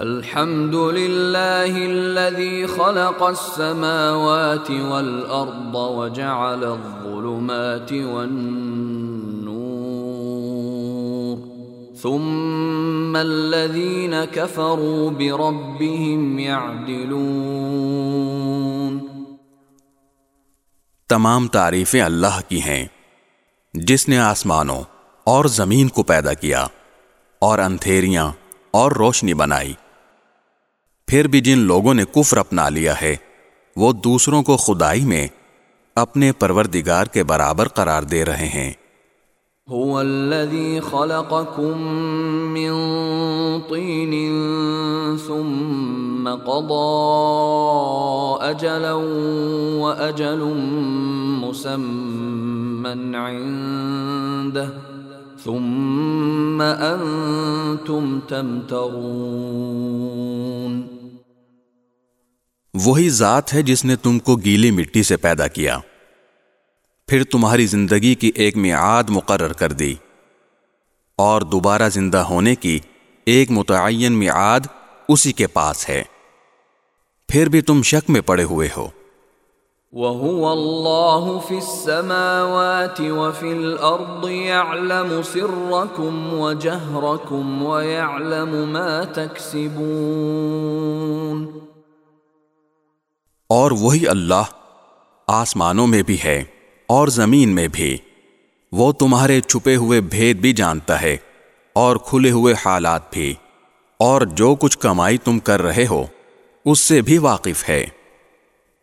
الحمد للہ الذي خلق السماوات والأرض وجعل الظلمات والنور ثم الذين كفروا بربهم يعدلون تمام تعریفیں اللہ کی ہیں، جس نے آسمانوں اور زمین کو پیدا کیا اور انتھیریاں اور روشنی بنائی۔ پھر بھی جن لوگوں نے کفر اپنا لیا ہے، وہ دوسروں کو خدائی میں اپنے پروردگار کے برابر قرار دے رہے ہیں۔ هو الذي خلقكم من طين ثم قضى أجلا وأجل مسمى عنده ثم أنتم تمترون۔ وہی ذات ہے جس نے تم کو گیلی مٹی سے پیدا کیا۔ پھر تمہاری زندگی کی ایک میعاد مقرر کر دی۔ اور دوبارہ زندہ ہونے کی ایک متعین میعاد اسی کے پاس ہے۔ پھر بھی تم شک میں پڑے ہوئے ہو۔ وهو الله في السماوات وفي الأرض يعلم سركم وجهركم ويعلم ما تكسبون اور وہی اللہ آسمانوں میں بھی ہے اور زمین میں بھی۔ وہ تمہارے چھپے ہوئے بھید بھی جانتا ہے اور کھلے ہوئے حالات بھی۔ اور جو کچھ کمائی تم کر رہے ہو، اس سے بھی واقف ہے۔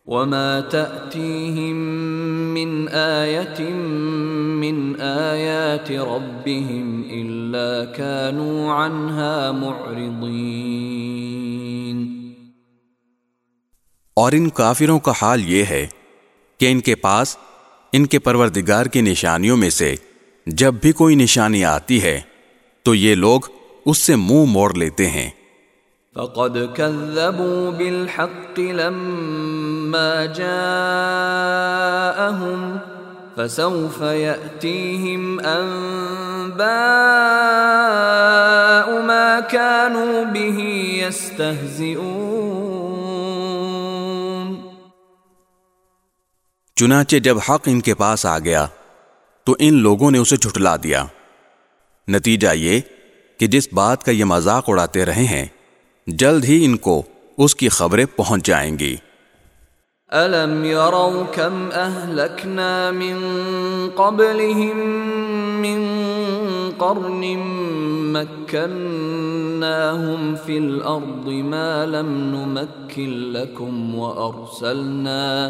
وما تأتيهم من آية من آيات ربهم إلا كانوا عنها معرضين۔ اور ان کافروں کا حال یہ ہے کہ ان کے پاس، ان کے پروردگار کی نشانیوں میں سے جب بھی کوئی نشانی آتی ہے، تو یہ لوگ اس سے منہ مو موڑ لیتے ہیں۔ فقد كذبوا بالحق لما جاءهم فسوف يأتيهم أنباء ما كانوا به يستهزئون چنانچہ جب حق ان کے پاس آ گیا، تو ان لوگوں نے اسے جھٹلا دیا۔ نتیجہ یہ کہ جس بات کا یہ مذاق اڑاتے رہے ہیں، جلد ہی ان کو اس کی خبریں پہنچ جائیں گی۔ ألم يروا كم أهلكنا من قبلهم من قرن مكناهم في الأرض ما لم نمكن لكم وأرسلنا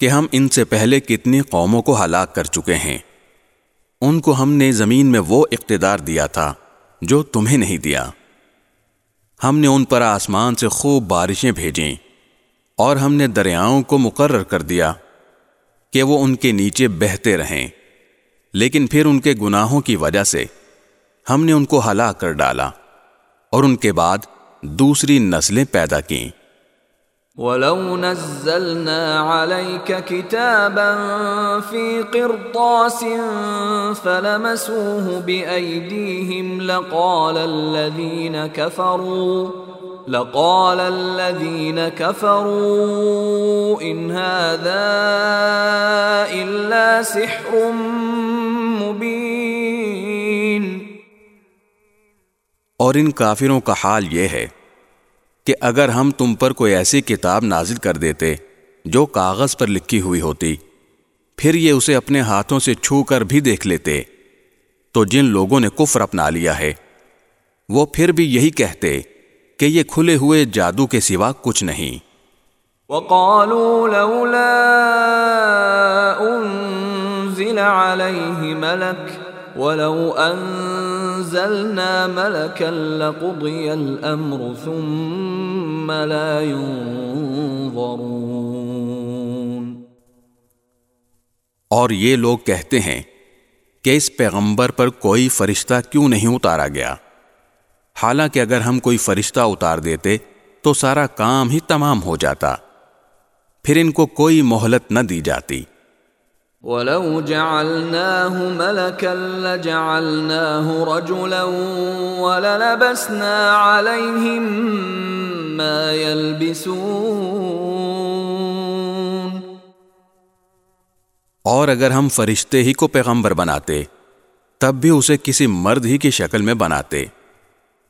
کہ ہم ان سے پہلے کتنی قوموں کو ہلاک کر چکے ہیں۔ ان کو ہم نے زمین میں وہ اقتدار دیا تھا جو تمہیں نہیں دیا۔ ہم نے ان پر آسمان سے خوب بارشیں بھیجیں اور ہم نے دریاؤں کو مقرر کر دیا کہ وہ ان کے نیچے بہتے رہیں۔ لیکن پھر ان کے گناہوں کی وجہ سے ہم نے ان کو ہلاک کر ڈالا اور ان کے بعد دوسری نسلیں پیدا کیں۔ ولو نزلنا عليك كتابا في قرطاس فلمسوه بأيديهم لقال الذين كفروا لقال الذين كفروا إن هذا إلا سحر مبين اور ان کافروں کا حال یہ ہے کہ اگر ہم تم پر کوئی ایسی کتاب نازل کر دیتے جو کاغذ پر لکھی ہوئی ہوتی، پھر یہ اسے اپنے ہاتھوں سے چھو کر بھی دیکھ لیتے۔ تو جن لوگوں نے کفر اپنا لیا ہے، وہ پھر بھی یہی کہتے کہ یہ کھلے ہوئے جادو کے سوا کچھ نہیں۔ وقالوا لولا انزل عليه ملك ولو انزلنا ملكا لقضي الامر ثم لا ينظرون اور یہ لوگ کہتے ہیں کہ اس پیغمبر پر کوئی فرشتہ کیوں نہیں اتارا گیا؟ حالانکہ اگر ہم کوئی فرشتہ اتار دیتے تو سارا کام ہی تمام ہو جاتا۔ پھر ان کو کوئی مہلت نہ دی جاتی۔ وَلَوْ جَعَلْنَاهُ مَلَكًا لَجَعَلْنَاهُ رَجُلًا وَلَلَبَسْنَا عَلَيْهِمْ مَا يَلْبِسُونَ اور اگر ہم فرشتے ہی کو پیغمبر بناتے، تب بھی اسے کسی مرد ہی کی شکل میں بناتے،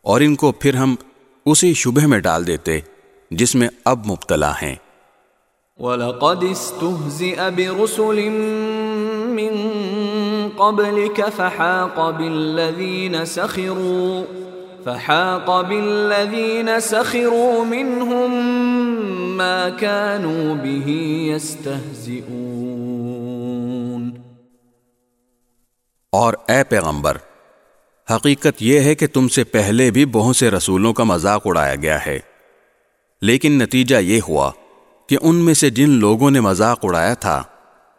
اور ان کو پھر ہم اسی شبہ میں ڈال دیتے جس میں اب مبتلا ہیں۔ وَلَقَدْ اسْتُهْزِئَ بِرُسُلٍ مِّن قَبْلِكَ فَحَاقَ بِالَّذِينَ سَخِرُوا، فَحَاقَ بِالَّذِينَ سَخِرُوا مِنْهُمْ مَا كَانُوا بِهِ يَسْتَهْزِئُونَ. اور اے پیغمبر، حقیقت یہ ہے کہ تم سے پہلے بھی بہت سے رسولوں کا مذاق اڑایا گیا ہے، لیکن نتیجہ یہ ہوا کہ ان میں سے جن لوگوں نے مذاق اڑایا تھا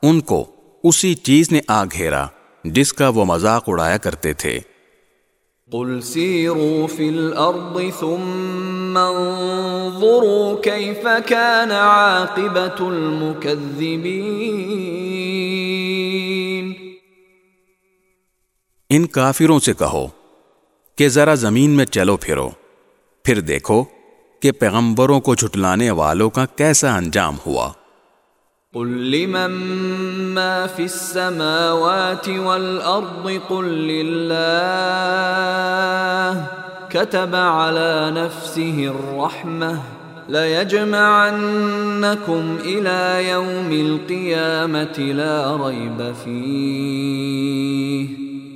ان کو اسی چیز نے آ گھیرا جس کا وہ مذاق اڑایا کرتے تھے۔ قل سیروا فی الارض ثم انظروا کیف کان عاقبت المکذبین ان کافروں سے کہو کہ ذرا زمین میں چلو پھرو پھر دیکھو کہ پیغمبروں کو جھٹلانے والوں کا کیسا انجام ہوا؟ قل لمن ما في السماوات والأرض قل لله كتب على نفسه الرحمة ليجمعنكم إلى يوم القيامة لا ريب فيه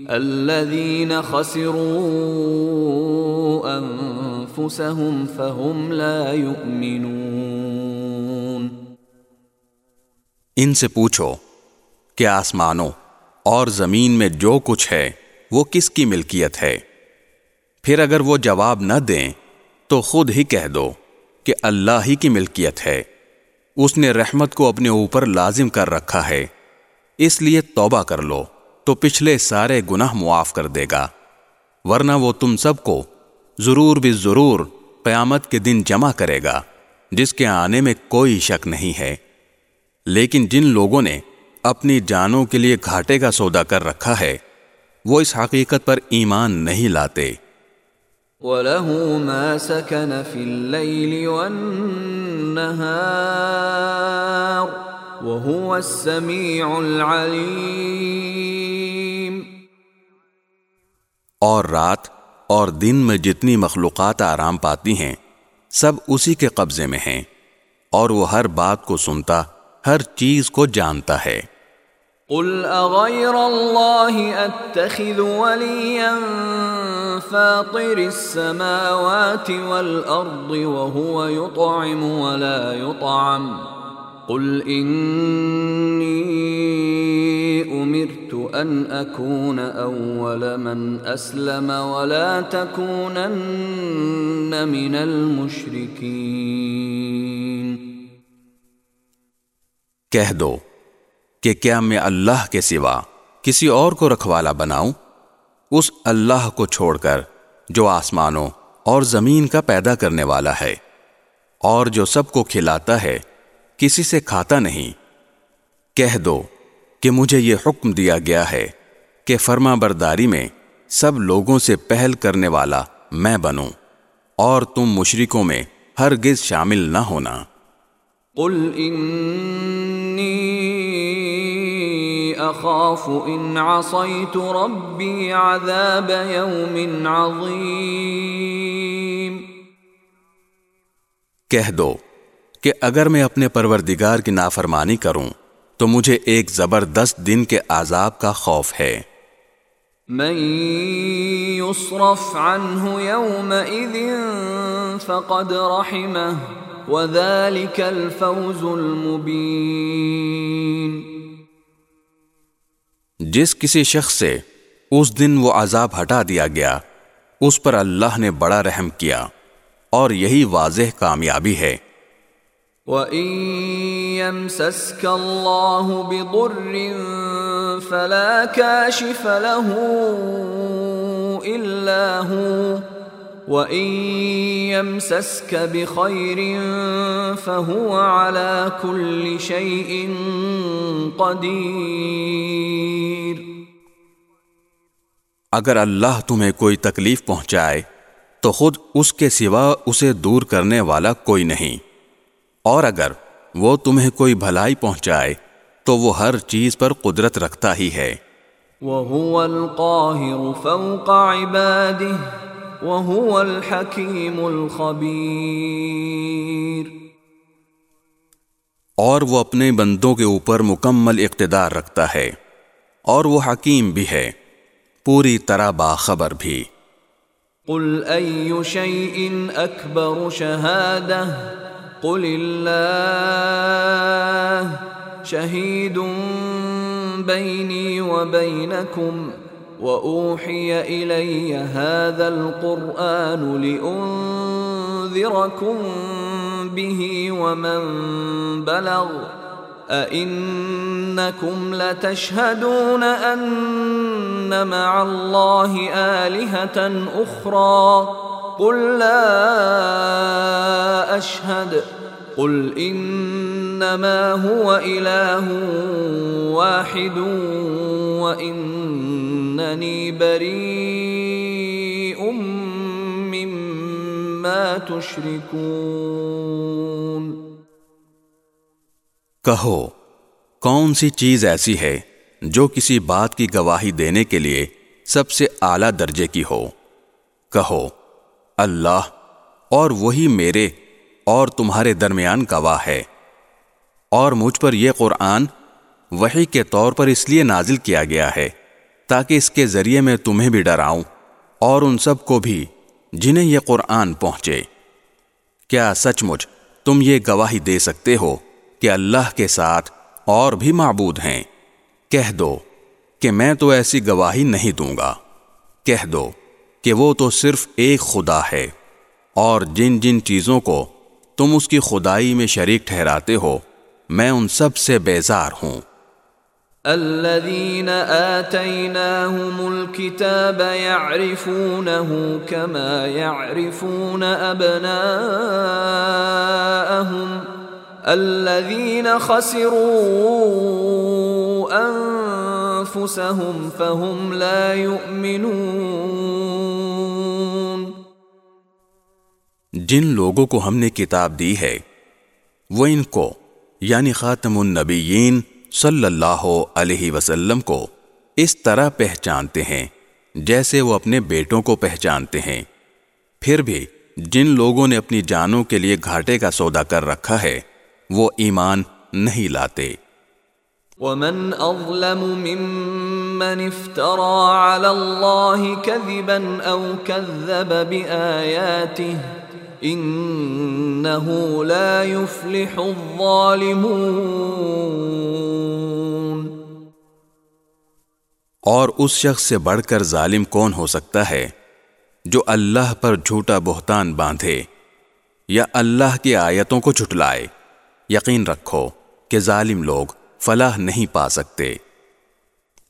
الذين خسروا انفسهم فهم لا يؤمنون. ان سے پوچھو کہ آسمانوں اور زمین میں جو کچھ ہے، وہ کس کی ملکیت ہے؟ پھر اگر وہ جواب نہ دیں، تو خود ہی کہہ دو کہ اللہ ہی کی ملکیت ہے۔ اس نے رحمت کو اپنے اوپر لازم کر رکھا ہے۔ اس لیے توبہ کر لو۔ تو پچھلے سارے گناہ معاف کر دے گا۔ ورنہ وہ تم سب کو ضرور بھی ضرور قیامت کے دن جمع کرے گا، جس کے آنے میں کوئی شک نہیں ہے۔ لیکن جن لوگوں نے اپنی جانوں کے لیے گھاٹے کا سودا کر رکھا ہے، وہ اس حقیقت پر ایمان نہیں لاتے۔ وَلَهُ مَا سَكَنَ فِي اللَّيْلِ وَالنَّهَارِ وَهُوَ السَّمِيعُ الْعَلِيمُ۔ اور رات اور دن میں جتنی مخلوقات آرام پاتی ہیں سب اسی کے قبضے میں ہیں۔ اور وہ ہر بات کو سنتا ہر چیز کو جانتا ہے۔ قل اغیر اللہ اتخذ ولیا فاطر السماوات والارض وهو يطعم ولا يطعم۔ قل انی امرت ان اکون اول من اسلم ولا تکونن من المشرکین کہہ دو کہ کیا میں اللہ کے سوا کسی اور کو رکھوالا بناؤں؟ اس اللہ کو چھوڑ کر جو آسمانوں اور زمین کا پیدا کرنے والا ہے اور جو سب کو کھلاتا ہے کسی سے کھاتا نہیں۔ کہہ دو کہ مجھے یہ حکم دیا گیا ہے کہ فرما برداری میں سب لوگوں سے پہل کرنے والا میں بنوں اور تم مشرکوں میں ہرگز شامل نہ ہونا۔ قل انی اخاف ان عصیت ربی عذاب یوم عظیم کہہ دو کہ اگر میں اپنے پروردگار کی نافرمانی کروں تو مجھے ایک زبردست دن کے عذاب کا خوف ہے۔ من يصرف عنه يومئذ فقد رحمه وذلك الفوز المبين جس کسی شخص سے اس دن وہ عذاب ہٹا دیا گیا اس پر اللہ نے بڑا رحم کیا اور یہی واضح کامیابی ہے۔ وَإِن يَمْسَسْكَ اللَّهُ بِضُرٍّ فَلَا كَاشِفَ لَهُ إِلَّا هُوَ وَإِن يَمْسَسْكَ بِخَيْرٍ فَهُوَ عَلَى كُلِّ شَيْءٍ قَدِيرٌ۔ اگر اللہ تمہیں کوئی تکلیف پہنچائے تو خود اس کے سوا اسے دور کرنے والا کوئی نہیں۔ اور اگر وہ تمہیں کوئی بھلائی پہنچائے تو وہ ہر چیز پر قدرت رکھتا ہی ہے۔ وَهُوَ الْقَاهِرُ فَوْقَ عِبَادِهِ وَهُوَ الْحَكِيمُ الْخَبِيرُ۔ اور وہ اپنے بندوں کے اوپر مکمل اقتدار رکھتا ہے اور وہ حکیم بھی ہے۔ پوری طرح باخبر بھی۔ قُلْ أَيُّ شَيْءٍ أَكْبَرُ شَهَادَةً؟ قل الله شهيد بيني وبينكم وأوحي إلي هذا القرآن لأنذركم به ومن بلغ أئنكم لتشهدون أن مع الله آلهة أخرى قل لا اشهد قل انما هو اله واحد وانني بريء مما تشركون. کہو، کون سی چیز ایسی ہے جو کسی بات کی گواہی دینے کے لیے سب سے اعلی درجے کی ہو؟ کہو اللہ اور وہی میرے اور تمہارے درمیان گواہ ہے۔ اور مجھ پر یہ قرآن وہی کے طور پر اس لیے نازل کیا گیا ہے تاکہ اس کے ذریعے میں تمہیں بھی ڈراؤں اور ان سب کو بھی جنہیں یہ قرآن پہنچے۔ کیا سچ مجھ تم یہ گواہی دے سکتے ہو کہ اللہ کے ساتھ اور بھی معبود ہیں؟ کہہ دو کہ میں تو ایسی گواہی نہیں دوں گا۔ کہہ دو کہ وہ تو صرف ایک خدا ہے، اور جن جن چیزوں کو تم اس کی خدائی میں شریک ٹھہراتے ہو، میں ان سب سے بیزار ہوں۔ الذين آتيناهم الكتاب يعرفونه كما يعرفون أبناءهم الذين خسروا أنفسهم فهم لا يؤمنون جن لوگوں کو ہم نے کتاب دی ہے، وہ ان کو یعنی خاتم النبیین صلی اللہ علیہ وسلم کو اس طرح پہچانتے ہیں جیسے وہ اپنے بیٹوں کو پہچانتے ہیں۔ پھر بھی جن لوگوں نے اپنی جانوں کے لیے گھاٹے کا سودا کر رکھا ہے، وہ ایمان نہیں لاتے۔ ومن اظلم ممن افترى على الله كذبا او كذب بآياته انہو لا يفلح الظالمون اور اس شخص سے بڑھ کر ظالم کون ہو سکتا ہے جو اللہ پر جھوٹا بہتان باندھے یا اللہ کی آیتوں کو جھٹلائے؟ یقین رکھو کہ ظالم لوگ فلاح نہیں پا سکتے۔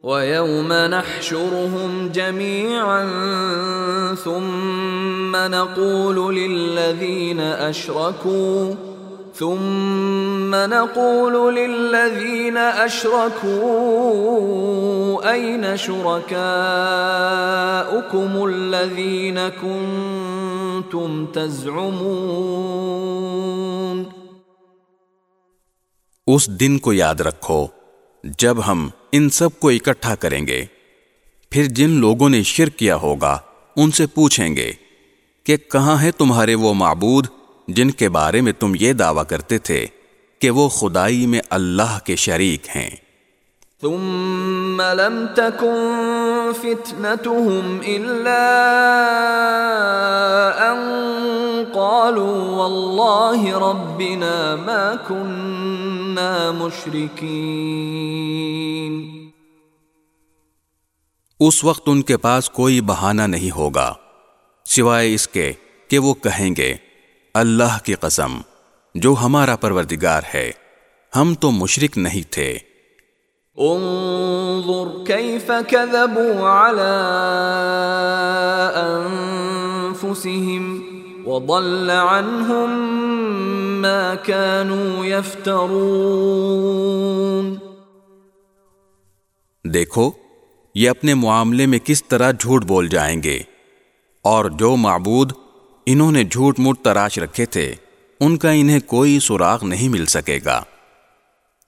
وَيَوْمَ نَحْشُرُهُمْ جَمِيعًا ثُمَّ نَقُولُ لِلَّذِينَ أَشْرَكُوا ثُمَّ نَقُولُ لِلَّذِينَ أَشْرَكُوا أَيْنَ شُرَكَاؤُكُمُ الَّذِينَ كُنتُمْ تَزْعُمُونَ اس دن کو یاد رکھو جب ہم ان سب کو اکٹھا کریں گے، پھر جن لوگوں نے شرک کیا ہوگا، ان سے پوچھیں گے کہ کہاں ہے تمہارے وہ معبود جن کے بارے میں تم یہ دعویٰ کرتے تھے کہ وہ خدائی میں اللہ کے شریک ہیں۔ ثم لم تكن فتنتهم إلا أن قالوا والله ربنا ما كنا مشركين. اس وقت ان کے پاس کوئی بہانہ نہیں ہوگا، سوائے اس کے کہ وہ کہیں گے، اللہ کی قسم، جو ہمارا پروردگار ہے، ہم تو مشرک نہیں تھے۔ انظر كيف كذبوا على انفسهم وضل عنهم ما كانوا يفترون دیکھو، یہ اپنے معاملے میں کس طرح جھوٹ بول جائیں گے۔ اور جو معبود انہوں نے جھوٹ موٹ تراش رکھے تھے، ان کا انہیں کوئی سراغ نہیں مل سکے گا۔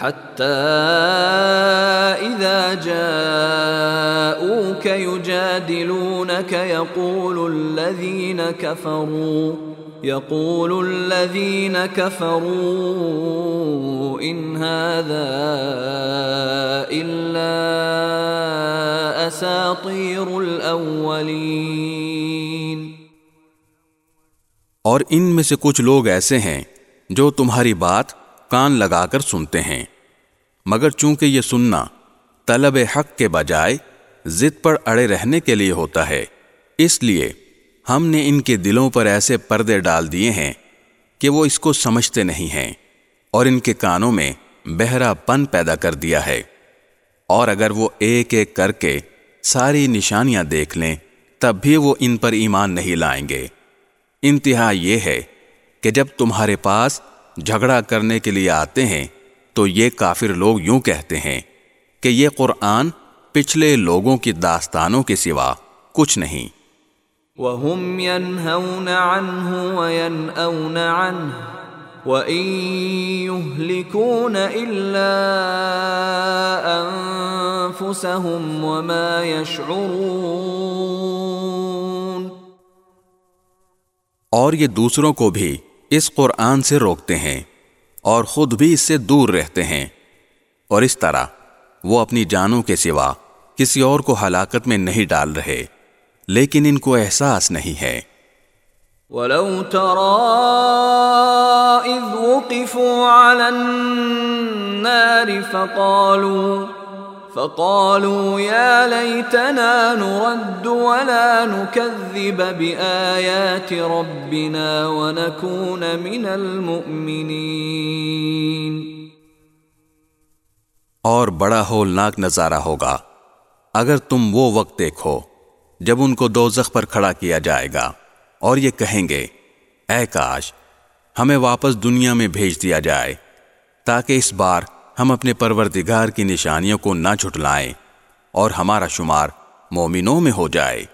حتى إذا جاءوك يجادلونك يقول الذين كفروا، يقول الذين كفروا إن هذا إلا أساطير الأولين. اور ان میں سے کچھ لوگ ایسے ہیں جو تمہاری بات کان لگا کر سنتے ہیں۔ مگر چونکہ یہ سننا طلب حق کے بجائے ضد پر اڑے رہنے کے لیے ہوتا ہے، اس لیے ہم نے ان کے دلوں پر ایسے پردے ڈال دیے ہیں کہ وہ اس کو سمجھتے نہیں ہیں اور ان کے کانوں میں بہرا پن پیدا کر دیا ہے۔ اور اگر وہ ایک ایک کر کے ساری نشانیاں دیکھ لیں، تب بھی وہ ان پر ایمان نہیں لائیں گے۔ انتہا یہ ہے کہ جب تمہارے پاس جھگڑا کرنے کے لیے آتے ہیں تو یہ کافر لوگ یوں کہتے ہیں کہ یہ قرآن پچھلے لوگوں کی داستانوں کے سوا کچھ نہیں۔ وَهُمْ يَنْهَوْنَ عَنْهُ وَيَنْأَوْنَ عَنْهُ وَإِن يُهْلِكُونَ إِلَّا أَنفُسَهُمْ وَمَا يَشْعُرُونَ۔ اور یہ دوسروں کو بھی اس قرآن سے روکتے ہیں اور خود بھی اس سے دور رہتے ہیں۔ اور اس طرح وہ اپنی جانوں کے سوا کسی اور کو ہلاکت میں نہیں ڈال رہے، لیکن ان کو احساس نہیں ہے۔ وَلَوْ تَرَا إِذْ وُقِفُوا عَلَى النَّارِ فَقَالُوا فقالوا يا ليتنا نرد ولا نكذب بآيات ربنا ونكون من المؤمنين. اور بڑا ہولناک نظارہ ہوگا اگر تم وہ وقت دیکھو جب ان کو دوزخ پر کھڑا کیا جائے گا اور یہ کہیں گے، اے کاش، ہمیں واپس دنیا میں بھیج دیا جائے تاکہ اس بار ہم اپنے پروردگار کی نشانیوں کو نہ جھٹلائیں اور ہمارا شمار مومنوں میں ہو جائے۔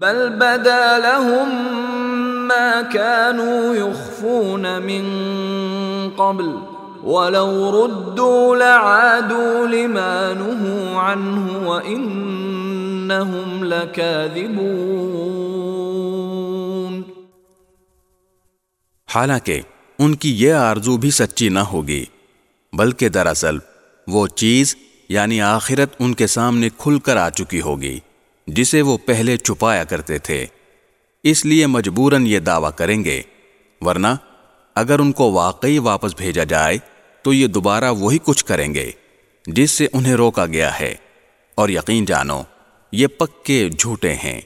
بل بدا لهم ما كانوا يخفون من قبل ولو ردوا لعادوا لما نهوا عنه وإنهم لكاذبون۔ حالانکہ ان کی یہ آرزو بھی سچی نہ ہوگی۔ بلکہ دراصل وہ چیز یعنی آخرت ان کے سامنے کھل کر آ چکی ہوگی، جسے وہ پہلے چھپایا کرتے تھے۔ اس لیے مجبوراً یہ دعویٰ کریں گے، ورنہ اگر ان کو واقعی واپس بھیجا جائے تو یہ دوبارہ وہی کچھ کریں گے جس سے انہیں روکا گیا ہے۔ اور یقین جانو، یہ پکے جھوٹے ہیں۔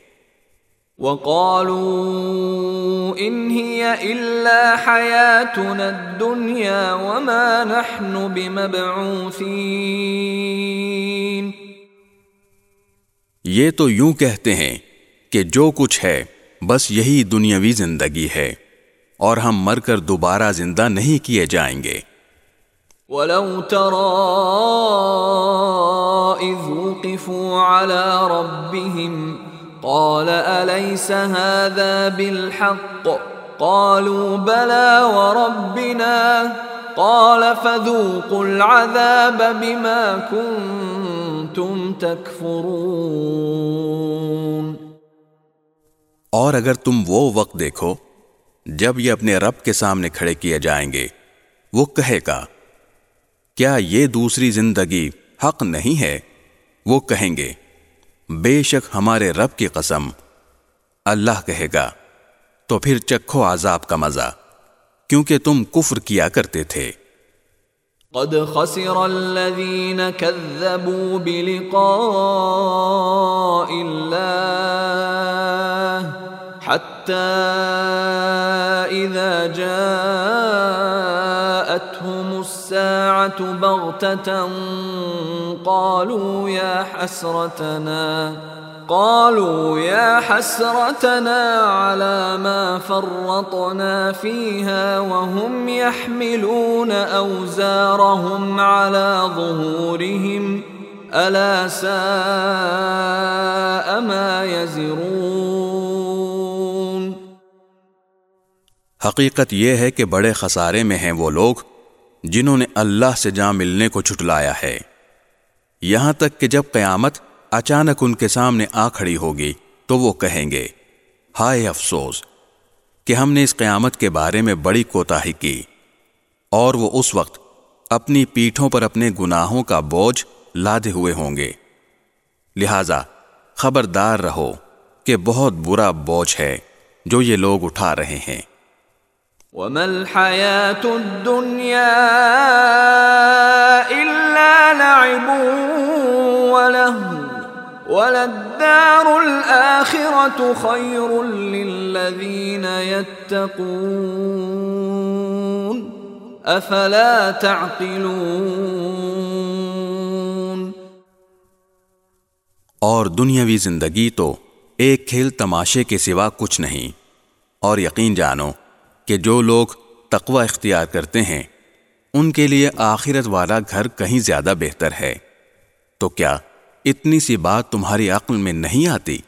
وقالوا ان هي الا حياتنا الدنيا وما نحن بمبعوثين. یہ تو یوں کہتے ہیں کہ جو کچھ ہے بس یہی دنیاوی زندگی ہے اور ہم مر کر دوبارہ زندہ نہیں کیے جائیں گے۔ ولو ترى إذ وقفوا على ربهم قال أليس هذا بالحق؟ قالوا بلى وربنا. قال فذوقوا العذاب بما كنتم تكفرون. اور اگر تم وہ وقت دیکھو جب یہ اپنے رب کے سامنے کھڑے کیے جائیں گے، وہ کہے گا، کیا یہ دوسری زندگی حق نہیں ہے؟ وہ کہیں گے بے شک ہمارے رب کی قسم، اللہ کہے گا، تو پھر چکھو عذاب کا مزہ، کیونکہ تم کفر کیا کرتے تھے۔ قد خسر الذين كذبوا بلقاء الله حتى إذا جاءتهم الساعة بغتة قالوا يا حسرتنا، قالوا يا حسرتنا على ما فرطنا فيها وهم يحملون أوزارهم على ظهورهم، ألا ساء ما يزرون۔ حقیقت یہ ہے کہ بڑے خسارے میں ہیں وہ لوگ جنہوں نے اللہ سے جا ملنے کو چھٹلایا ہے۔ یہاں تک کہ جب قیامت اچانک ان کے سامنے آ کھڑی ہوگی تو وہ کہیں گے، ہائے افسوس، کہ ہم نے اس قیامت کے بارے میں بڑی کوتاہی کی۔ اور وہ اس وقت اپنی پیٹھوں پر اپنے گناہوں کا بوجھ لادے ہوئے ہوں گے۔ لہذا خبردار رہو کہ بہت برا بوجھ ہے جو یہ لوگ اٹھا رہے ہیں۔ وما الحياة الدنيا إلا لعب وله وللدار الآخرة خير للذين يتقون أفلا تعقلون اور دنیاوی زندگی تو ایک کھیل تماشے کے سوا کچھ نہیں اور یقین جانو کہ جو لوگ تقوی اختیار کرتے ہیں، ان کے لیے آخرت والا گھر کہیں زیادہ بہتر ہے۔ تو کیا اتنی سی بات تمہاری عقل میں نہیں آتی؟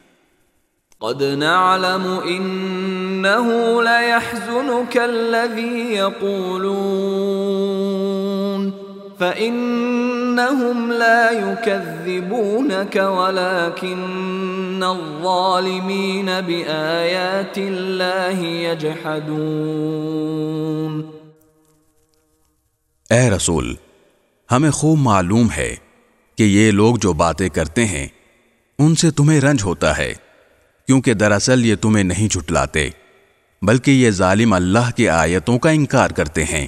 قد نعلم انه ليحزنك الذي يقولون فانهم لا يكذبونك ولكن الظالمين بايات الله يجحدون اے رسول، ہمیں خوب معلوم ہے کہ یہ لوگ جو باتیں کرتے ہیں، ان سے تمہیں رنج ہوتا ہے، کیونکہ دراصل یہ تمہیں نہیں جھٹلاتے، بلکہ یہ ظالم اللہ کی آیتوں کا انکار کرتے ہیں۔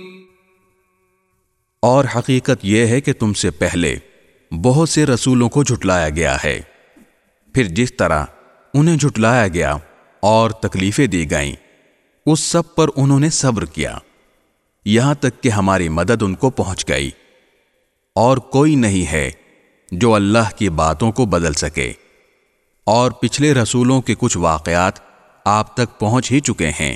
اور حقیقت یہ ہے کہ تم سے پہلے بہت سے رسولوں کو جھٹلایا گیا ہے۔ پھر جس طرح انہیں جھٹلایا گیا اور تکلیفیں دی گئیں، اس سب پر انہوں نے صبر کیا۔ یہاں تک کہ ہماری مدد ان کو پہنچ گئی۔ اور کوئی نہیں ہے جو اللہ کی باتوں کو بدل سکے۔ اور پچھلے رسولوں کے کچھ واقعات آپ تک پہنچ ہی چکے ہیں۔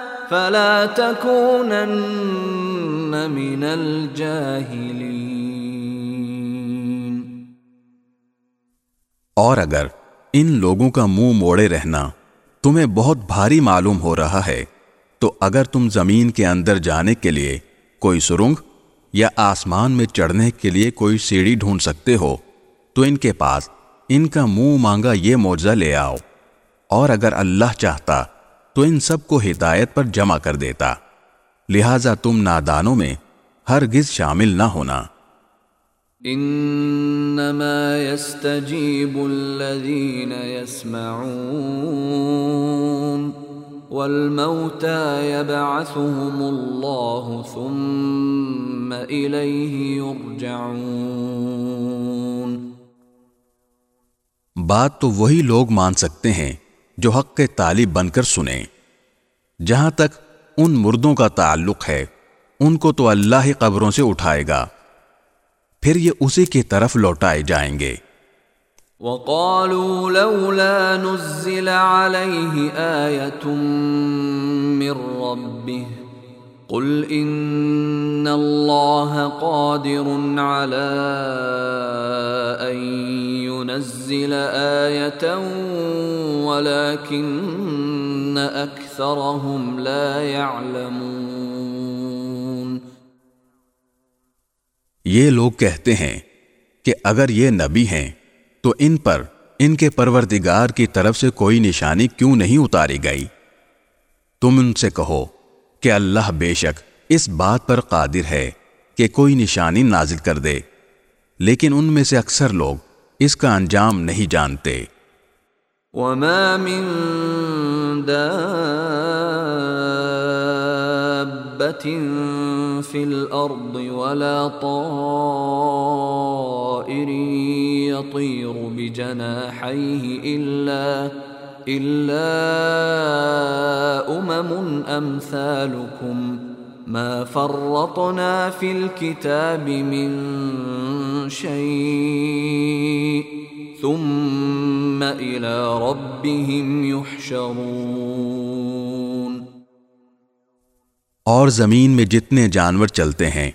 فلا تكونن من الجاهلين. اور اگر ان لوگوں کا منہ موڑے رہنا تمہیں بہت بھاری معلوم ہو رہا ہے، تو اگر تم زمین کے اندر جانے کے لیے کوئی سرنگ یا آسمان میں چڑھنے کے لیے کوئی سیڑھی ڈھونڈ سکتے ہو، تو ان کے پاس ان کا منہ مانگا یہ معجزہ لے آؤ۔ اور اگر اللہ چاہتا تو ان سب کو ہدایت پر جمع کر دیتا۔ لہذا تم نادانوں میں ہرگز شامل نہ ہونا۔ انما يستجيب الذين يسمعون والموتى يبعثهم الله ثم اليه يرجعون بات تو وہی لوگ مان سکتے ہیں جو حق کے طالب بن کر سنیں۔ جہاں تک ان مردوں کا تعلق ہے، ان کو تو اللہ ہی قبروں سے اٹھائے گا۔ پھر یہ اسی کی طرف لوٹائے جائیں گے۔ وقالوا لولا نزل عليه آية من ربه۔ قل إن الله قادر على أن ينزل آية ولكن أكثرهم لا يعلمون. یہ لوگ کہتے ہیں کہ اگر یہ نبی ہیں تو ان پر، ان کے پروردگار کی طرف سے کوئی نشانی کیوں نہیں اتاری گئی؟ تم ان سے کہو کہ اللہ بے شک اس بات پر قادر ہے کہ کوئی نشانی نازل کر دے، لیکن ان میں سے اکثر لوگ اس کا انجام نہیں جانتے۔ وما من في الأرض ولا طائر يطير بجناحيه إلا إلا أمم أمثالكم ما فرطنا في الكتاب من شيء ثم إلى ربهم يحشرون اور زمین میں جتنے جانور چلتے ہیں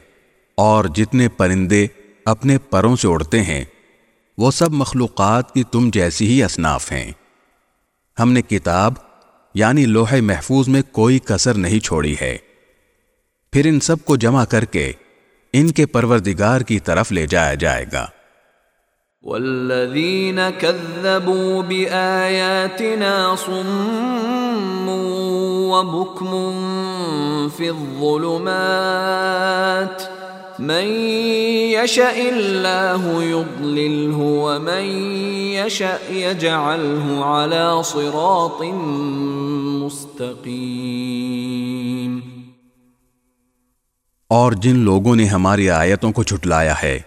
اور جتنے پرندے اپنے پروں سے اڑتے ہیں، وہ سب مخلوقات کی تم جیسی ہی اصناف ہیں۔ ہم نے کتاب یعنی لوہے محفوظ میں کوئی کسر نہیں چھوڑی ہے۔ پھر ان سب کو جمع کر کے ان کے پروردگار کی طرف لے جایا جائے گا۔ والذین كذبوا بآیاتنا صم وبكم في الظلمات من يشاء الله يضلله ومن يشاء يجعله على صراط مستقيم اور جن لوگوں نے ہماری آیتوں کو چھٹلایا ہے،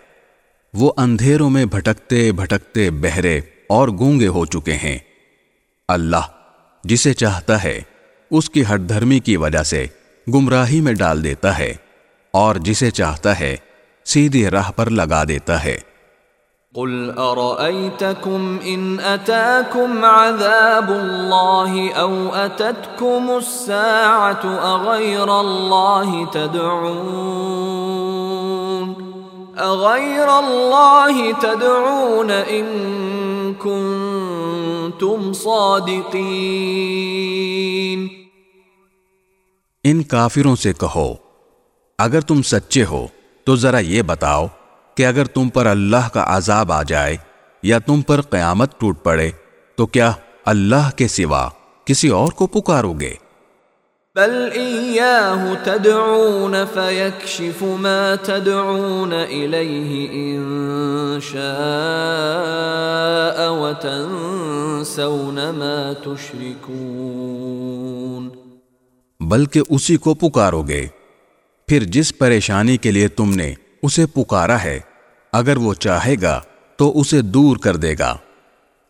وہ اندھیروں میں بھٹکتے بھٹکتے بہرے اور گونگے ہو چکے ہیں۔ اللہ جسے چاہتا ہے، اس کی ہٹ دھرمی کی وجہ سے گمراہی میں ڈال دیتا ہے۔ اور جسے چاہتا ہے سیدھی راہ پر لگا دیتا ہے۔ قل ارأيتكم ان اتاكم عذاب الله او اتتكم الساعة اغير الله تدعون؟ اغير الله تدعون ان كنتم صادقين ان کافروں سے کہو اگر تم سچے ہو تو ذرا یہ بتاؤ کہ اگر تم پر اللہ کا عذاب آ جائے یا تم پر قیامت ٹوٹ پڑے تو کیا اللہ کے سوا کسی اور کو پکارو گے؟ بل ایاہ تدعون فیکشف ما تدعون الیہ ان شاء وتنسون ما تشرکون بلکہ اسی کو پکارو گے پھر جس پریشانی کے لیے تم نے اسے پکارا ہے، اگر وہ چاہے گا تو اسے دور کر دے گا۔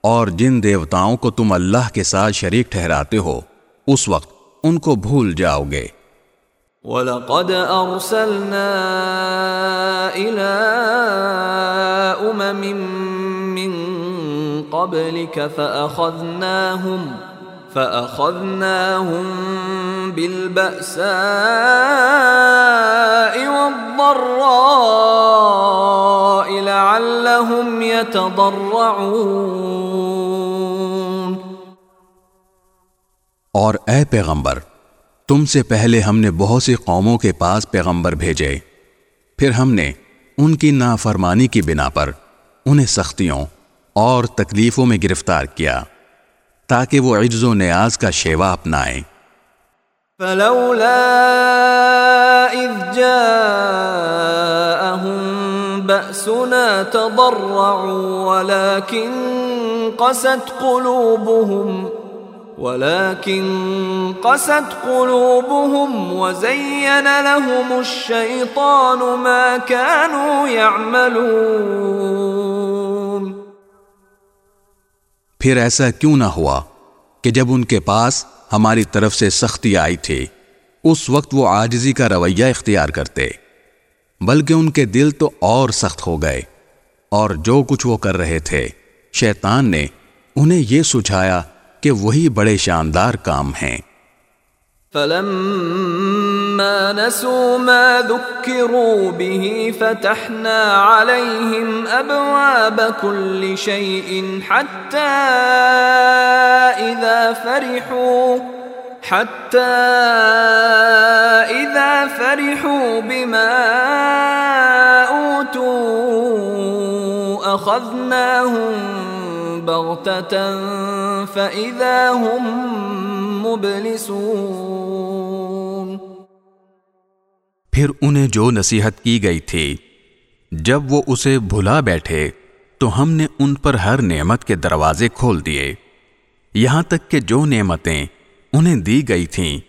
اور جن دیوتاؤں کو تم اللہ کے ساتھ شریک ٹھہراتے ہو، اس وقت ان کو بھول جاؤ گے۔ وَلَقَدْ أَرْسَلْنَا إِلَىٰ أُمَمٍ مِّن قَبْلِكَ فَأَخَذْنَاهُمْ فأخذناهم بالبأساء والضراء لعلهم يتضرعون. اور اے پیغمبر، تم سے پہلے ہم نے بہت سی قوموں کے پاس پیغمبر بھیجے، پھر ہم نے ان کی نافرمانی کی بنا پر انہیں سختیوں اور تکلیفوں میں گرفتار کیا۔ تاکہ وہ عجز و نیاز کا شیوا اپنائیں۔ فلولا اذ جاءهم بأسنا تضرعوا ولكن قست قلوبهم ولكن قست قلوبهم وزين لهم الشيطان ما كانوا يعملون پھر ایسا کیوں نہ ہوا کہ جب ان کے پاس ہماری طرف سے سختی آئی تھی، اس وقت وہ آجزی کا رویہ اختیار کرتے۔ بلکہ ان کے دل تو اور سخت ہو گئے، اور جو کچھ وہ کر رہے تھے، شیطان نے انہیں یہ سجھایا کہ وہی بڑے شاندار کام ہیں۔ فلما نسوا ما ذكروا به فتحنا عليهم أبواب كل شيء حتى إذا فرحوا، حتى إذا فرحوا بما أوتوا أخذناهم فَإِذَا هُمْ مُبْلِسُونَ. پھر انہیں جو نصیحت کی گئی تھی، جب وہ اسے بھلا بیٹھے، تو ہم نے ان پر ہر نعمت کے دروازے کھول دیے۔ یہاں تک کہ جو نعمتیں انہیں دی گئی تھیں،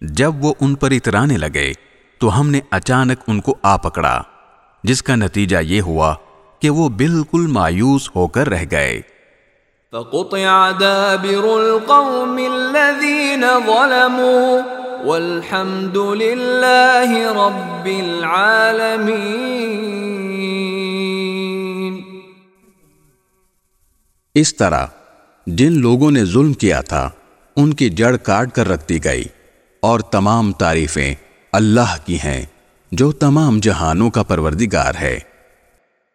جب وہ ان پر اترانے لگے، تو ہم نے اچانک ان کو آ پکڑا، جس کا نتیجہ یہ ہوا کہ وہ بالکل مایوس ہو کر رہ گئے۔ فقطع دابر القوم الذين ظلموا والحمد لله رب العالمين اس طرح جن لوگوں نے ظلم کیا تھا، ان کی جڑ کاٹ کر رکھ دی گئی اور تمام تعریفیں اللہ کی ہیں، جو تمام جہانوں کا پروردگار ہے۔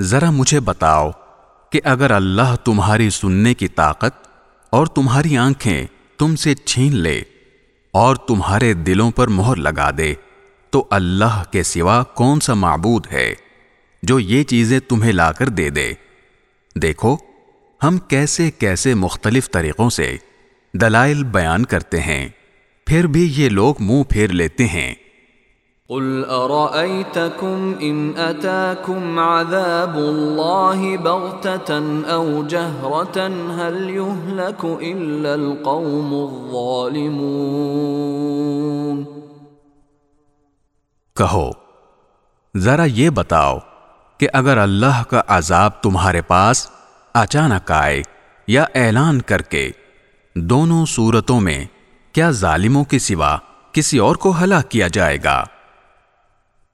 ذرا مجھے بتاؤ کہ اگر اللہ تمہاری سننے کی طاقت اور تمہاری آنکھیں تم سے چھین لے اور تمہارے دلوں پر مہر لگا دے، تو اللہ کے سوا کون سا معبود ہے جو یہ چیزیں تمہیں لا کر دے دے؟ دیکھو، ہم کیسے کیسے مختلف طریقوں سے دلائل بیان کرتے ہیں، پھر بھی یہ لوگ منہ پھیر لیتے ہیں۔ قل أرأيتكم إن أتاكم عذاب الله بغتة أو جهرة هل يهلك إلا القوم الظالمون؟ کہو، ذرا یہ بتاؤ کہ اگر اللہ کا عذاب تمہارے پاس اچانک آئے یا اعلان کر کے دونوں صورتوں میں کیا ظالموں کے سوا کسی اور کو ہلاک کیا جائے گا؟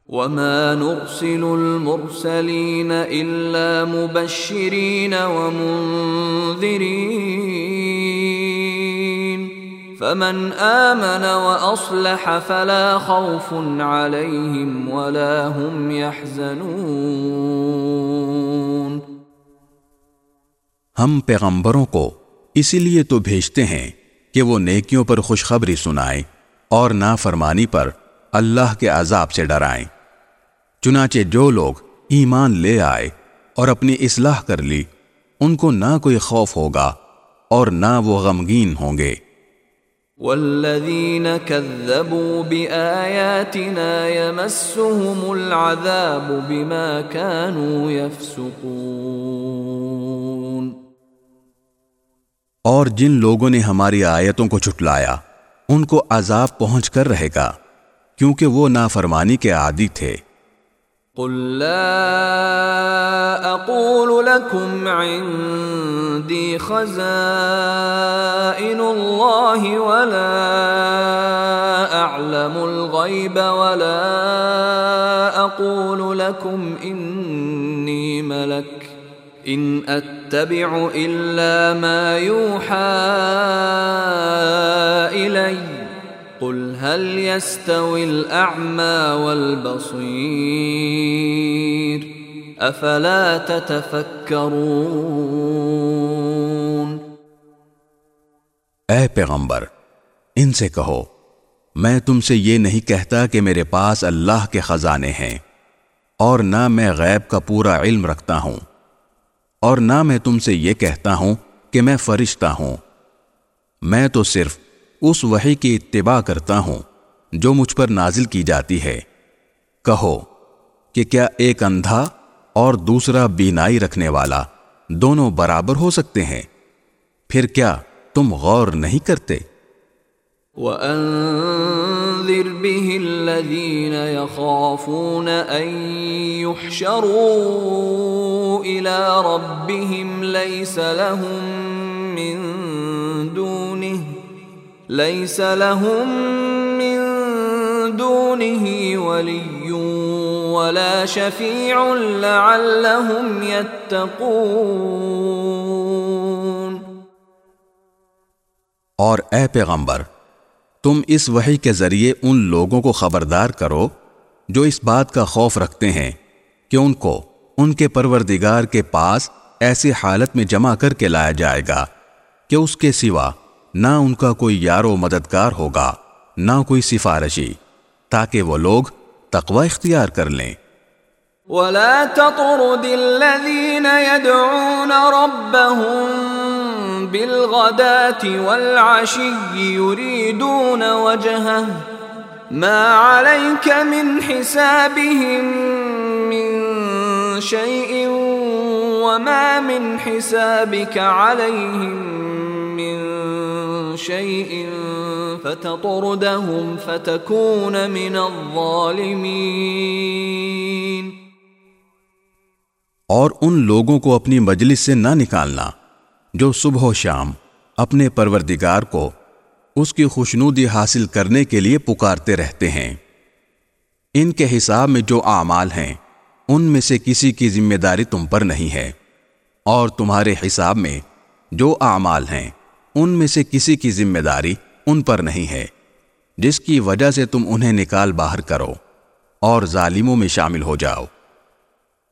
وما نرسل المرسلين إلا مبشرين ومنذرين فمن آمن وأصلح فلا خوف عليهم ولا هم يحزنون ہم پیغمبروں کو اسی لیے تو بھیجتے ہیں کہ وہ نیکیوں پر خوشخبری سنائیں اور نافرمانی پر اللہ کے عذاب سے ڈرائیں۔ چنانچہ جو لوگ ایمان لے آئے اور اپنی اصلاح کر لی ان کو نہ کوئی خوف ہوگا اور نہ وہ غمگین ہوں گے۔ والذین كذبوا بآیاتنا يمسهم العذاب بما كانوا يفسقون۔ اور جن لوگوں نے ہماری آیتوں کو چھٹلایا ان کو عذاب پہنچ کر رہے گا کیونکہ وہ نافرمانی کے عادی تھے۔ قل لا اقول لكم عندي خزائن الله ولا اعلم الغيب ولا اقول لكم انی ملک ان اتبع الا ما يوحى الي قل هل يستوي الاعمى والبصير افلا تتفكرون اے پیغمبر، ان سے کہو، میں تم سے یہ نہیں کہتا کہ میرے پاس اللہ کے خزانے ہیں، اور نہ میں غیب کا پورا علم رکھتا ہوں، اور نہ میں تم سے یہ کہتا ہوں کہ میں فرشتہ ہوں۔ میں تو صرف اس وحی کی اتباع کرتا ہوں جو مجھ پر نازل کی جاتی ہے۔ کہو کہ کیا ایک اندھا اور دوسرا بینائی رکھنے والا دونوں برابر ہو سکتے ہیں؟ پھر کیا تم غور نہیں کرتے؟ وَأَنذِرْ بِهِ الَّذِينَ يَخَافُونَ أَن يُحْشَرُوا إِلَى رَبِّهِمْ لَيْسَ لَهُم مِّن دُونِهِ لَيْسَ لَهُم مِّن دُونِهِ وَلِيٌّ وَلَا شَفِيعٌ لَّعَلَّهُمْ يَتَّقُونَ. اور اے پیغمبر، تم اس وحی کے ذریعے ان لوگوں کو خبردار کرو جو اس بات کا خوف رکھتے ہیں کہ ان کو ان کے پروردگار کے پاس ایسی حالت میں جمع کر کے لایا جائے گا کہ اس کے سوا نہ ان کا کوئی یار و مددگار ہوگا، نہ کوئی سفارشی، تاکہ وہ لوگ تقوی اختیار کر لیں۔ ولا تطرد الذين يدعون ربهم بالغداة والعشي يريدون وجهه ما عليك من حسابهم من شيء وما من حسابك عليهم من شيء فتطردهم فتكون من الظالمين. اور ان لوگوں کو اپنی مجلس سے نہ نکالنا جو صبح و شام اپنے پروردگار کو اس کی خوشنودی حاصل کرنے کے لیے پکارتے رہتے ہیں۔ ان کے حساب میں جو اعمال ہیں ان میں سے کسی کی ذمہ داری تم پر نہیں ہے۔ اور تمہارے حساب میں جو اعمال ہیں، ان میں سے کسی کی ذمہ داری ان پر نہیں ہے، جس کی وجہ سے تم انہیں نکال باہر کرو اور ظالموں میں شامل ہو جاؤ۔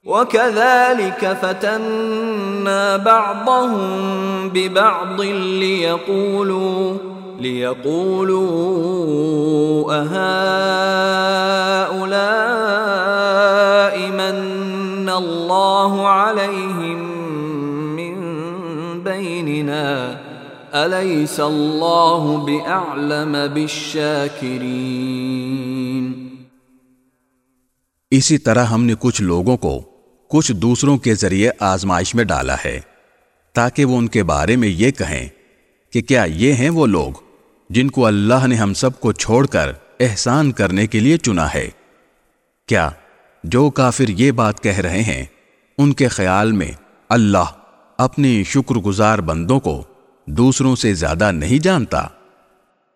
وَكَذَلِكَ فَتَنَّا بَعْضَهُمْ بِبَعْضٍ لِيَقُولُوا لِيَقُولُوا أَهَٰؤُلَاءِ مَنَّ اللَّهُ عَلَيْهِمْ مِنْ بَيْنِنَا؟ أَلَيْسَ اللَّهُ بِأَعْلَمَ بِالشَّاكِرِينَ؟ اسی طرح ہم نے کچھ لوگوں کو کچھ دوسروں کے ذریعے آزمائش میں ڈالا ہے تاکہ وہ ان کے بارے میں یہ کہیں کہ کیا یہ ہیں وہ لوگ جن کو اللہ نے ہم سب کو چھوڑ کر احسان کرنے کے لیے چنا ہے۔ کیا جو کافر یہ بات کہہ رہے ہیں، ان کے خیال میں اللہ اپنی شکر گزار بندوں کو دوسروں سے زیادہ نہیں جانتا؟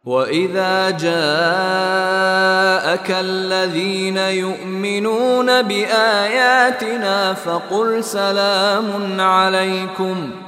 وَإِذَا جَاءَكَ الَّذِينَ يُؤْمِنُونَ بِآيَاتِنَا فَقُلْ سَلَامٌ عَلَيْكُمْ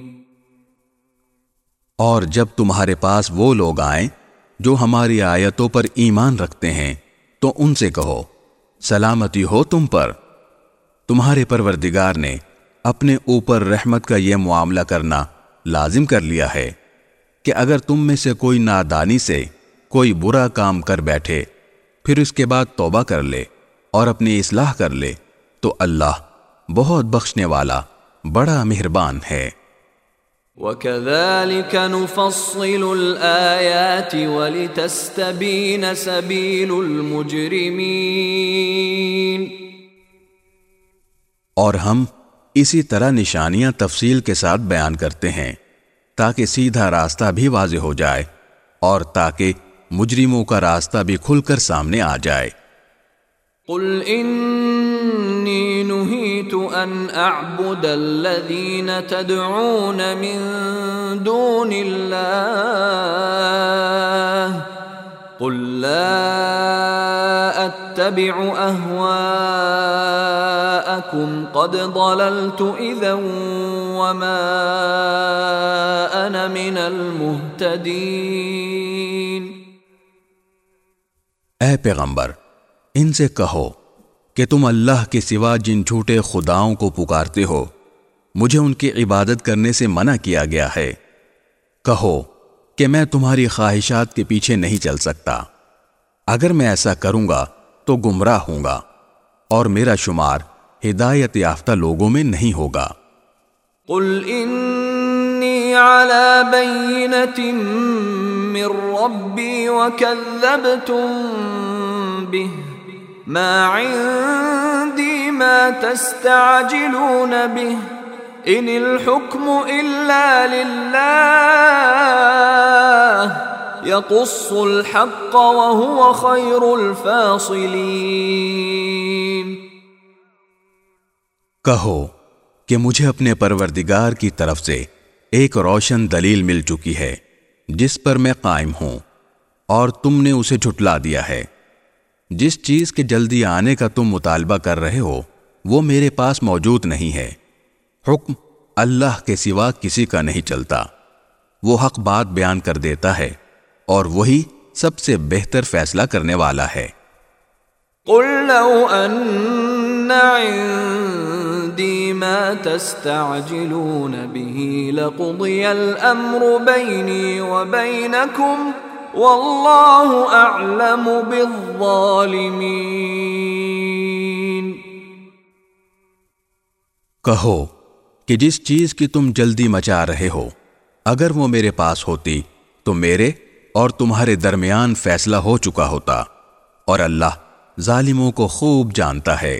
اور جب تمہارے پاس وہ لوگ آئیں جو ہماری آیتوں پر ایمان رکھتے ہیں، تو ان سے کہو، سلامتی ہو تم پر۔ تمہارے پروردگار نے اپنے اوپر رحمت کا یہ معاملہ کرنا لازم کر لیا ہے کہ اگر تم میں سے کوئی نادانی سے کوئی برا کام کر بیٹھے، پھر اس کے بعد توبہ کر لے اور اپنی اصلاح کر لے، تو اللہ بہت بخشنے والا، بڑا مہربان ہے۔ وَكَذَلِكَ نُفَصِّلُ الْآيَاتِ وَلِتَسْتَبِينَ سَبِيلُ الْمُجْرِمِينَ۔ اور ہم اسی طرح نشانیاں تفصیل کے ساتھ بیان کرتے ہیں تاکہ سیدھا راستہ بھی واضح ہو جائے اور تاکہ مجرموں کا راستہ بھی کھل کر سامنے آ جائے۔ قل انی نہیت ان اعبد الذین تدعون من دون اللہ قل لا اتبع اہواءکم قد ضللت اذا وما انا من المہتدین اے پیغمبر ان سے کہو کہ تم اللہ کے سوا جن جھوٹے خداؤں کو پکارتے ہو، مجھے ان کی عبادت کرنے سے منع کیا گیا ہے۔ کہو کہ میں تمہاری خواہشات کے پیچھے نہیں چل سکتا۔ اگر میں ایسا کروں گا تو گمراہ ہوں گا اور میرا شمار ہدایت یافتہ لوگوں میں نہیں ہوگا۔ قل انی على بینة من ربی وکذبتم به۔ ما عندي ما تستعجلون به ان الحكم الا لله يقص الحق وهو خير الفاصلين کہو کہ مجھے اپنے پروردگار کی طرف سے ایک روشن دلیل مل چکی ہے جس پر میں قائم ہوں اور تم نے اسے جھٹلا دیا ہے۔ جس چیز کے جلدی آنے کا تم مطالبہ کر رہے ہو، وہ میرے پاس موجود نہیں ہے۔ حکم اللہ کے سوا کسی کا نہیں چلتا۔ وہ حق بات بیان کر دیتا ہے اور وہی سب سے بہتر فیصلہ کرنے والا ہے۔ قل لو ان عندي ما تستعجلون به لقضي الامر بيني وبينكم واللہ اعلم بالظالمین کہو کہ جس چیز کی تم جلدی مچا رہے ہو اگر وہ میرے پاس ہوتی تو میرے اور تمہارے درمیان فیصلہ ہو چکا ہوتا اور اللہ ظالموں کو خوب جانتا ہے۔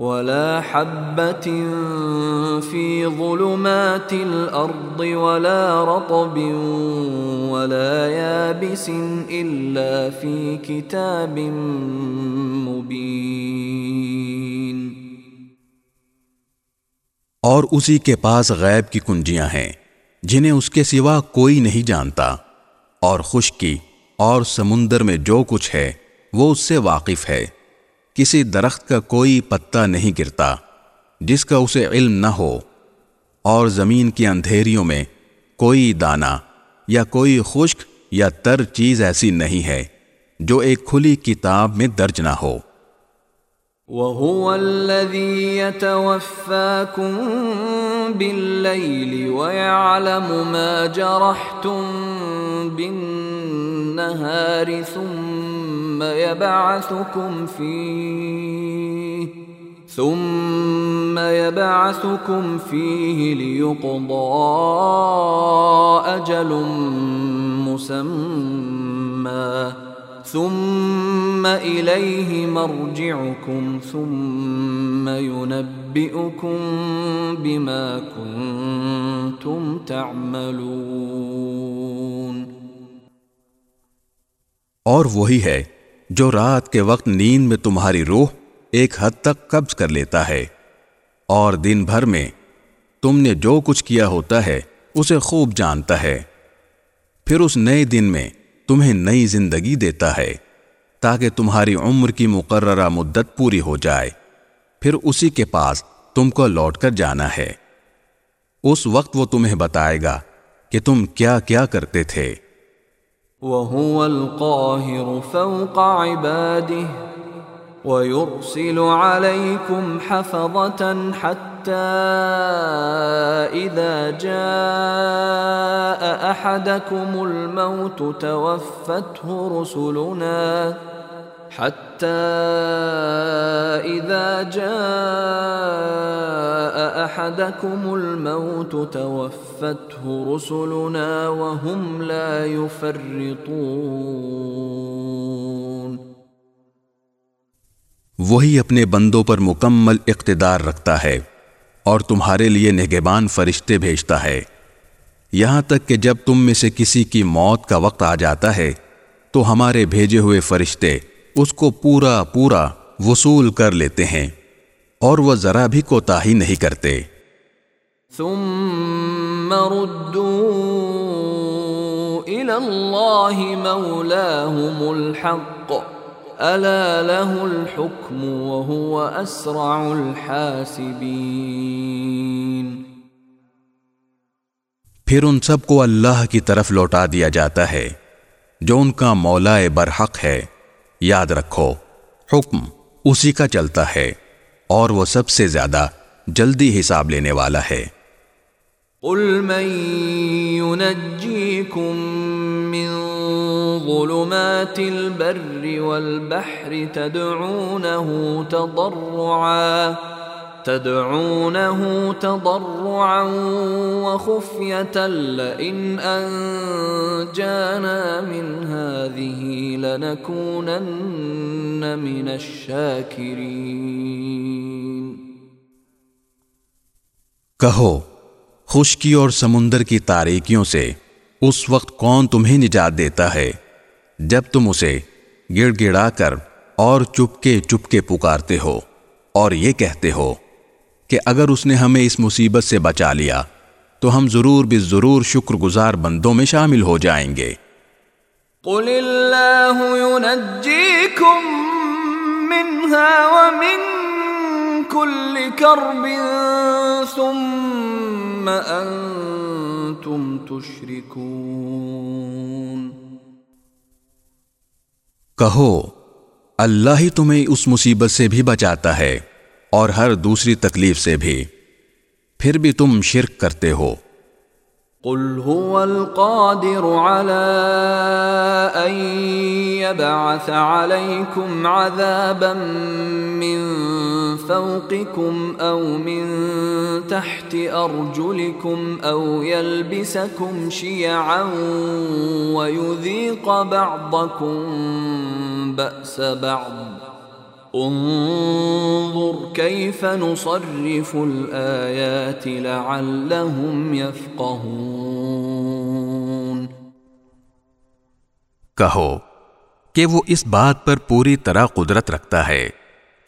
ولا حبة في ظلمات الأرض ولا رطب ولا يابس إلا في كتاب مبين. اور اسی کے پاس غیب کی کنجیاں ہیں، جنہیں اس کے سوا کوئی نہیں جانتا، اور خشکی اور سمندر میں جو کچھ ہے، وہ اس سے واقف ہے۔ کسی درخت کا کوئی پتا نہیں گرتا، جس کا اسے علم نہ ہو، اور زمین کی اندھیریوں میں کوئی دانہ یا کوئی خشک یا تر چیز ایسی نہیں ہے جو ایک کھلی کتاب میں درج نہ ہو۔ وَهُوَ الَّذِي يَتَوَفَّاكُمْ بِاللَّيْلِ وَيَعْلَمُ مَا جَرَحْتُمْ بِالنَّهَارِ ثُمَّ يَبْعَثُكُمْ فِيهِ، ثُمَّ يَبْعَثُكُمْ فِيهِ لِيُقْضَى أَجَلٌ مُسَمًّى، ثم إليه مرجعكم، ثم ينبئكم بما كنتم تعملون۔ اور وہی ہے جو رات کے وقت نیند میں تمہاری روح ایک حد تک قبض کر لیتا ہے، اور دن بھر میں تم نے جو کچھ کیا ہوتا ہے، اسے خوب جانتا ہے۔ پھر اس نئے دن میں تمہیں نئی زندگی دیتا ہے، تاکہ تمہاری عمر کی مقررہ مدت پوری ہو جائے۔ پھر اسی کے پاس تم کو لوٹ کر جانا ہے۔ اس وقت وہ تمہیں بتائے گا کہ تم کیا کیا کرتے تھے۔ وهو القاهر فوق عباده ويرسل عليكم حفظة حتى إذا جاء أحدكم الموت توفته رسلنا حتى جاء الموت توفته رسلنا وهم لا يفرطون. وہی اپنے بندوں پر مکمل اقتدار رکھتا ہے اور تمہارے لیے نگبان فرشتے بھیجتا ہے۔ یہاں تک کہ جب تم میں سے کسی کی موت کا وقت آ جاتا ہے تو ہمارے بھیجے ہوئے فرشتے اس کو پورا پورا وصول کر لیتے ہیں اور وہ ذرا بھی کوتا ہی نہیں کرتے۔ ثم ردوا الى اللہ مولاهم الحق الا له الحكم وهو اسرع الحاسبين۔ پھر ان سب کو اللہ کی طرف لوٹا دیا جاتا ہے جو ان کا مولا برحق ہے۔ یاد رکھو، حکم اسی کا چلتا ہے اور وہ سب سے زیادہ جلدی حساب لینے والا ہے۔ قل من ينجيكم من ظلمات البر والبحر تدعونه تضرعاً تدعونه تضرعا وخفية لئن أنجانا من هذه لنكونن من الشاكرين. کہو، خشکی اور سمندر کی تاریکیوں سے اس وقت کون تمہیں نجات دیتا ہے؟ جب تم اسے گڑ گڑا کر اور چپکے چپکے پکارتے ہو اور یہ کہتے ہو کہ اگر اس نے ہمیں اس مصیبت سے بچا لیا تو ہم ضرور بھی ضرور شکر گزار بندوں میں شامل ہو جائیں گے۔ قل اللہ ينجيكم منها ومن كل كرب ثم انتم تشركون۔ کہو اللہ ہی تمہیں اس مصیبت سے بھی بچاتا ہے۔ اور ہر دوسری تکلیف سے بھی۔ پھر بھی تم شرک کرتے ہو۔ قل هو القادر على أن يبعث عليكم عذابا من فوقكم أو من تحت أرجلكم أو يلبسكم شيعا ويذيق بعضكم بأس بعض۔ انظر كيف نصرف الآيات لعلهم يفقهون کہو کہ وہ اس بات پر پوری طرح قدرت رکھتا ہے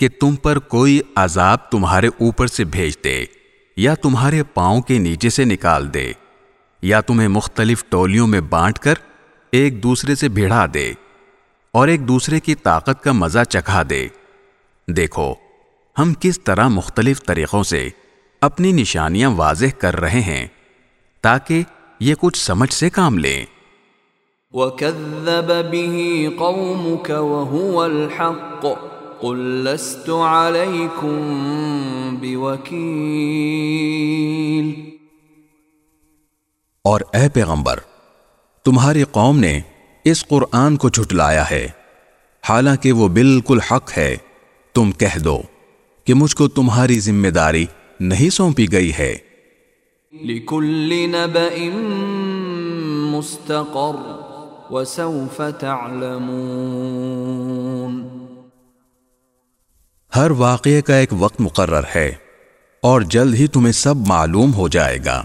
کہ تم پر کوئی عذاب تمہارے اوپر سے بھیج دے یا تمہارے پاؤں کے نیچے سے نکال دے یا تمہیں مختلف ٹولیوں میں بانٹ کر ایک دوسرے سے بھیڑا دے اور ایک دوسرے کی طاقت کا مزہ چکھا دے۔ دیکھو ہم کس طرح مختلف طریقوں سے اپنی نشانیاں واضح کر رہے ہیں تاکہ یہ کچھ سمجھ سے کام لیں۔ وَكَذَّبَ بِهِ قَوْمُكَ وَهُوَ الْحَقُّ قُلْ لَسْتُ عَلَيْكُمْ بِوَكِيلٍ۔ اور اے پیغمبر تمہاری قوم نے اس قرآن کو جھٹلایا ہے حالانکہ وہ بالکل حق ہے۔ تم کہہ دو کہ مجھ کو تمہاری ذمہ داری نہیں سونپی گئی ہے۔ لِكُلِّ نَبَئٍ مُسْتَقَرٍ وَسَوْفَ تَعْلَمُونَ۔ ہر واقعے کا ایک وقت مقرر ہے اور جلد ہی تمہیں سب معلوم ہو جائے گا۔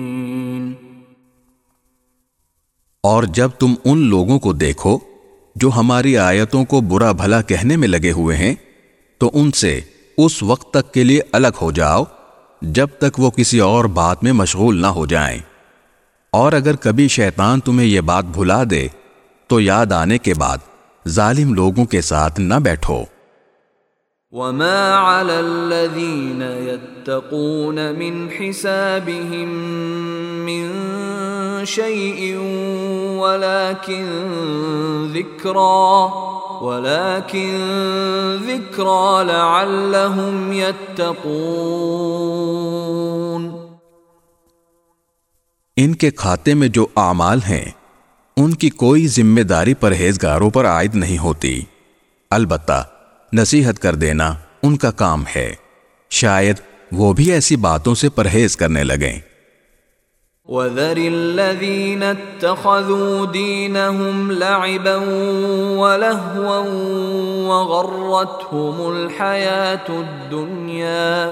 اور جب تم ان لوگوں کو دیکھو جو ہماری آیتوں کو برا بھلا کہنے میں لگے ہوئے ہیں، تو ان سے اس وقت تک کے لیے الگ ہو جاؤ جب تک وہ کسی اور بات میں مشغول نہ ہو جائیں۔ اور اگر کبھی شیطان تمہیں یہ بات بھلا دے، تو یاد آنے کے بعد ظالم لوگوں کے ساتھ نہ بیٹھو۔ وما على الذين يتقون من حسابهم من شيء ولكن ذكرى ولكن ذكرى لعلهم يتقون ان کے کھاتے میں جو اعمال ہیں، ان کی کوئی ذمہ داری پرہیزگاروں پر عائد نہیں ہوتی۔ البتہ نصیحت کر دینا ان کا کام ہے۔ شاید وہ بھی ایسی باتوں سے پرہیز کرنے لگیں۔ وَذَرِ الَّذِينَ اتَّخَذُوا دِينَهُمْ لَعِبًا وَلَهْوًا وَغَرَّتْهُمُ الْحَيَاةُ الدُّنْيَا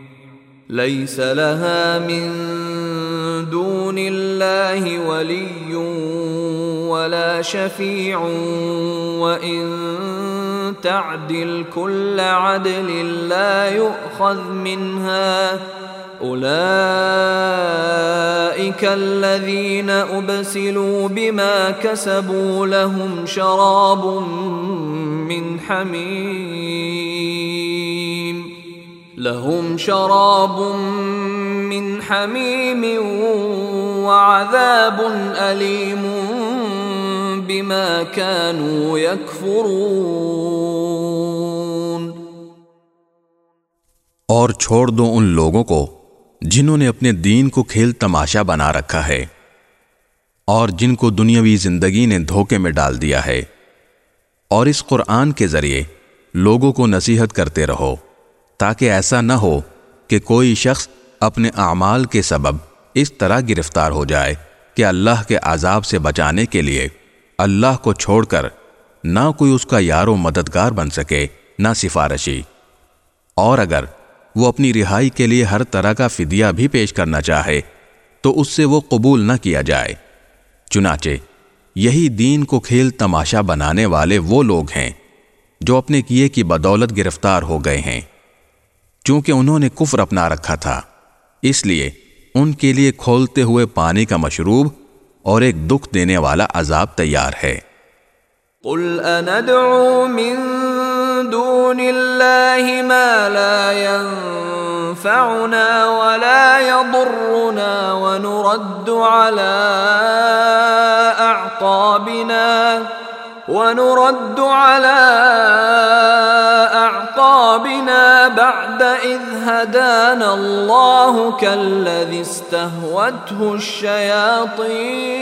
ليس لها من دون الله ولي ولا شفيع، وإن تعدل كل عدل لا يؤخذ منها. أولئك الذين أبسلوا بما كسبوا لهم شراب من حميم. لهم شراب من حميم وعذاب أليم بما كانوا يكفرون. اور چھوڑ دو ان لوگوں کو جنہوں نے اپنے دین کو کھیل تماشا بنا رکھا ہے اور جن کو دنیاوی زندگی نے دھوکے میں ڈال دیا ہے اور اس قرآن کے ذریعے لوگوں کو نصیحت کرتے رہو۔ تاکہ ایسا نہ ہو کہ کوئی شخص اپنے اعمال کے سبب اس طرح گرفتار ہو جائے کہ اللہ کے عذاب سے بچانے کے لیے اللہ کو چھوڑ کر نہ کوئی اس کا یار و مددگار بن سکے، نہ سفارشی۔ اور اگر وہ اپنی رہائی کے لیے ہر طرح کا فدیہ بھی پیش کرنا چاہے، تو اس سے وہ قبول نہ کیا جائے۔ چنانچہ، یہی دین کو کھیل تماشا بنانے والے وہ لوگ ہیں جو اپنے کیے کی بدولت گرفتار ہو گئے ہیں۔ چونکہ انہوں نے کفر اپنا رکھا تھا۔ اس لیے ان کے لیے کھولتے ہوئے پانی کا مشروب اور ایک دکھ دینے والا عذاب تیار ہے۔ قل اندعو من دون الله ما لا ينفعنا ولا يضرنا ونرد على اعقابنا ونرد على أعقابنا بعد إذ هدانا الله كالذي استهوته الشياطين.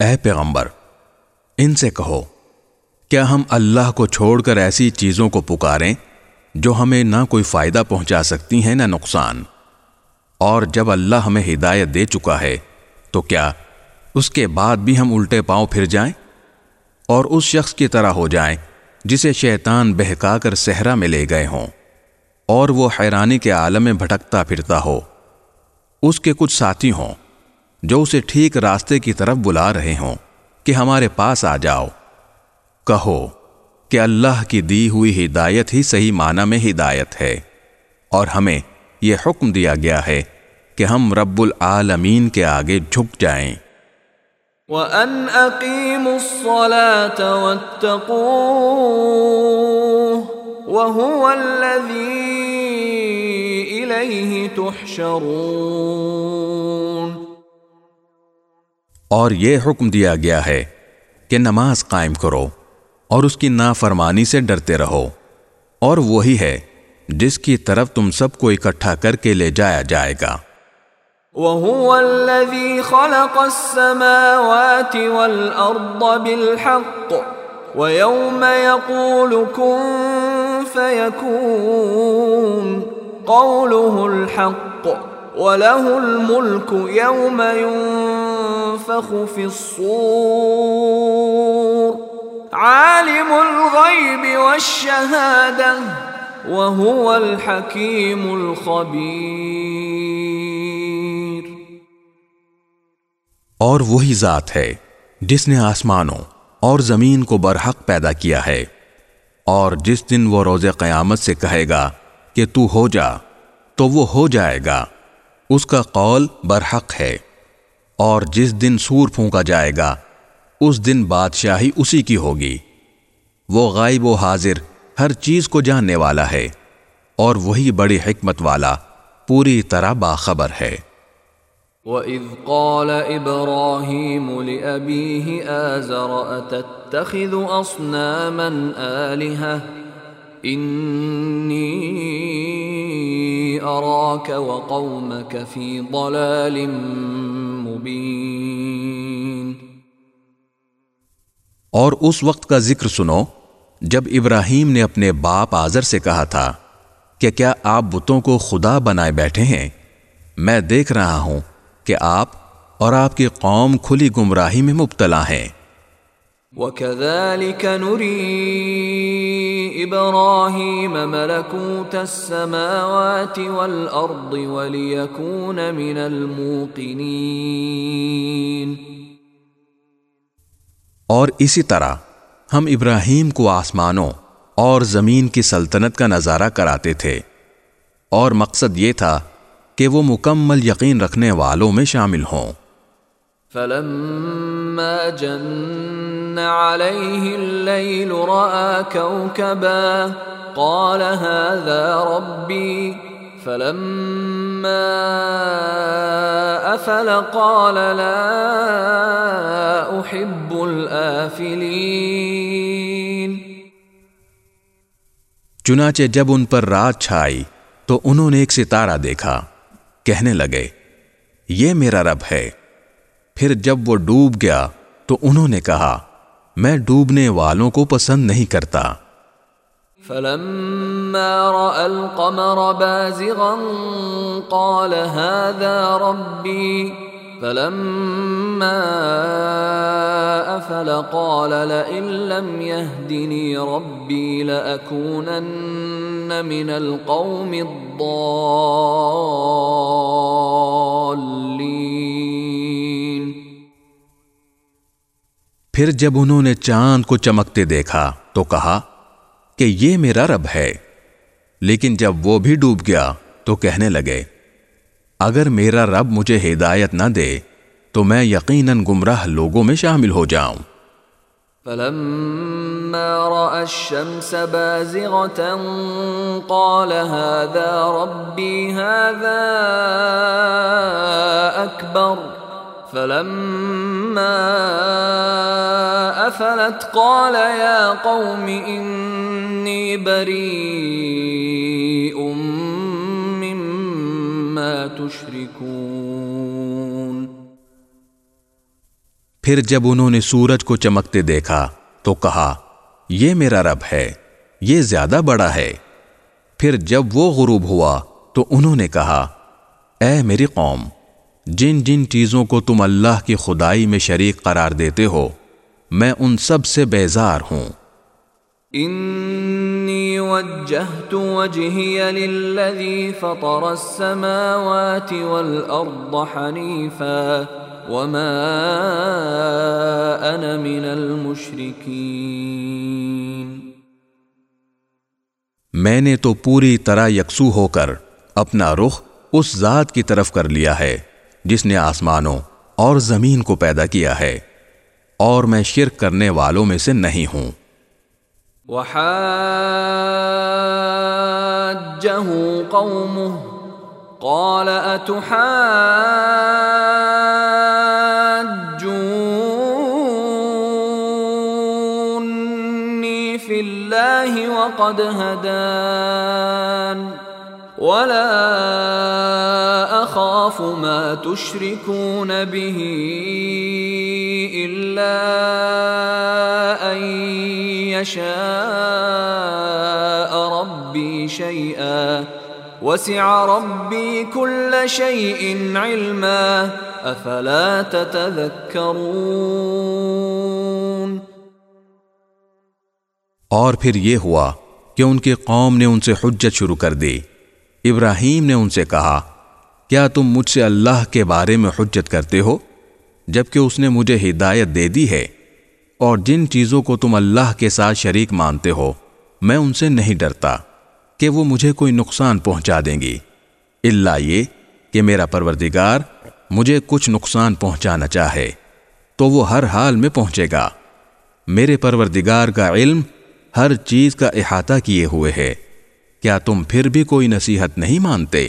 اے پیغمبر، ان سے کہو، کیا ہم اللہ کو چھوڑ کر ایسی چیزوں کو پکاریں جو ہمیں نہ کوئی فائدہ پہنچا سکتی ہیں نہ نقصان؟ اور جب اللہ ہمیں ہدایت دے چکا ہے، تو کیا اس کے بعد بھی ہم الٹے پاؤں پھر جائیں؟ اور اس شخص کی طرح ہو جائیں جسے شیطان بہکا کر صحرا میں لے گئے ہوں، اور وہ حیرانی کے عالم میں بھٹکتا پھرتا ہو۔ اس کے کچھ ساتھی ہوں۔ جو اسے ٹھیک راستے کی طرف بلا رہے ہوں کہ ہمارے پاس آ جاؤ۔ کہو کہ اللہ کی دی ہوئی ہدایت ہی صحیح معنی میں ہدایت ہے اور ہمیں یہ حکم دیا گیا ہے کہ ہم رب العالمین کے آگے جھک جائیں۔ وَأَنْ أَقِيمُوا الصَّلَاةَ وَاتَّقُوهُ وَهُوَ الَّذِي إِلَيْهِ تُحْشَرُونَ۔ اور یہ حکم دیا گیا ہے کہ نماز قائم کرو اور اس کی نافرمانی سے ڈرتے رہو۔ اور وہی ہے جس کی طرف تم سب کو اکٹھا کر کے لے جایا جائے گا۔ وهو الذي خلق السماوات والأرض بالحق ويوم يقول كن فيكون قوله الحق وله الملك يوم ينفخ في الصور عالم الغيب والشهادة وهو الحكيم الخبير اور وہی ذات ہے جس نے آسمانوں اور زمین کو برحق پیدا کیا ہے۔ اور جس دن وہ روز قیامت سے کہے گا کہ تو ہو جا، تو وہ ہو جائے گا۔ اس کا قول برحق ہے اور جس دن سور پھونکا جائے گا، اس دن بادشاہی اسی کی ہوگی۔ وہ غائب و حاضر ہر چیز کو جاننے والا ہے اور وہی بڑی حکمت والا پوری طرح باخبر ہے۔ وَإِذْ قَالَ إِبْرَاهِيمُ لِأَبِيهِ آزَرَ أَتَتَّخِذُ أَصْنَامًا آلِهَةً إِنِّي أَرَاكَ وَقَوْمَكَ فِي ضَلَالٍ مُبِينٍ. اور اس وقت کا ذکر سنو جب ابراہیم نے اپنے باپ آزر سے کہا تھا کہ کیا آپ بتوں کو خدا بنائے بیٹھے ہیں؟ میں دیکھ رہا ہوں کہ آپ اور آپ کی قوم کھلی گمراہی میں مبتلا ہیں۔ وَكَذَلِكَ نُرِي إِبْرَاهِيمَ مَلَكُوتَ السَّمَاوَاتِ وَالْأَرْضِ وَلِيَكُونَ مِنَ الْمُوقِنِينَ. اور اسی طرح ہم ابراہیم کو آسمانوں اور زمین کی سلطنت کا نظارہ کراتے تھے اور مقصد یہ تھا کہ وہ مکمل یقین رکھنے والوں میں شامل ہوں۔ فلما جن عليه الليل رأى كوكبا قال هذا ربي فلما أفل قال لا أحب الآفلين. چنانچہ جب ان پر رات چھائی تو انہوں نے ایک ستارہ دیکھا، کہنے لگے، یہ میرا رب ہے. پھر جب وہ ڈوب گیا تو انہوں نے کہا میں ڈوبنے والوں کو پسند نہیں کرتا۔ فلما رأى القمر بازغا قال هذا ربي فلما أفل قال لئن لم يهدني ربي لأكونن من القوم الضالين۔ پھر جب انہوں نے چاند کو چمکتے دیکھا تو کہا کہ یہ میرا رب ہے۔ لیکن جب وہ بھی ڈوب گیا تو کہنے لگے، اگر میرا رب مجھے ہدایت نہ دے تو میں یقیناً گمراہ لوگوں میں شامل ہو جاؤں۔ فلما رأى الشمس بازغة قال، هذا ربي، هذا أكبر۔ فلما أفلت قال يا قوم إني بريء مما تشركون. پھر جب انہوں نے سورج کو چمکتے دیکھا تو کہا، یہ میرا رب ہے، یہ زیادہ بڑا ہے۔ پھر جب وہ غروب ہوا تو انہوں نے کہا، اے میری قوم جن جن چیزوں کو تم اللہ کی خدائی میں شریک قرار دیتے ہو میں ان سب سے بیزار ہوں۔ انی وجہت وجہی للذی فطر السماوات والارض حنیفا وما انا من المشرکین میں نے تو پوری طرح یکسو ہو کر اپنا رخ اس ذات کی طرف کر لیا ہے۔ جس نے آسمانوں اور زمین کو پیدا کیا ہے، اور میں شرک کرنے والوں میں سے نہیں ہوں۔ وحاجه قومه، قال أتحاجوني في في الله وقد هدان، ولا اخاف تشركون به الا ان يشاء ربي شيئا. وسع ربي كل شيء علما. افلا تتذكرون؟ اور پھر یہ ہوا کہ ان کے قوم نے ان سے حجت شروع کر دی۔ ابراہیم نے ان سے کہا کیا تم مجھ سے اللہ کے بارے میں حجت کرتے ہو؟ جبکہ اس نے مجھے ہدایت دے دی ہے۔ اور جن چیزوں کو تم اللہ کے ساتھ شریک مانتے ہو، میں ان سے نہیں ڈرتا کہ وہ مجھے کوئی نقصان پہنچا دیں گی۔ اللہ یہ کہ میرا پروردگار مجھے کچھ نقصان پہنچانا چاہے، تو وہ ہر حال میں پہنچے گا۔ میرے پروردگار کا علم ہر چیز کا احاطہ کیے ہوئے ہے۔ کیا تم پھر بھی کوئی نصیحت نہیں مانتے؟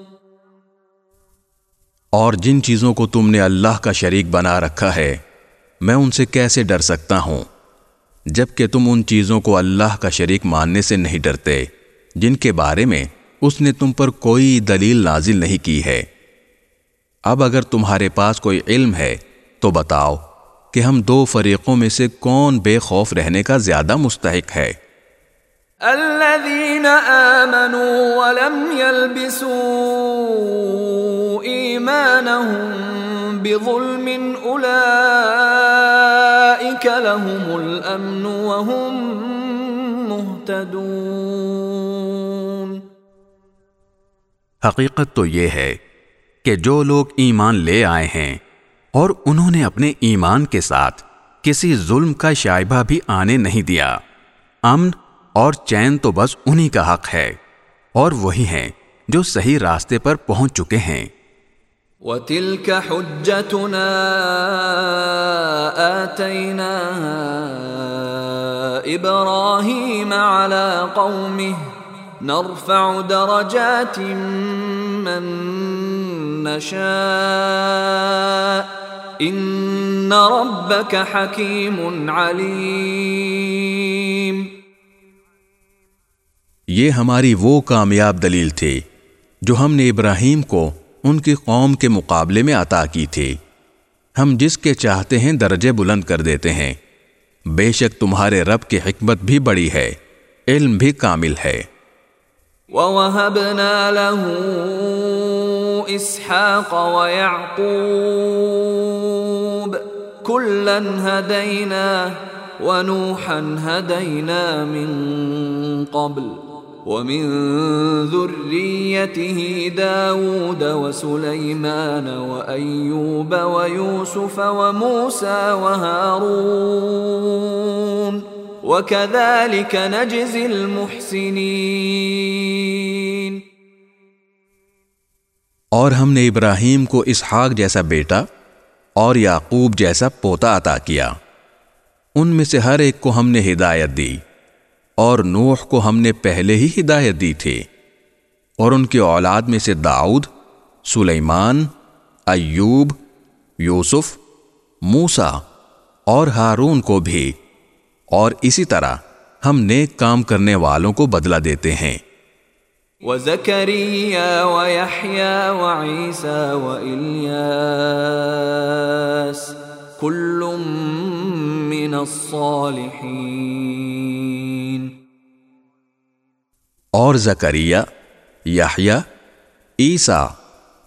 اور جن چیزوں کو تم نے اللہ کا شریک بنا رکھا ہے، میں ان سے کیسے ڈر سکتا ہوں؟ جبکہ تم ان چیزوں کو اللہ کا شریک ماننے سے نہیں ڈرتے، جن کے بارے میں اس نے تم پر کوئی دلیل نازل نہیں کی ہے۔ اب اگر تمہارے پاس کوئی علم ہے، تو بتاؤ کہ ہم دو فریقوں میں سے کون بے خوف رہنے کا زیادہ مستحق ہے۔ الذين آمنوا ولم يلبسوا إيمانهم بظلم أولئك لهم الأمن وهم مهتدون حقیقت تو یہ ہے کہ جو لوگ ایمان لے آئے ہیں اور انہوں نے اپنے ایمان کے ساتھ کسی ظلم کا شائبہ بھی آنے نہیں دیا، امن اور چین تو بس انہی کا حق ہے اور وہی ہیں جو صحیح راستے پر پہنچ چکے ہیں۔ وَتِلْكَ حُجَّتُنَا آتَيْنَاهَا إِبْرَاهِيمَ عَلَى قَوْمِهِ نَرْفَعُ دَرَجَاتٍ مَّن نَّشَاءُ إِنَّ رَبَّكَ حَكِيمٌ عَلِيمٌ یہ ہماری وہ کامیاب دلیل تھی جو ہم نے ابراہیم کو ان کی قوم کے مقابلے میں عطا کی تھی۔ ہم جس کے چاہتے ہیں درجے بلند کر دیتے ہیں۔ بے شک تمہارے رب کی حکمت بھی بڑی ہے۔ علم بھی کامل ہے۔ وَوَهَبْنَا لَهُ إِسْحَاقَ وَيَعْقُوبَ كُلًّا هَدَيْنَا وَنُوحًا هَدَيْنَا مِن قَبْلُ ومن ذريته داود وسليمان وأيوب ويوسف وموسى وهارون وكذلك نجزي المحسنين. اور ہم نے ابراہیم کو اسحاق جیسا بیٹا اور یعقوب جیسا پوتا عطا کیا۔ ان میں سے ہر ایک کو ہم نے ہدایت دی۔ اور نوح کو ہم نے پہلے ہی ہدایت دی تھی۔ اور ان کی اولاد میں سے داؤد، سلیمان، ایوب، یوسف موسا اور ہارون کو بھی۔ اور اسی طرح ہم نیک کام کرنے والوں کو بدلہ دیتے ہیں۔ الصَّالِحِينَ۔ اور زکریہ یحییٰ عیسیٰ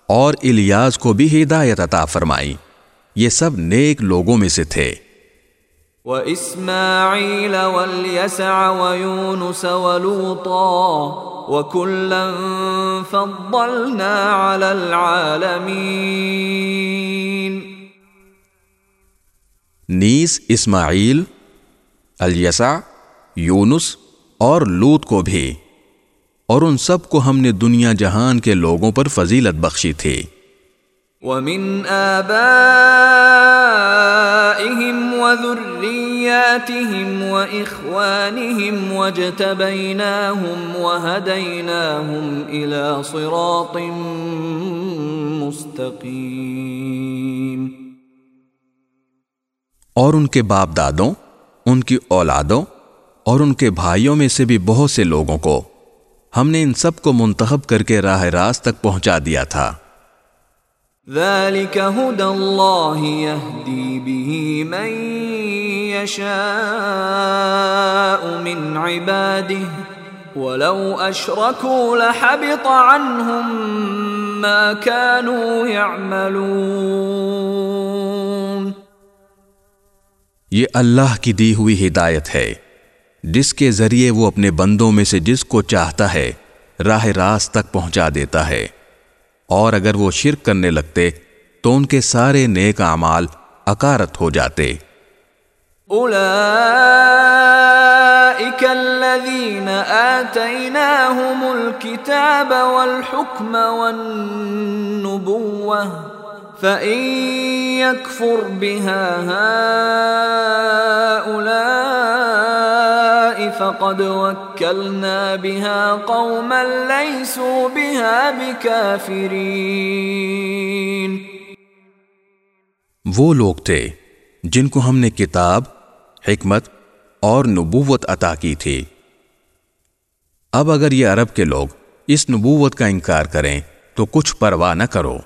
اور الیاس کو بھی ہدایت عطا فرمائی۔ یہ سب نیک لوگوں میں سے تھے۔ وَإِسْمَاعِيلَ وَالْيَسَعَ وَيُونُسَ وَلُوطًا وَكُلًّا فَضَّلْنَا عَلَى الْعَالَمِينَ۔ نیس اسماعیل الیسع یونس اور لوت کو بھی اور ان سب کو ہم نے دنیا جہان کے لوگوں پر فضیلت بخشی تھی۔ ومن آبائهم وذرياتهم وإخوانهم واجتبيناهم وهديناهم إلى صراط مستقيم۔ اور ان کے باپ دادوں ان کی اولادوں اور ان کے بھائیوں میں سے بھی بہت سے لوگوں کو ہم نے ان سب کو منتخب کر کے راہ راست تک پہنچا دیا تھا۔ ذلك هدى الله يهدي به من يشاء من عباده ولو أشركوا لحبط عنهم ما كانوا يعملون۔ یہ اللہ کی دی ہوئی ہدایت ہے۔ جس کے ذریعے وہ اپنے بندوں میں سے جس کو چاہتا ہے، راہ راست تک پہنچا دیتا ہے۔ اور اگر وہ شرک کرنے لگتے، تو ان کے سارے نیک اعمال اکارت ہو جاتے۔ اولئیک الذین آتیناہم الكتاب والحکم والنبوہ۔ فَإِن يَكْفُرْ بِهَا هَؤُلَاءِ فَقَدْ وَكَّلْنَا بِهَا قَوْمًا لَيْسُوا بِهَا بِكَافِرِينَ وہ لوگ تھے جن کو ہم نے کتاب، حکمت اور نبوت عطا کی تھی۔ اب اگر یہ عرب کے لوگ اس نبوت کا انکار کریں تو کچھ پرواہ نہ کرو۔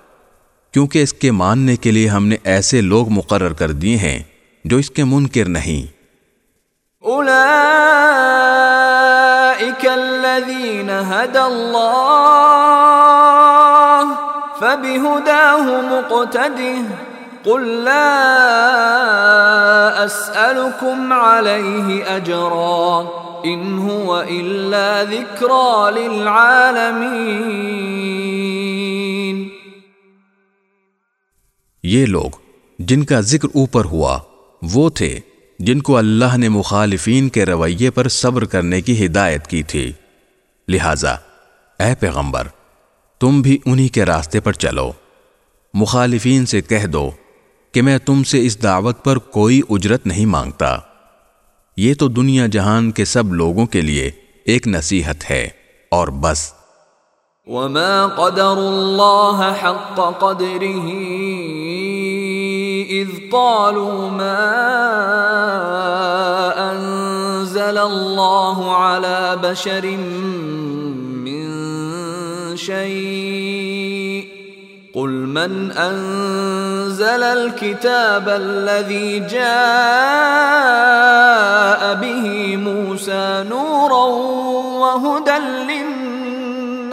کیونکہ اس کے ماننے کے لیے ہم نے ایسے لوگ مقرر کر دیے ہیں جو اس کے منکر نہیں۔ الذین اللہ قل لا اسألكم علیہ اجرا ان هو الا ذکرا للعالمین۔ یہ لوگ جن کا ذکر اوپر ہوا، وہ تھے جن کو اللہ نے مخالفین کے رویے پر صبر کرنے کی ہدایت کی تھی۔ لہذا، اے پیغمبر، تم بھی انہی کے راستے پر چلو۔ مخالفین سے کہہ دو کہ میں تم سے اس دعوت پر کوئی اجرت نہیں مانگتا۔ یہ تو دنیا جہان کے سب لوگوں کے لیے ایک نصیحت ہے اور بس۔ وما قدر الله حق قدره إذ قالوا ما أنزل الله على بشر من شيء قل من أنزل الكتاب الذي جاء به موسى نورا وهدى للناس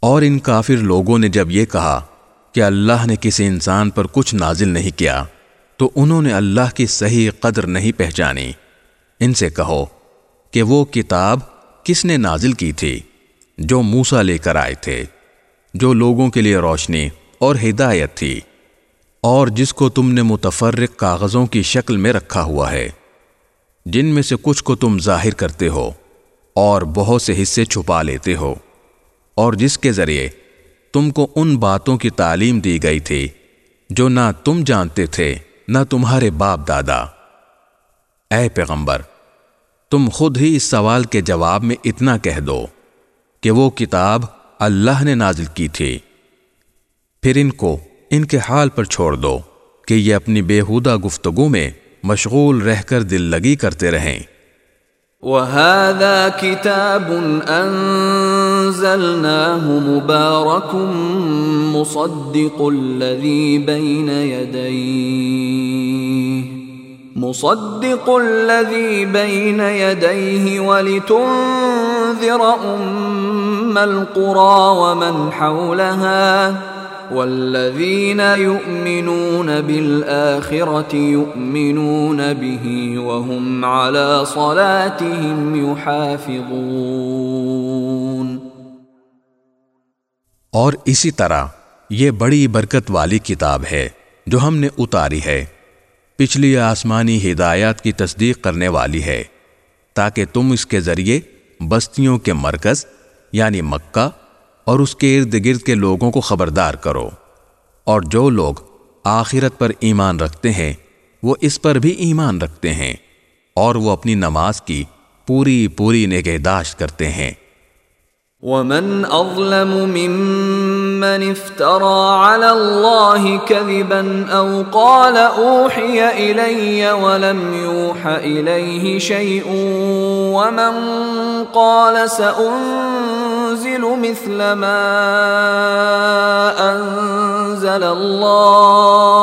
اور ان کافر لوگوں نے جب یہ کہا کہ اللہ نے کسی انسان پر کچھ نازل نہیں کیا، تو انہوں نے اللہ کی صحیح قدر نہیں پہچانی۔ ان سے کہو کہ وہ کتاب کس نے نازل کی تھی جو موسا لے کر آئے تھے، جو لوگوں کے لیے روشنی اور ہدایت تھی۔ اور جس کو تم نے متفرق کاغذوں کی شکل میں رکھا ہوا ہے، جن میں سے کچھ کو تم ظاہر کرتے ہو اور بہت سے حصے چھپا لیتے ہو۔ اور جس کے ذریعے تم کو ان باتوں کی تعلیم دی گئی تھی جو نہ تم جانتے تھے، نہ تمہارے باپ دادا۔ اے پیغمبر، تم خود ہی اس سوال کے جواب میں اتنا کہہ دو کہ وہ کتاب اللہ نے نازل کی تھی۔ پھر ان کو ان کے حال پر چھوڑ دو کہ یہ اپنی بےحودہ گفتگو میں مشغول رہ کر دل لگی کرتے رہیں۔ وَهَذَا كِتَابٌ أَنزَلْنَاهُ مُبَارَكٌ مُصَدِّقُ الَّذِي بَيْنَ يَدَيْهِ مصدق الذي بين يديه ولتنذر أم القرى ومن حولها والذين يؤمنون بالآخرة يؤمنون به وهم على صلاتهم يحافظون اور اسی طرح یہ بڑی برکت والی کتاب ہے جو ہم نے اتاری ہے۔ پچھلی آسمانی ہدایات کی تصدیق کرنے والی ہے تاکہ تم اس کے ذریعے بستیوں کے مرکز یعنی مکہ اور اس کے ارد گرد کے لوگوں کو خبردار کرو۔ اور جو لوگ آخرت پر ایمان رکھتے ہیں، وہ اس پر بھی ایمان رکھتے ہیں اور وہ اپنی نماز کی پوری پوری نگہداشت کرتے ہیں۔ ومن اظلم ممن افترى على الله كذبا او قال اوحي الي ولم يوحى اليه شيء ومن قال سانزل مثل ما انزل الله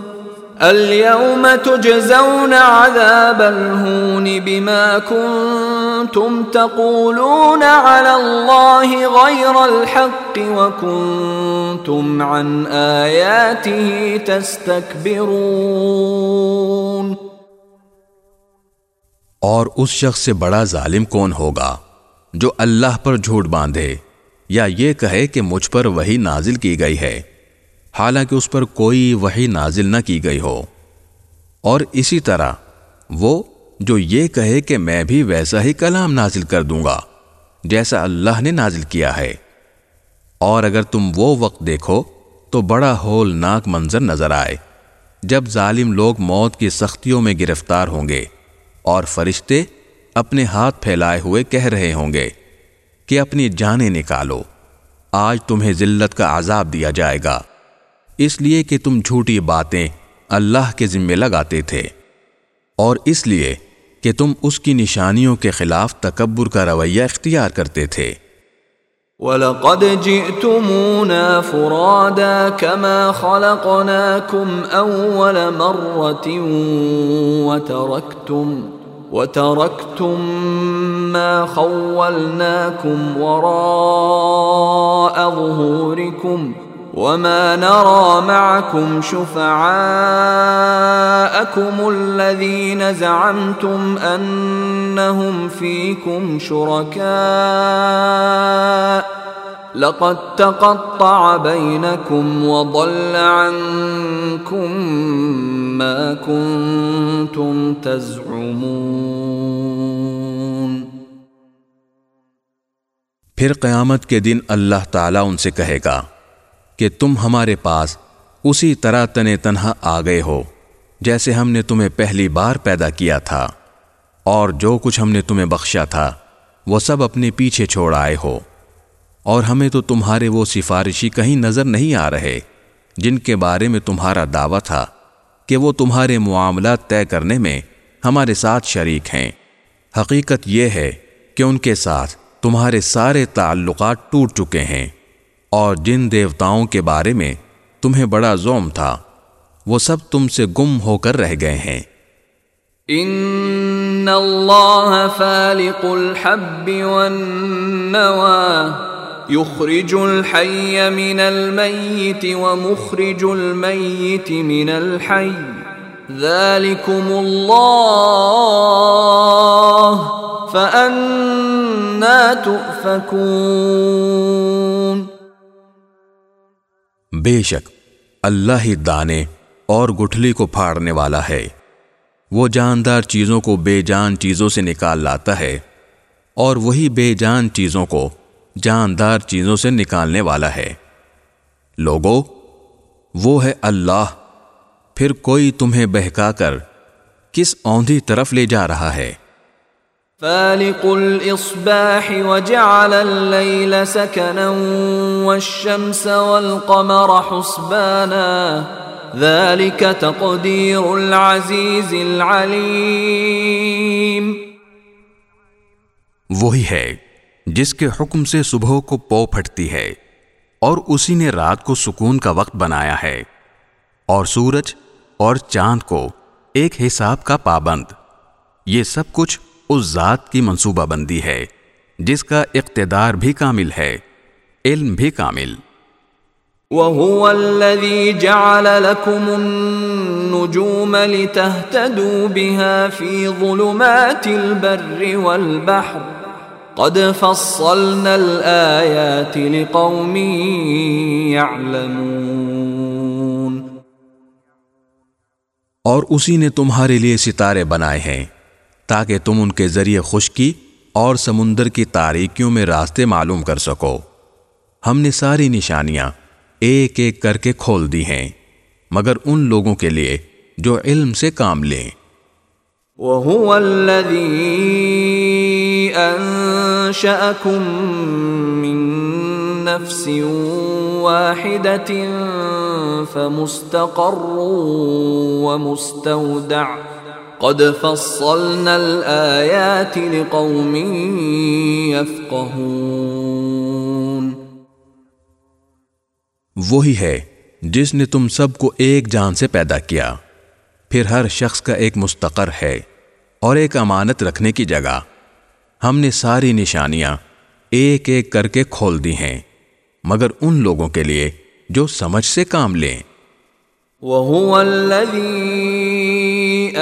اليوم تجزون عذاب الهون بما كنتم تقولون على الله غير الحق وكنتم عن آياته تستكبرون اور اس شخص سے بڑا ظالم کون ہوگا جو اللہ پر جھوٹ باندھے یا یہ کہے کہ مجھ پر وہی نازل کی گئی ہے؟ حالانکہ اس پر کوئی وہی نازل نہ کی گئی ہو۔ اور اسی طرح وہ جو یہ کہے کہ میں بھی ویسا ہی کلام نازل کر دوں گا جیسا اللہ نے نازل کیا ہے۔ اور اگر تم وہ وقت دیکھو تو بڑا ہول ناک منظر نظر آئے جب ظالم لوگ موت کی سختیوں میں گرفتار ہوں گے اور فرشتے اپنے ہاتھ پھیلائے ہوئے کہہ رہے ہوں گے کہ اپنی جانیں نکالو، آج تمہیں ذلت کا عذاب دیا جائے گا۔ اس لیے کہ تم جھوٹی باتیں اللہ کے ذمے لگاتے تھے اور اس لیے کہ تم اس کی نشانیوں کے خلاف تکبر کا رویہ اختیار کرتے تھے۔ وَلَقَدْ جِئْتُمُونَا فُرَادًا كَمَا خَلَقْنَاكُمْ أَوَّلَ مَرَّةٍ وَتَرَكْتُمْ وَتَرَكْتُمْ مَا خَوَّلْنَاكُمْ وَرَاءَ ظُهُورِكُمْ وما نرى معكم شفعاءكم الذين زعمتم أنهم فيكم شركاء لقد تقطع بينكم وضل عنكم ما كنتم تزعمون پھر قیامت کے دن اللہ تعالیٰ ان سے کہے گا کہ تم ہمارے پاس اسی طرح تنے تنہا آ گئے ہو، جیسے ہم نے تمہیں پہلی بار پیدا کیا تھا، اور جو کچھ ہم نے تمہیں بخشا تھا، وہ سب اپنے پیچھے چھوڑ آئے ہو۔ اور ہمیں تو تمہارے وہ سفارشی کہیں نظر نہیں آ رہے، جن کے بارے میں تمہارا دعویٰ تھا کہ وہ تمہارے معاملات طے کرنے میں ہمارے ساتھ شریک ہیں۔ حقیقت یہ ہے کہ ان کے ساتھ تمہارے سارے تعلقات ٹوٹ چکے ہیں۔ اور جن دیوتاؤں کے بارے میں تمہیں بڑا زوم تھا، وہ سب تم سے گم ہو کر رہ گئے ہیں۔ ان اللہ فالق الحب والنوى يخرج الحي من الميت ومخرج الميت من الحي ذلكم الله فأنا تؤفكون بے شک اللہ ہی دانے اور گٹھلی کو پھاڑنے والا ہے۔ وہ جاندار چیزوں کو بے جان چیزوں سے نکال لاتا ہے اور وہی بے جان چیزوں کو جاندار چیزوں سے نکالنے والا ہے۔ لوگو، وہ ہے اللہ۔ پھر کوئی تمہیں بہکا کر کس اوندھی طرف لے جا رہا ہے؟ فالق الإصباح وجعل الليل سكنا والشمس والقمر حسبانا. ذلك تقدير العزيز العليم. وہی ہے جس کے حکم سے صبح کو پو پھٹتی ہے اور اسی نے رات کو سکون کا وقت بنایا ہے اور سورج اور چاند کو ایک حساب کا پابند. یہ سب کچھ اس ذات کی منصوبہ بندی ہے جس کا اقتدار بھی کامل ہے علم بھی کامل۔ وهو الذي جعل لكم النجوم لتهتدوا بها في ظلمات البر والبحر قد فصلنا الآيات لقوم يعلمون۔ اور اسی نے تمہارے لیے ستارے بنائے ہیں۔ تاکہ تم ان کے ذریعے خشکی اور سمندر کی تاریکیوں میں راستے معلوم کر سکو۔ ہم نے ساری نشانیاں ایک ایک کر کے کھول دی ہیں، مگر ان لوگوں کے لیے جو علم سے کام لیں۔ وهو الذي أنشأكم من نفس واحدة فمستقر ومستودع قد فصلنا الآيات لقوم يفقهون. وہی ہے جس نے تم سب کو ایک جان سے پیدا کیا۔ پھر ہر شخص کا ایک مستقر ہے اور ایک امانت رکھنے کی جگہ۔ ہم نے ساری نشانیاں ایک ایک کر کے کھول دی ہیں مگر ان لوگوں کے لیے جو سمجھ سے کام لیں۔ وهو الذي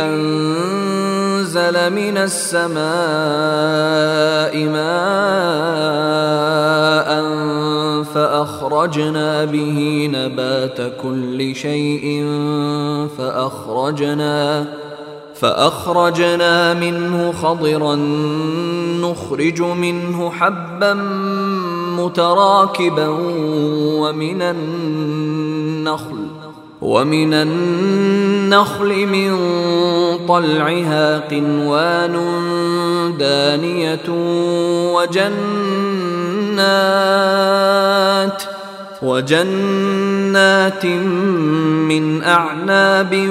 أنزل من السماء ماء فأخرجنا به نبات كل شيء فأخرجنا فأخرجنا منه خضرا نخرج منه حبا متراكبا ومن النخل ومن النخل من طلعها قنوان دانية وجنات وجنات من أعناب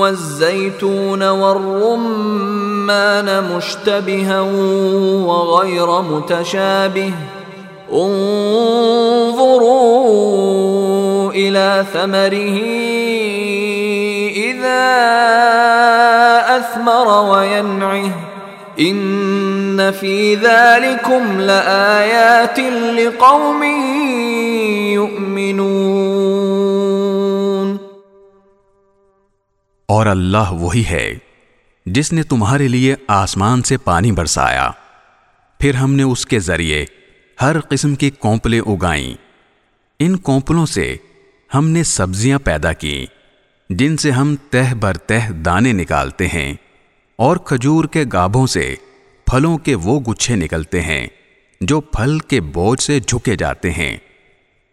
والزيتون والرمان مشتبها وغير متشابه. انظروا إلى ثمره إذا أثمر وينعه. إن في ذلكم لآيات لقوم يؤمنون. اور اللہ وہی ہے جس نے تمہارے لیے آسمان سے پانی برسایا. پھر ہم نے اس کے ذریعے ہر قسم کی کونپلیں اگائیں. ان کونپلوں سے ہم نے سبزیاں پیدا کی جن سے ہم تہ بر تہ دانے نکالتے ہیں اور کھجور کے گابوں سے پھلوں کے وہ گچھے نکلتے ہیں جو پھل کے بوجھ سے جھکے جاتے ہیں۔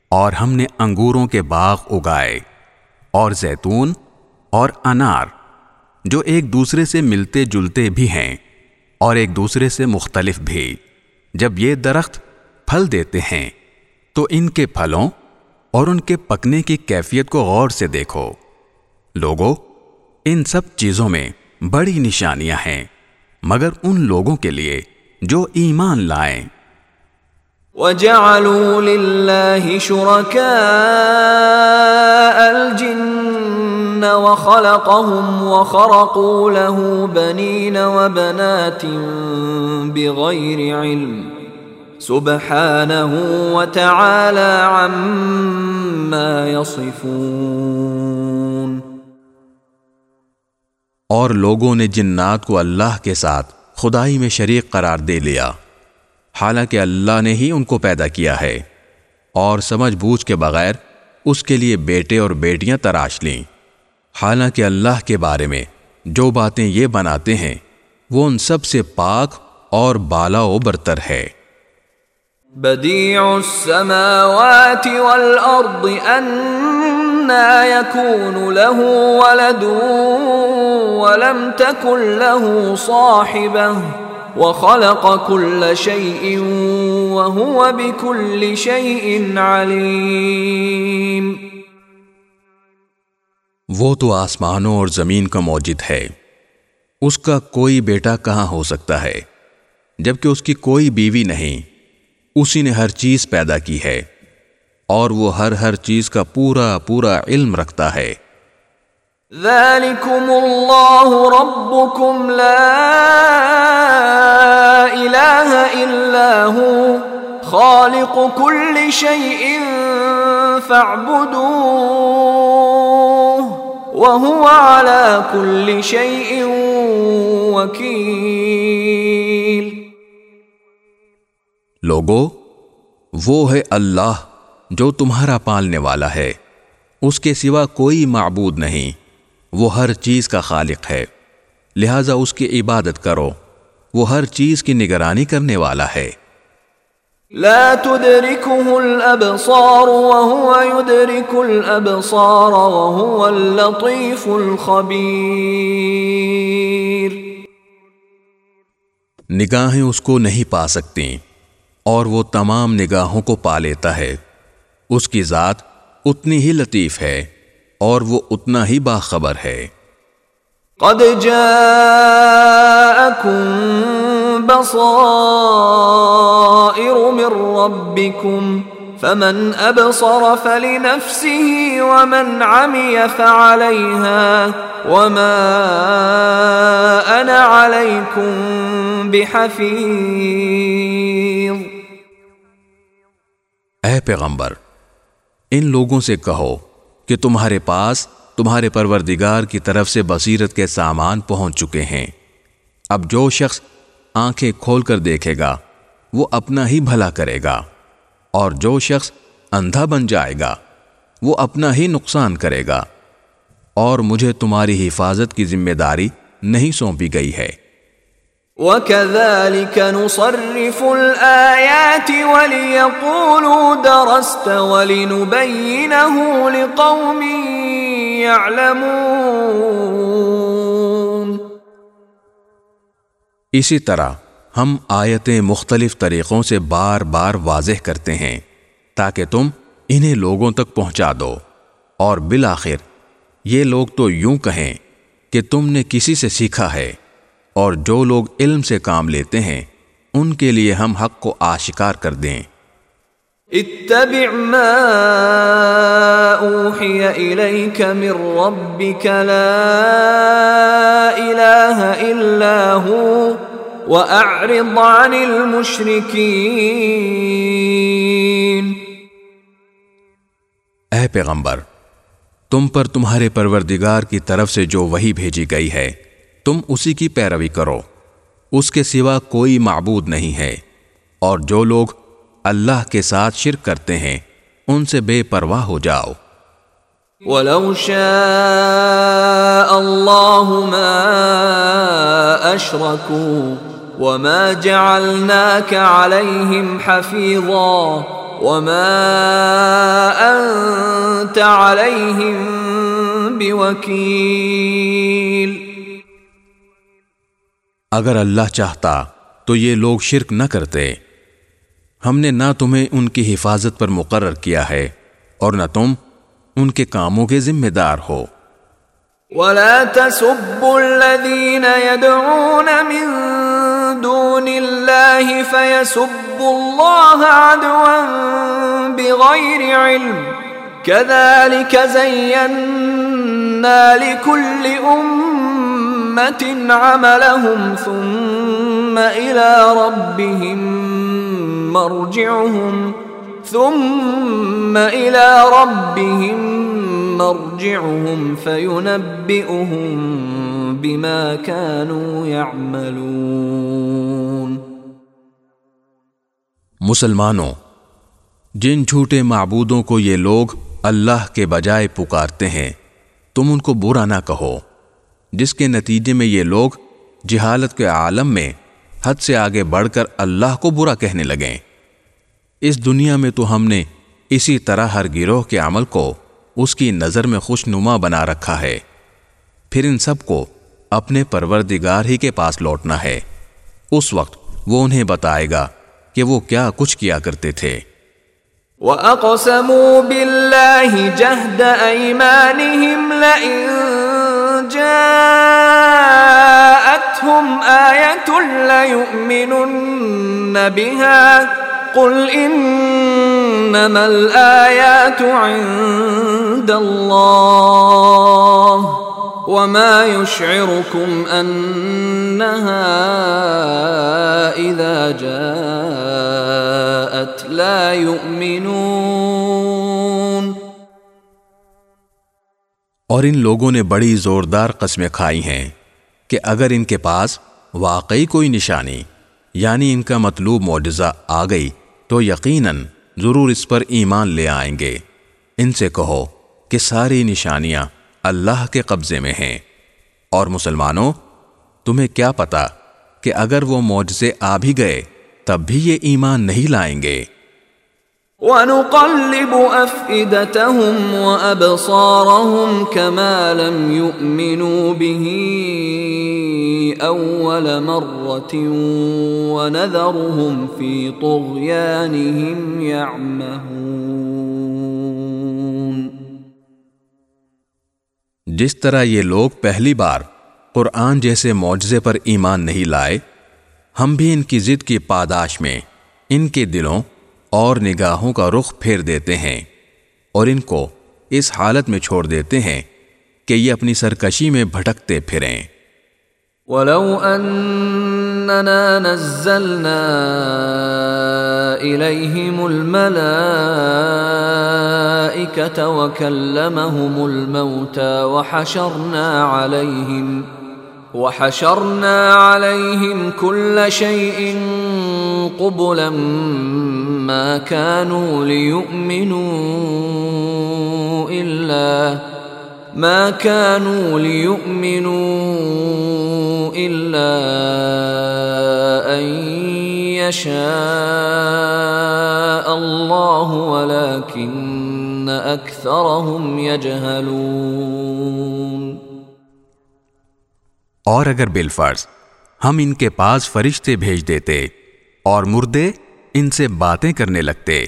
اور ہم نے انگوروں کے باغ اگائے اور زیتون اور انار، جو ایک دوسرے سے ملتے جلتے بھی ہیں اور ایک دوسرے سے مختلف بھی۔ جب یہ درخت پھل دیتے ہیں، تو ان کے پھلوں اور ان کے پکنے کی کیفیت کو غور سے دیکھو۔ لوگوں ان سب چیزوں میں بڑی نشانیاں ہیں، مگر ان لوگوں کے لیے جو ایمان لائیں۔ وجعلوا لله شركاء الجن وخلقهم وخرقوا له بنين وبنات بغير علم سبحانه وتعالى عما يصفون۔ اور لوگوں نے جنات کو اللہ کے ساتھ خدائی میں شریک قرار دے لیا۔ حالانکہ اللہ نے ہی ان کو پیدا کیا ہے۔ اور سمجھ بوجھ کے بغیر اس کے لیے بیٹے اور بیٹیاں تراش لیں۔ حالانکہ اللہ کے بارے میں جو باتیں یہ بناتے ہیں، وہ ان سب سے پاک اور بالا و برتر ہے۔ بديع السماوات والأرض أنا يكون له ولد ولم تكن له صاحبة وخلق كل شيء وهو بكل شيء عليم. وہ تو آسمانوں اور زمین کا موجد ہے۔ اس کا کوئی بیٹا کہاں ہو سکتا ہے؟ جبکہ اس کی کوئی بیوی نہیں۔ اسی نے ہر چیز پیدا کی ہے اور وہ ہر ہر چیز کا پورا پورا علم رکھتا ہے۔ ذلكم الله ربكم لا إله إلا هو خالق كل شيء فاعبدوه وهو على كل شيء وكيل لوگو وہ ہے اللہ جو تمہارا پالنے والا ہے۔ اس کے سوا کوئی معبود نہیں وہ ہر چیز کا خالق ہے۔ لہذا اس کی عبادت کرو وہ ہر چیز کی نگرانی کرنے والا ہے۔ لا تدركه الابصار وهو يدرك الابصار وهو اللطيف الخبير نگاہیں اس کو نہیں پا سکتی اور وہ تمام نگاہوں کو پا لیتا ہے۔ اس کی ذات اتنی ہی لطیف ہے اور وہ اتنا ہی باخبر ہے۔ قد جاءكم بصائر من ربكم فمن ابصر فلنفسه ومن عمي فعليها وما انا عليكم بحفيظ اے پیغمبر، ان لوگوں سے کہو کہ تمہارے پاس تمہارے پروردگار کی طرف سے بصیرت کے سامان پہنچ چکے ہیں۔ اب جو شخص آنکھیں کھول کر دیکھے گا، وہ اپنا ہی بھلا کرے گا۔ اور جو شخص اندھا بن جائے گا، وہ اپنا ہی نقصان کرے گا۔ اور مجھے تمہاری حفاظت کی ذمہ داری نہیں سونپی گئی ہے۔ وَكَذَلِكَ نُصَرِّفُ الْآيَاتِ وَلِيَقُولُوا دَرَسْتَ وَلِنُبَيِّنَهُ لِقَوْمٍ يَعْلَمُونَ اسی طرح ہم آیتیں مختلف طریقوں سے بار بار واضح کرتے ہیں تاکہ تم انہیں لوگوں تک پہنچا دو۔ اور بالآخر یہ لوگ تو یوں کہیں کہ تم نے کسی سے سیکھا ہے۔ اور جو لوگ علم سے کام لیتے ہیں ان کے لیے ہم حق کو آشکار کر دیں۔ اتبع ما اوحی الیک من ربک لا الہ الا ہو واعرض عن المشرکین۔ اے پیغمبر تم پر تمہارے پروردگار کی طرف سے جو وہی بھیجی گئی ہے تم اسی کی پیروی کرو۔ اس کے سوا کوئی معبود نہیں ہے۔ اور جو لوگ اللہ کے ساتھ شرک کرتے ہیں، ان سے بے پرواہ ہو جاؤ۔ ولو شاء الله ما اشركوا وما جعلناك عليهم حفيظا وما انت عليهم بوكيل اگر اللہ چاہتا تو یہ لوگ شرک نہ کرتے۔ ہم نے نہ تمہیں ان کی حفاظت پر مقرر کیا ہے اور نہ تم ان کے کاموں کے ذمہ دار ہو۔ ولا تسبوا الذين يدعون من دون الله فيسبوا الله عدوا بغير علم كذلك زينا لكل أمة عملهم ثم إلى ربهم مرجعهم ثم إلى ربهم مرجعهم فينبئهم بما كانوا يعملون مسلمانوں، جن جھوٹے معبودوں کو یہ لوگ اللہ کے بجائے پکارتے ہیں، تم ان کو برا نہ کہو۔ جس کے نتیجے میں یہ لوگ جہالت کے عالم میں حد سے آگے بڑھ کر اللہ کو برا کہنے لگیں۔ اس دنیا میں تو ہم نے اسی طرح ہر گروہ کے عمل کو اس کی نظر میں خوش نما بنا رکھا ہے۔ پھر ان سب کو اپنے پروردگار ہی کے پاس لوٹنا ہے۔ اس وقت وہ انہیں بتائے گا کہ وہ کیا کچھ کیا کرتے تھے۔ وَأَقْسَمُوا بِاللَّهِ جَهْدَ أَيْمَانِهِمْ لَئِن جَاءَتْهُمْ آيَةٌ لَيُؤْمِنُنَّ بِهَا قُلْ إِنَّمَا الْآيَاتُ عِندَ اللَّهِ وما يشعركم انها اذا جاءت لا يؤمنون اور ان لوگوں نے بڑی زوردار قسمیں کھائی ہیں کہ اگر ان کے پاس واقعی کوئی نشانی یعنی ان کا مطلوب معجزہ آ گئی، تو یقیناً ضرور اس پر ایمان لے آئیں گے۔ ان سے کہو کہ ساری نشانیاں اللہ کے قبضے میں ہیں۔ اور مسلمانوں، تمہیں کیا پتا کہ اگر وہ معجزے آ بھی گئے، تب بھی یہ ایمان نہیں لائیں گے۔ وَنُقَلِّبُ أَفْئِدَتَهُمْ وَأَبْصَارَهُمْ كَمَا لَمْ يُؤْمِنُوا بِهِ أَوَّلَ مَرَّةٍ وَنَذَرُهُمْ فِي طُغْيَانِهِمْ يَعْمَهُونَ. جس طرح یہ لوگ پہلی بار قرآن جیسے معجزے پر ایمان نہیں لائے، ہم بھی ان کی ضد کی پاداش میں ان کے دلوں اور نگاہوں کا رخ پھیر دیتے ہیں اور ان کو اس حالت میں چھوڑ دیتے ہیں کہ یہ اپنی سرکشی میں بھٹکتے پھریں۔ ولو اننا نزلنا اليهم الملائكه وكلمهم الموتى وحشرنا عليهم وحشرنا عليهم كل شيء قبلا ما كانوا ليؤمنوا الا ما كانوا ليؤمنوا إلا أن يشاء الله ولكن أكثرهم يجهلون۔ اور اگر بالفرض ہم ان کے پاس فرشتے بھیج دیتے اور مردے ان سے باتیں کرنے لگتے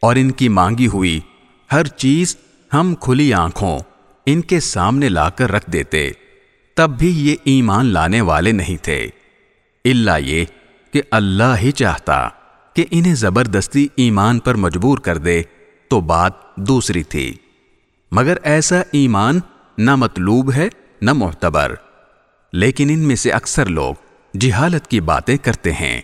اور ان کی مانگی ہوئی ہر چیز ہم کھلی آنکھوں ان کے سامنے لا کر رکھ دیتے۔ تب بھی یہ ایمان لانے والے نہیں تھے۔ اللہ یہ کہ اللہ ہی چاہتا کہ انہیں زبردستی ایمان پر مجبور کر دے تو بات دوسری تھی۔ مگر ایسا ایمان نہ مطلوب ہے نہ معتبر۔ لیکن ان میں سے اکثر لوگ جہالت کی باتیں کرتے ہیں۔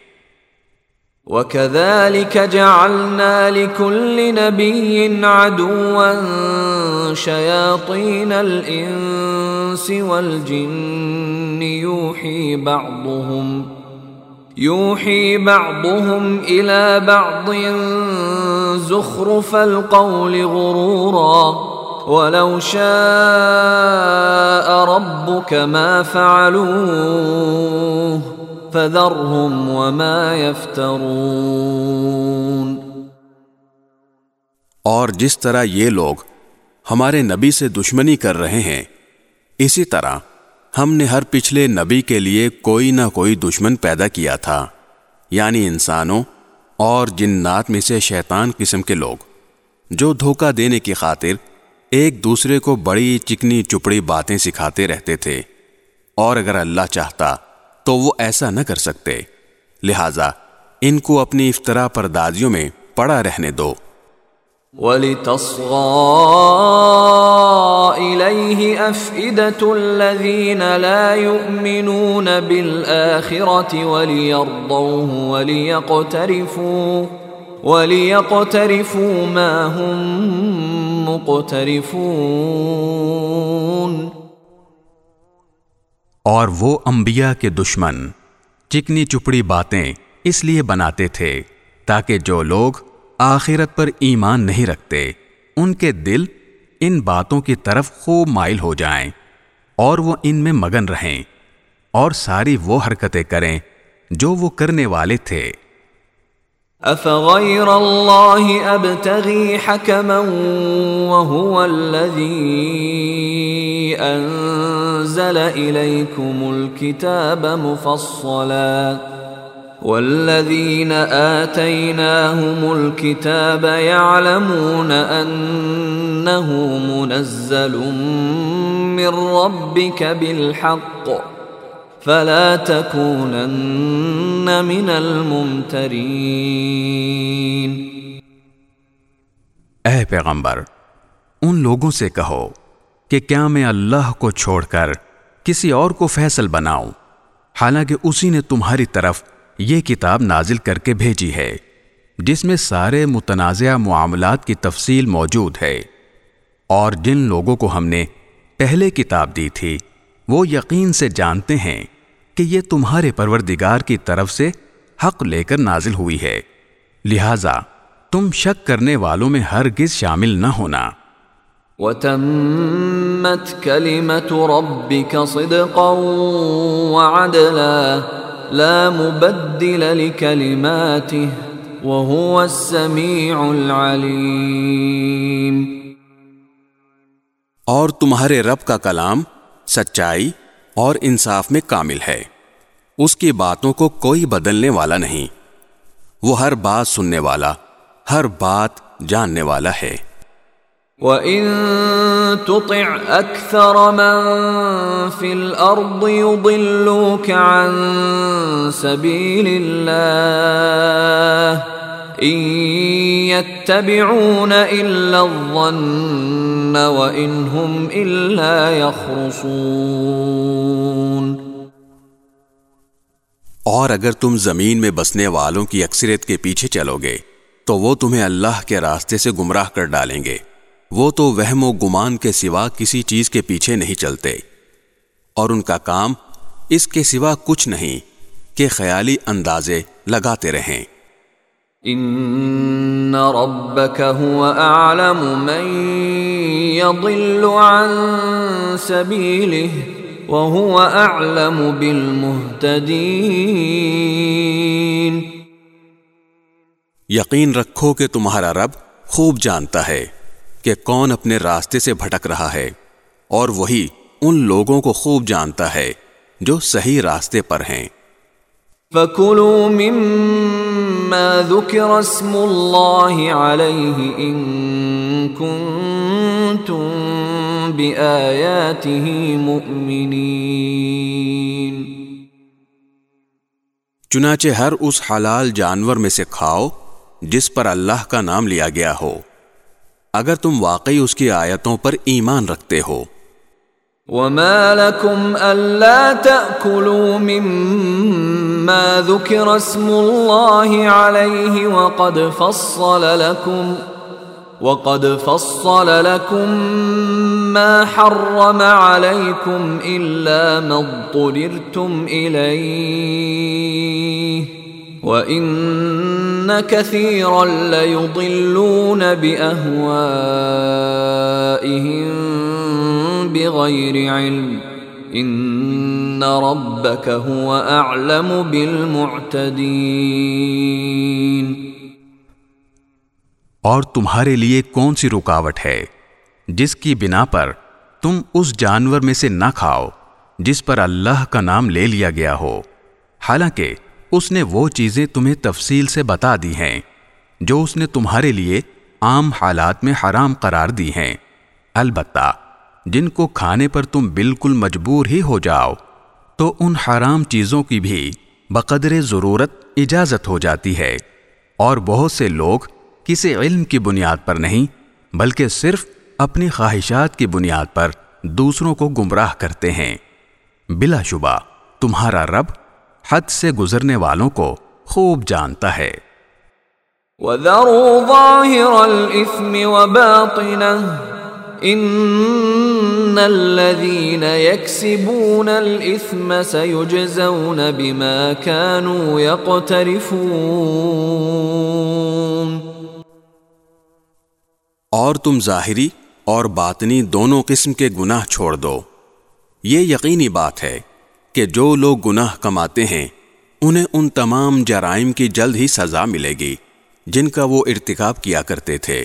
وَكَذَلِكَ جَعَلْنَا لِكُلِّ نَبِيٍّ عَدُوًا شَيَاطِينَ الْإِنسِ وَالْجِنِّ يُوحِي بَعْضُهُمْ يُوحِي بَعْضُهُمْ إِلَى بَعْضٍ زُخْرُفَ الْقَوْلِ غُرُورًا وَلَوْ شَاءَ رَبُّكَ مَا فَعَلُوهُ فذرهم وما يفترون۔ اور جس طرح یہ لوگ ہمارے نبی سے دشمنی کر رہے ہیں، اسی طرح ہم نے ہر پچھلے نبی کے لیے کوئی نہ کوئی دشمن پیدا کیا تھا یعنی انسانوں اور جنات میں سے شیطان قسم کے لوگ، جو دھوکہ دینے کی خاطر ایک دوسرے کو بڑی چکنی چپڑی باتیں سکھاتے رہتے تھے۔ اور اگر اللہ چاہتا تو وہ ایسا نہ کر سکتے۔ لہذا ان کو اپنی افطرا پردازیوں میں پڑا رہنے دو۔ وَلِتَصْغَى إِلَيْهِ أَفْئِدَةُ الَّذِينَ لَا يُؤْمِنُونَ بِالْآخِرَةِ وَلِيَرْضَوْهُ وَلِيَقْتَرِفُوا وَلِيَقْتَرِفُوا مَا هُمْ مُقْتَرِفُونَ اور وہ انبیاء کے دشمن چکنی چپڑی باتیں اس لیے بناتے تھے تاکہ جو لوگ آخرت پر ایمان نہیں رکھتے، ان کے دل ان باتوں کی طرف خوب مائل ہو جائیں اور وہ ان میں مگن رہیں اور ساری وہ حرکتیں کریں جو وہ کرنے والے تھے۔ افغیر اللہ ابتغی حکما وهو الذی انزل الیکم الكتاب مفصلا والذين آتيناهم الكتاب يعلمون أنه منزل من ربك بالحق فلا تكونن من الممترين اے پیغمبر، ان لوگوں سے کہو کہ کیا میں اللہ کو چھوڑ کر کسی اور کو فیصل بناؤں؟ حالانکہ اسی نے تمہاری طرف یہ کتاب نازل کر کے بھیجی ہے، جس میں سارے متنازع معاملات کی تفصیل موجود ہے۔ اور جن لوگوں کو ہم نے پہلے کتاب دی تھی وہ یقین سے جانتے ہیں کہ یہ تمہارے پروردگار کی طرف سے حق لے کر نازل ہوئی ہے۔ لہذا تم شک کرنے والوں میں ہرگز شامل نہ ہونا۔ وتمت كلمة ربك صدقا وعدلا لا مبدل لكلماته وهو السميع العليم۔ اور تمہارے رب کا کلام سچائی اور انصاف میں کامل ہے۔ اس کی باتوں کو کوئی بدلنے والا نہیں۔ وہ ہر بات سننے والا، ہر بات جاننے والا ہے۔ وَإِن تُطِعْ أَكْثَرَ مَن فِي الْأَرْضِ يُضِلُّوكَ عَن سَبِيلِ اللَّهِ إِن يَتَّبِعُونَ إِلَّا الظَّنَّ وَإِنْ هُمْ إِلَّا يَخْرُصُونَ اور اگر تم زمین میں بسنے والوں کی اکثریت کے پیچھے چلو گے، تو وہ تمہیں اللہ کے راستے سے گمراہ کر ڈالیں گے۔ وہ تو وہم و گمان کے سوا کسی چیز کے پیچھے نہیں چلتے۔ اور ان کا کام اس کے سوا کچھ نہیں کہ خیالی اندازے لگاتے رہیں۔ ان ربك هو اعلم من يضل عن سبيله وهو اعلم بالمهتدين یقین رکھو کہ تمہارا رب خوب جانتا ہے کہ کون اپنے راستے سے بھٹک رہا ہے اور وہی ان لوگوں کو خوب جانتا ہے جو صحیح راستے پر ہیں۔ فَكُلُوا مِمَّا ذُكِرَ اسْمُ اللَّهِ عَلَيْهِ إِن كُنتُم بِآيَاتِهِ مُؤْمِنِينَ۔ چنانچہ ہر اس حلال جانور میں سے کھاؤ جس پر اللہ کا نام لیا گیا ہو۔ اگر تم واقعی اس کی آیتوں پر ایمان رکھتے ہو۔ وما لكم ألا تأكلوا مما ذكر اسم الله عليه وقد فصل لكم وقد فصل لكم ما حرم عليكم إلا ما اضطررتم إليه وَإِنَّ كَثِيرًا لَيُضِلُّونَ بِأَهْوَائِهِمْ بِغَيْرِ عِلْمٍ إِنَّ رَبَّكَ هُوَ أَعْلَمُ بِالْمُعْتَدِينَ اور تمہارے لیے کون سی رکاوٹ ہے جس کی بنا پر تم اس جانور میں سے نہ کھاؤ جس پر اللہ کا نام لے لیا گیا ہو؟ حالانکہ اس نے وہ چیزیں تمہیں تفصیل سے بتا دی ہیں جو اس نے تمہارے لیے عام حالات میں حرام قرار دی ہیں۔ البتہ جن کو کھانے پر تم بالکل مجبور ہی ہو جاؤ، تو ان حرام چیزوں کی بھی بقدر ضرورت اجازت ہو جاتی ہے۔ اور بہت سے لوگ کسی علم کی بنیاد پر نہیں، بلکہ صرف اپنی خواہشات کی بنیاد پر دوسروں کو گمراہ کرتے ہیں۔ بلا شبہ، تمہارا رب حد سے گزرنے والوں کو خوب جانتا ہے۔ وَذَرُوا ظَاهِرَ الْإِثْمِ وَبَاطِنَهُ إِنَّ الَّذِينَ يَكْسِبُونَ الْإِثْمَ سَيُجْزَوْنَ بِمَا كَانُوا يَقْتَرِفُونَ اور تم ظاہری اور باطنی دونوں قسم کے گناہ چھوڑ دو۔ یہ یقینی بات ہے کہ جو لوگ گناہ کماتے ہیں، انہیں ان تمام جرائم کی جلد ہی سزا ملے گی، جن کا وہ ارتکاب کیا کرتے تھے۔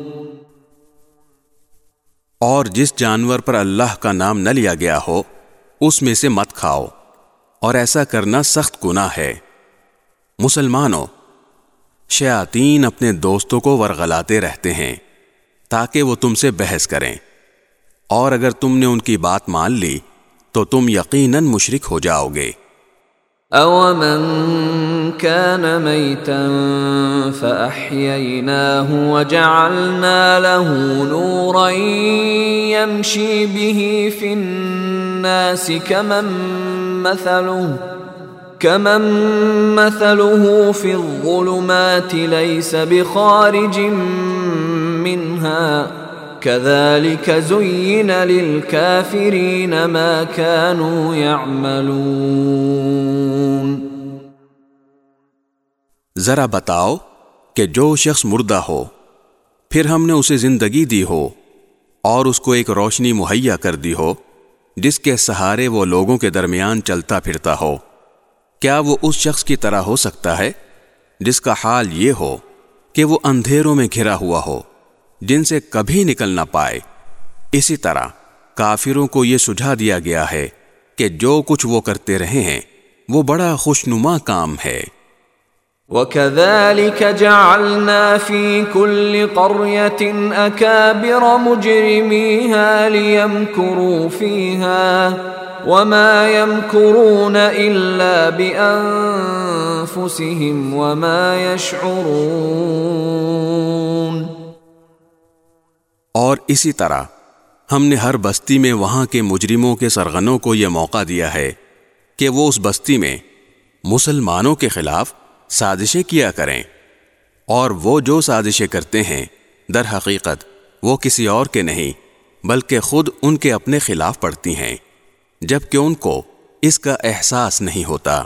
اور جس جانور پر اللہ کا نام نہ لیا گیا ہو، اس میں سے مت کھاؤ۔ اور ایسا کرنا سخت گناہ ہے۔ مسلمانوں، شیاطین اپنے دوستوں کو ورغلاتے رہتے ہیں تاکہ وہ تم سے بحث کریں۔ اور اگر تم نے ان کی بات مان لی، تو تم یقیناً مشرک ہو جاؤ گے۔ كَانَ مَيْتًا فَأَحْيَيْنَاهُ وَجَعَلْنَا لَهُ نُورًا يَمْشِي بِهِ فِي النَّاسِ كَمَنْ مَثَلُهُ كَمَنْ مَثَلُهُ فِي الظُّلُمَاتِ لَيْسَ بِخَارِجٍ مِنْهَا. كذلك زين للكافرين ما كانوا يعملون. ذرا بتاؤ کہ جو شخص مردہ ہو، پھر ہم نے اسے زندگی دی ہو اور اس کو ایک روشنی مہیا کر دی ہو، جس کے سہارے وہ لوگوں کے درمیان چلتا پھرتا ہو۔ کیا وہ اس شخص کی طرح ہو سکتا ہے، جس کا حال یہ ہو کہ وہ اندھیروں میں گھرا ہوا ہو، جن سے کبھی نکل نہ پائے؟ اسی طرح کافروں کو یہ سجھا دیا گیا ہے کہ جو کچھ وہ کرتے رہے ہیں، وہ بڑا خوشنما کام ہے۔ وَكَذَلِكَ جَعَلْنَا فِي كُلِّ قَرْيَةٍ أَكَابِرَ مُجْرِمِيهَا لِيَمْكُرُوا فِيهَا وَمَا يَمْكُرُونَ إِلَّا بِأَنفُسِهِمْ وَمَا يَشْعُرُونَ۔ اور اسی طرح ہم نے ہر بستی میں وہاں کے مجرموں کے سرغنوں کو یہ موقع دیا ہے کہ وہ اس بستی میں مسلمانوں کے خلاف سازشیں کیا کریں۔ اور وہ جو سازشیں کرتے ہیں، در حقیقت وہ کسی اور کے نہیں، بلکہ خود ان کے اپنے خلاف پڑتی ہیں، جبکہ ان کو اس کا احساس نہیں ہوتا۔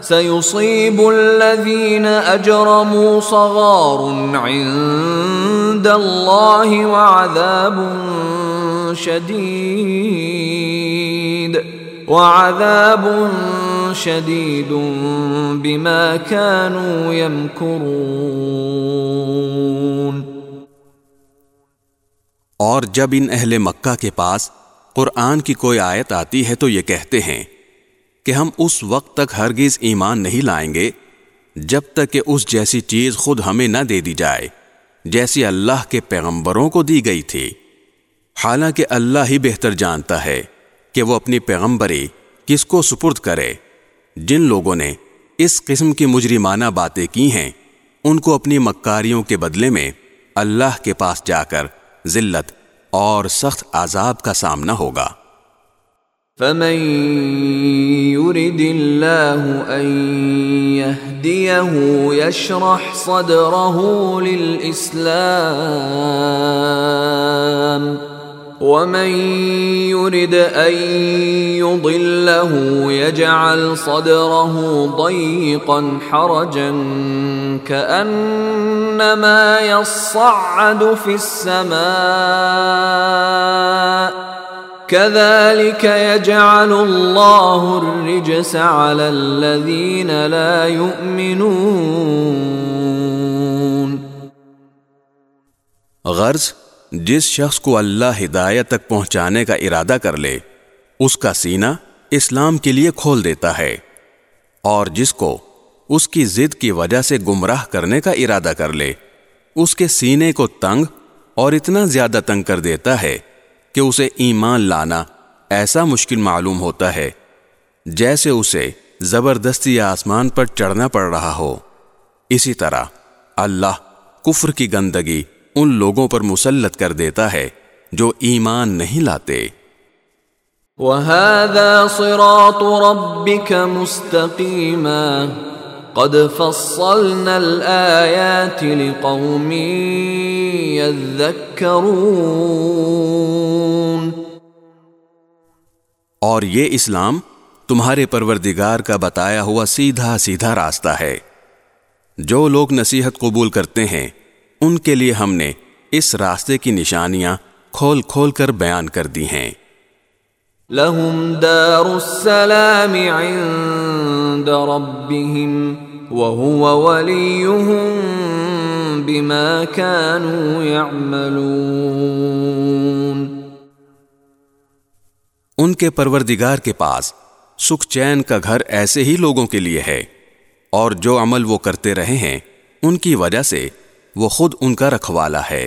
سيصيب الذين أجرموا صغار عند الله وعذاب شديد وعذاب شديد بما كانوا يمكرون اور جب ان اہل مکہ کے پاس قرآن کی کوئی آیت آتی ہے تو یہ کہتے ہیں کہ ہم اس وقت تک ہرگز ایمان نہیں لائیں گے جب تک کہ اس جیسی چیز خود ہمیں نہ دے دی جائے، جیسی اللہ کے پیغمبروں کو دی گئی تھی۔ حالانکہ اللہ ہی بہتر جانتا ہے کہ وہ اپنی پیغمبری کس کو سپرد کرے۔ جن لوگوں نے اس قسم کی مجرمانہ باتیں کی ہیں، ان کو اپنی مکاریوں کے بدلے میں اللہ کے پاس جا کر ذلت اور سخت عذاب کا سامنا ہوگا۔ فمن يرد الله ان يهديه يشرح صدره للاسلام ومن يرد ان يضله يجعل صدره ضيقا حرجا كانما يصعد في السماء كذلك يجعل الله الرجس على الذين لا يؤمنون. غرض، جس شخص کو اللہ ہدایت تک پہنچانے کا ارادہ کر لے، اس کا سینہ اسلام کے لیے کھول دیتا ہے، اور جس کو اس کی ضد کی وجہ سے گمراہ کرنے کا ارادہ کر لے، اس کے سینے کو تنگ اور اتنا زیادہ تنگ کر دیتا ہے۔ کہ اسے ایمان لانا ایسا مشکل معلوم ہوتا ہے جیسے اسے زبردستی آسمان پر چڑھنا پڑ رہا ہو۔ اسی طرح اللہ کفر کی گندگی ان لوگوں پر مسلط کر دیتا ہے جو ایمان نہیں لاتے۔ وهذا صراط ربك مستقيما۔ قد فصلنا الآيات لقوم يذكرون اور یہ اسلام تمہارے پروردگار کا بتایا ہوا سیدھا سیدھا راستہ ہے۔ جو لوگ نصیحت قبول کرتے ہیں ان کے لیے ہم نے اس راستے کی نشانیاں کھول کھول کر بیان کر دی ہیں۔ لهم دار السلام عند ربهم وهو وليهم بما كانوا يعملون۔ ان کے پروردگار کے پاس سکھ چین کا گھر ایسے ہی لوگوں کے لیے ہے، اور جو عمل وہ کرتے رہے ہیں، ان کی وجہ سے وہ خود ان کا رکھوالا ہے۔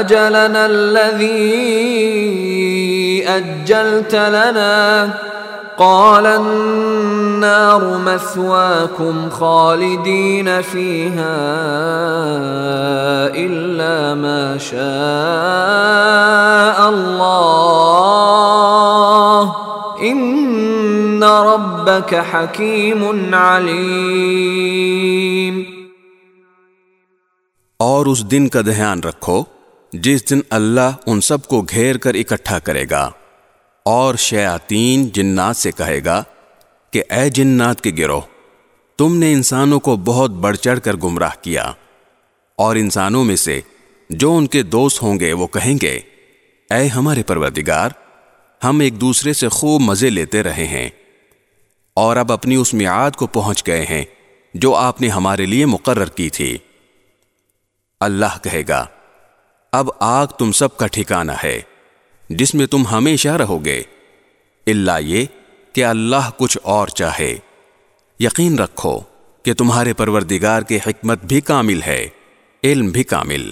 أَجَلَنَا الَّذِي أَجَّلْتَ لَنَا. قَالَ النَّارُ مَثْوَاكُمْ خَالِدِينَ فِيهَا إِلَّا مَا شَاءَ اللَّهُ. إِنَّ رَبَّكَ حَكِيمٌ عَلِيمٌ. اور اس دن کا دھیان رکھو جس دن اللہ ان سب کو گھیر کر اکٹھا کرے گا، اور شیاطین جنات سے کہے گا کہ اے جنات کے گروہ، تم نے انسانوں کو بہت بڑھ چڑھ کر گمراہ کیا، اور انسانوں میں سے جو ان کے دوست ہوں گے وہ کہیں گے، اے ہمارے پروردگار، ہم ایک دوسرے سے خوب مزے لیتے رہے ہیں، اور اب اپنی اس میعاد کو پہنچ گئے ہیں جو آپ نے ہمارے لیے مقرر کی تھی۔ اللہ کہے گا اب آگ تم سب کا ٹھکانہ ہے جس میں تم ہمیشہ رہو گے۔ اللہ یہ کہ اللہ کچھ اور چاہے۔ یقین رکھو کہ تمہارے پروردگار کی حکمت بھی کامل ہے علم بھی کامل۔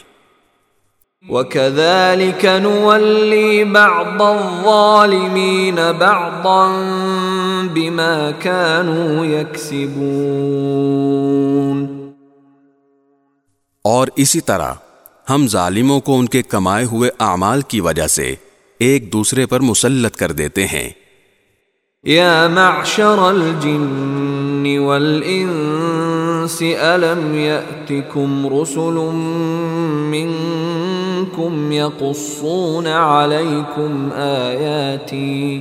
وَكَذَلِكَ نُوَلِّي بَعْضَ الظَّالِمِينَ بَعْضًا بِمَا كَانُوا يَكْسِبُونَ۔ اور اسی طرح ہم ظالموں کو ان کے کمائے ہوئے اعمال کی وجہ سے ایک دوسرے پر مسلط کر دیتے ہیں۔ یا معشر الجن والانس، الم یأتکم رسل منکم یقصون علیکم آیاتی؟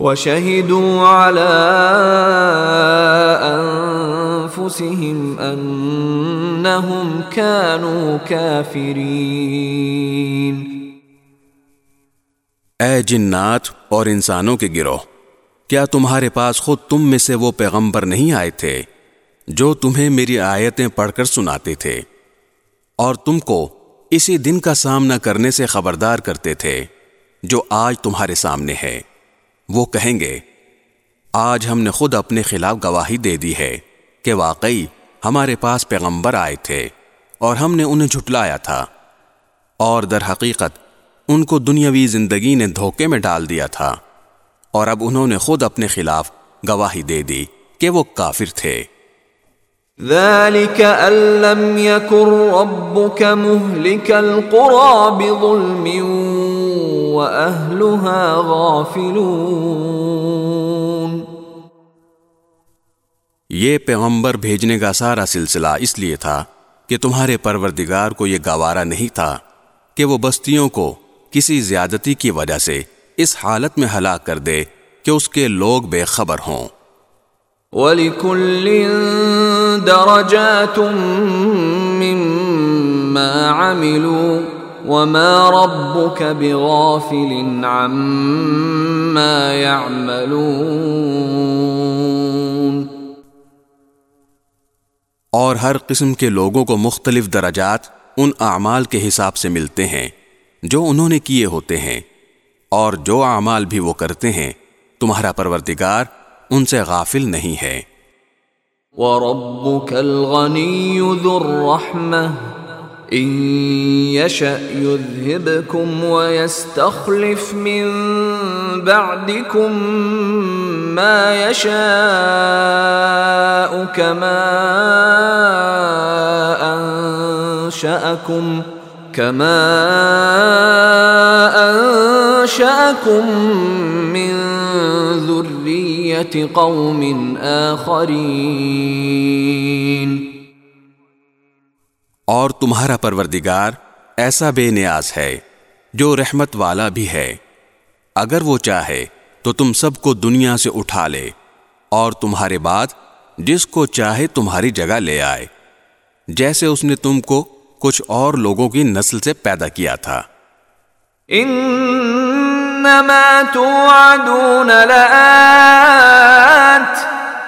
وشهدوا على أنفسهم أنهم كانوا كافرين. اے جنات اور انسانوں کے گروہ، کیا تمہارے پاس خود تم میں سے وہ پیغمبر نہیں آئے تھے جو تمہیں میری آیتیں پڑھ کر سناتے تھے؟ اور تم کو اسی دن کا سامنا کرنے سے خبردار کرتے تھے جو آج تمہارے سامنے ہے۔ وہ کہیں گے، آج ہم نے خود اپنے خلاف گواہی دے دی ہے کہ واقعی ہمارے پاس پیغمبر آئے تھے اور ہم نے انہیں جھٹلایا تھا۔ اور در حقیقت، ان کو دنیاوی زندگی نے دھوکے میں ڈال دیا تھا۔ اور اب انہوں نے خود اپنے خلاف گواہی دے دی کہ وہ کافر تھے۔ ذلك أن لم يكن ربك مهلك القرى بظلم وأهلها غافلون یہ پیغمبر بھیجنے کا سارا سلسلہ اس لیے تھا کہ تمہارے پروردگار کو یہ گوارا نہیں تھا کہ وہ بستیوں کو کسی زیادتی کی وجہ سے اس حالت میں ہلاک کر دے کہ اس کے لوگ بے خبر ہوں۔ وَلِكُلٍّ دَرَجَاتٌ مِّمَّا عَمِلُوا وَمَا رَبُّكَ بِغَافِلٍ عَمَّا يَعْمَلُونَ اور ہر قسم کے لوگوں کو مختلف درجات ان اعمال کے حساب سے ملتے ہیں جو انہوں نے کیے ہوتے ہیں اور جو اعمال بھی وہ کرتے ہیں تمہارا پروردگار ان سے غافل نہیں ہے۔ وَرَبُّكَ الْغَنِيُّ ذُو الرَّحْمَةِ، إن يشأ يذهبكم ويستخلف من بعدكم ما يشاء كما أنشأكم كما أنشأكم من ذر ذرية قوم آخرين اور تمہارا پروردگار ایسا بے نیاز ہے جو رحمت والا بھی ہے۔ اگر وہ چاہے تو تم سب کو دنیا سے اٹھا لے اور تمہارے بعد جس کو چاہے تمہاری جگہ لے آئے۔ جیسے اس نے تم کو کچھ اور لوگوں کی نسل سے پیدا کیا تھا۔ انما توعدون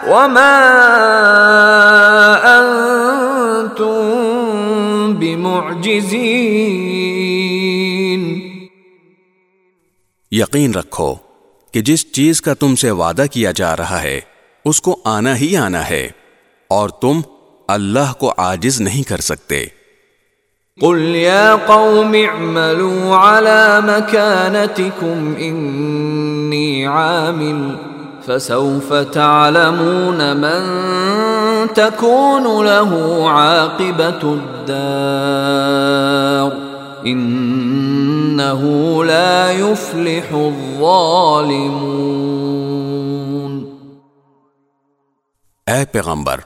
وما یقین رکھو کہ جس چیز کا تم سے وعدہ کیا جا رہا ہے، اس کو آنا ہی آنا ہے، اور تم اللہ کو عاجز نہیں کر سکتے۔ قل يا قوم اعملوا على مكانتكم اني عامل فسوف تعلمون من تكون له عاقبة الدار انه لا يفلح الظالمون۔ اے پیغمبر،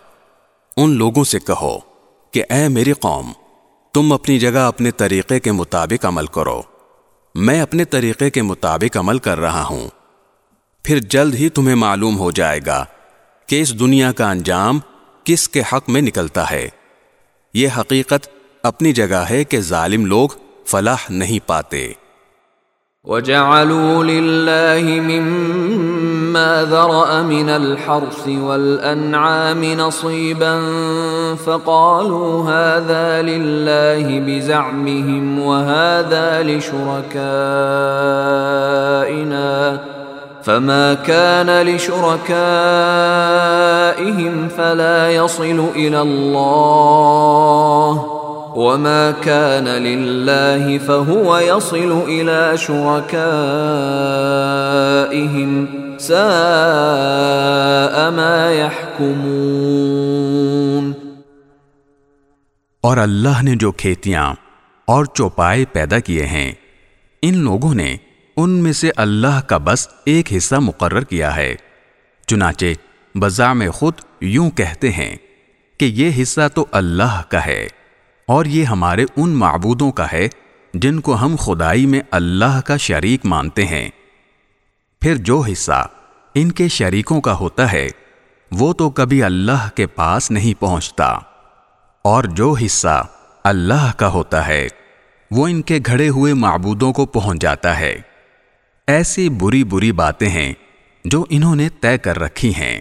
ان لوگوں سے کہو کہ اے میری قوم تم اپنی جگہ اپنے طریقے کے مطابق عمل کرو۔ میں اپنے طریقے کے مطابق عمل کر رہا ہوں۔ پھر جلد ہی تمہیں معلوم ہو جائے گا کہ اس دنیا کا انجام کس کے حق میں نکلتا ہے۔ یہ حقیقت اپنی جگہ ہے کہ ظالم لوگ فلاح نہیں پاتے۔ وَجَعَلُوا لِلَّهِ مِمَّا ذَرَأَ مِنَ الْحَرْثِ وَالْأَنْعَامِ نَصِيبًا فَقَالُوا هَذَا لِلَّهِ بِزَعْمِهِمْ وَهَذَا لِشُرَكَائِنَا فما كان لشركائهم فلا يصل إلى الله وما كان لله فهو يصل إلى شركائهم ساء ما يحكمون۔ اور اللہ نے جو کھیتیاں اور چوپائے پیدا کیے ہیں، ان لوگوں نے ان میں سے اللہ کا بس ایک حصہ مقرر کیا ہے۔ چنانچہ بزا میں خود یوں کہتے ہیں کہ یہ حصہ تو اللہ کا ہے اور یہ ہمارے ان معبودوں کا ہے جن کو ہم خدائی میں اللہ کا شریک مانتے ہیں۔ پھر جو حصہ ان کے شریکوں کا ہوتا ہے، وہ تو کبھی اللہ کے پاس نہیں پہنچتا۔ اور جو حصہ اللہ کا ہوتا ہے، وہ ان کے گھڑے ہوئے معبودوں کو پہنچ جاتا ہے۔ ایسی بری بری باتیں ہیں جو انہوں نے طے کر رکھی ہیں۔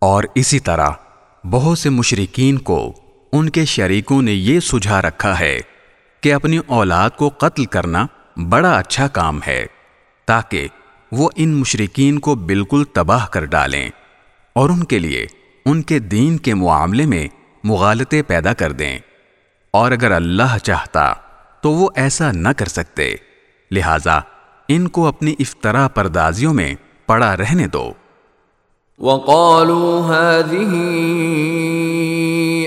اور اسی طرح بہت سے مشرقین کو ان کے شریکوں نے یہ سجھا رکھا ہے کہ اپنی اولاد کو قتل کرنا بڑا اچھا کام ہے تاکہ وہ ان مشرقین کو بالکل تباہ کر ڈالیں اور ان کے لیے ان کے دین کے معاملے میں مغالطے پیدا کر دیں۔ اور اگر اللہ چاہتا تو وہ ایسا نہ کر سکتے، لہذا ان کو اپنی افطرا پردازیوں میں پڑا رہنے دو۔ وقالوا هذه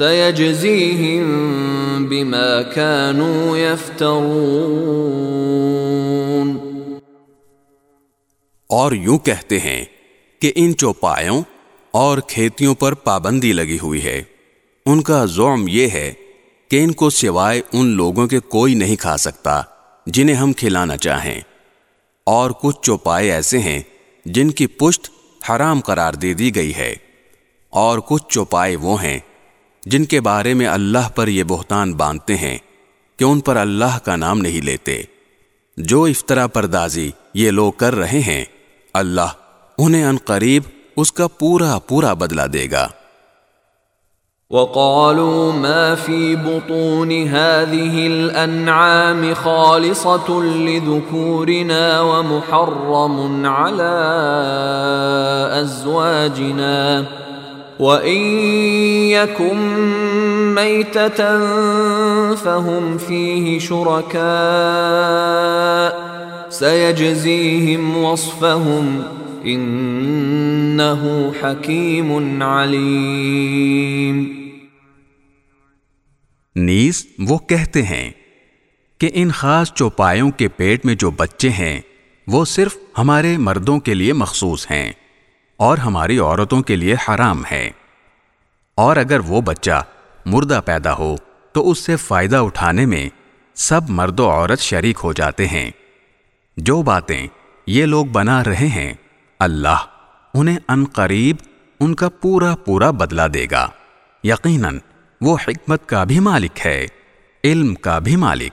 سيجزيهم بما كانوا يفترون۔ اور یوں کہتے ہیں کہ ان چوپایوں اور کھیتیوں پر پابندی لگی ہوئی ہے۔ ان کا زوم یہ ہے کہ ان کو سوائے ان لوگوں کے کوئی نہیں کھا سکتا جنہیں ہم کھلانا چاہیں۔ اور کچھ چوپائے ایسے ہیں جن کی پشت حرام قرار دے دی گئی ہے۔ اور کچھ چوپائے وہ ہیں جن کے بارے میں اللہ پر یہ بہتان باندھتے ہیں کہ ان پر اللہ کا نام نہیں لیتے۔ جو افطرا پردازی یہ لوگ کر رہے ہیں، اللہ انہیں ان قریب اس کا پورا پورا بدلہ دے گا۔ وقالوا ما في بطون هذه الأنعام خالصة لذكورنا ومحرم على أزواجنا۔ وَإِن يَكُن مَيْتَةً فَهُمْ فِيهِ شُرَكَاءَ سَيَجْزِيهِمْ وَصْفَهُمْ إِنَّهُ حَكِيمٌ عَلِيمٌ نیز وہ کہتے ہیں کہ ان خاص چوپایوں کے پیٹ میں جو بچے ہیں وہ صرف ہمارے مردوں کے لیے مخصوص ہیں۔ اور ہماری عورتوں کے لیے حرام ہے۔ اور اگر وہ بچہ مردہ پیدا ہو، تو اس سے فائدہ اٹھانے میں سب مرد و عورت شریک ہو جاتے ہیں۔ جو باتیں یہ لوگ بنا رہے ہیں، اللہ انہیں ان قریب ان کا پورا پورا بدلہ دے گا۔ یقیناً وہ حکمت کا بھی مالک ہے، علم کا بھی مالک۔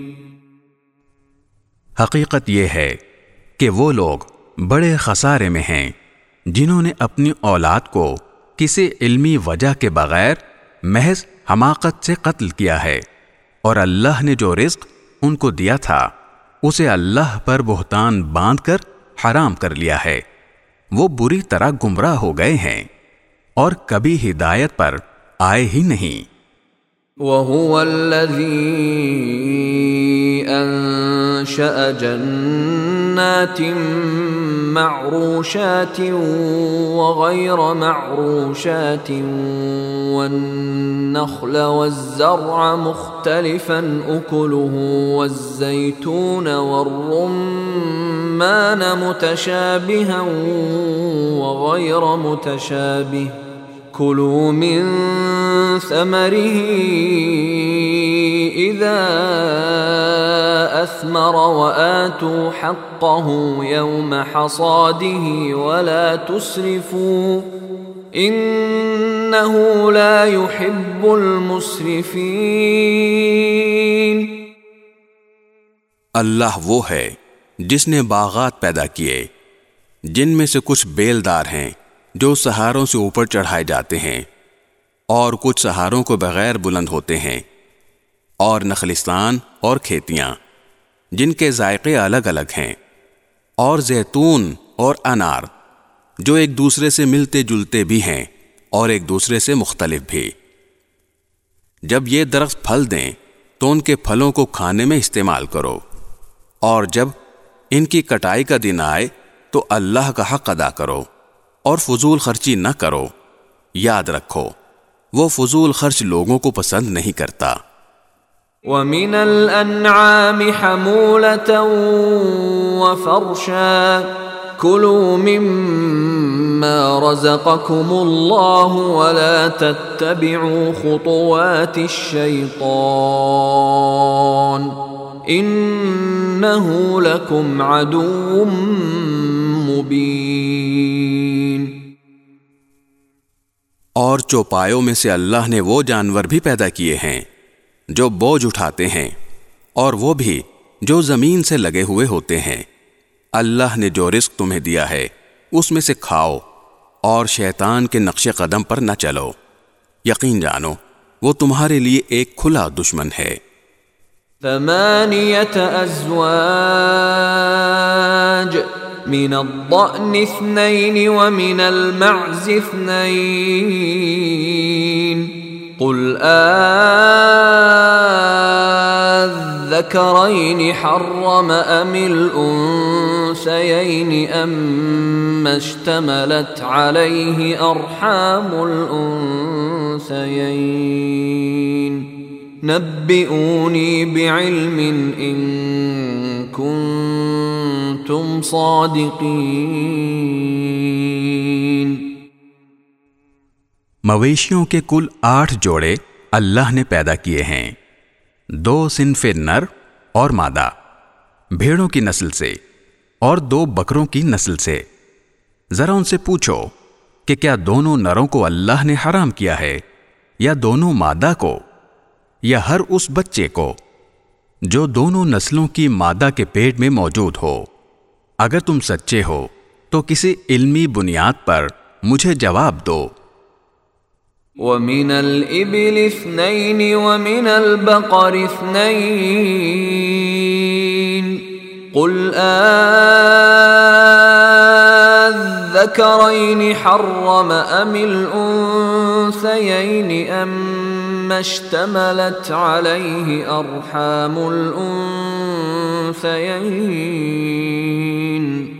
حقیقت یہ ہے کہ وہ لوگ بڑے خسارے میں ہیں جنہوں نے اپنی اولاد کو کسی علمی وجہ کے بغیر محض حماقت سے قتل کیا ہے اور اللہ نے جو رزق ان کو دیا تھا، اسے اللہ پر بہتان باندھ کر حرام کر لیا ہے۔ وہ بری طرح گمراہ ہو گئے ہیں اور کبھی ہدایت پر آئے ہی نہیں۔ وَهُوَ الَّذِي أَنشَأَ جَنَّاتٍ معروشات وغير معروشات والنخل والزرع مختلفا، أكله والزيتون والرمان متشابها وغير متشابه. كلوا من ثمره إذا أثمر وآتوا حقه يوم حصاده ولا تسرفوا إنه لا يحب المسرفين اللہ وہ ہے جس نے باغات پیدا کیے، جن میں سے کچھ بیلدار ہیں۔ جو سہاروں سے اوپر چڑھائے جاتے ہیں اور کچھ سہاروں کو بغیر بلند ہوتے ہیں، اور نخلستان اور کھیتیاں، جن کے ذائقے الگ الگ ہیں، اور زیتون اور انار، جو ایک دوسرے سے ملتے جلتے بھی ہیں اور ایک دوسرے سے مختلف بھی۔ جب یہ درخت پھل دیں، تو ان کے پھلوں کو کھانے میں استعمال کرو، اور جب ان کی کٹائی کا دن آئے، تو اللہ کا حق ادا کرو۔ اور فضول خرچی نہ کرو۔ یاد رکھو، وہ فضول خرچ لوگوں کو پسند نہیں کرتا۔ وَمِنَ الْأَنْعَامِ حَمُولَةً وَفَرْشًا۔ كلوا مما رزقكم الله ولا تتبعوا خطوات الشيطان انه لكم عدو مبين اور چوپایوں میں سے اللہ نے وہ جانور بھی پیدا کیے ہیں جو بوجھ اٹھاتے ہیں، اور وہ بھی جو زمین سے لگے ہوئے ہوتے ہیں۔ اللہ نے جو رزق تمہیں دیا ہے، اس میں سے کھاؤ، اور شیطان کے نقش قدم پر نہ چلو۔ یقین جانو، وہ تمہارے لیے ایک کھلا دشمن ہے۔ ازواج۔ من الضأن اثنين ومن المعز اثنين. قل آذكرين حرم أم الأنسيين أم اشتملت عليه أرحام الأنسيين نبئوني بعلم إن كنتم صادقين مویشیوں کے کل آٹھ جوڑے اللہ نے پیدا کیے ہیں۔ دو صنف نر اور مادہ، بھیڑوں کی نسل سے اور دو بکروں کی نسل سے۔ ذرا ان سے پوچھو کہ کیا دونوں نروں کو اللہ نے حرام کیا ہے یا دونوں مادہ کو؟ یا ہر اس بچے کو جو دونوں نسلوں کی مادہ کے پیٹ میں موجود ہو۔ اگر تم سچے ہو، تو کسی علمی بنیاد پر مجھے جواب دو۔ ومن الإبل اثنين ومن البقر اثنين قل آذكرين حرم أم الأنثيين أم اشتملت عليه أرحام الأنثيين.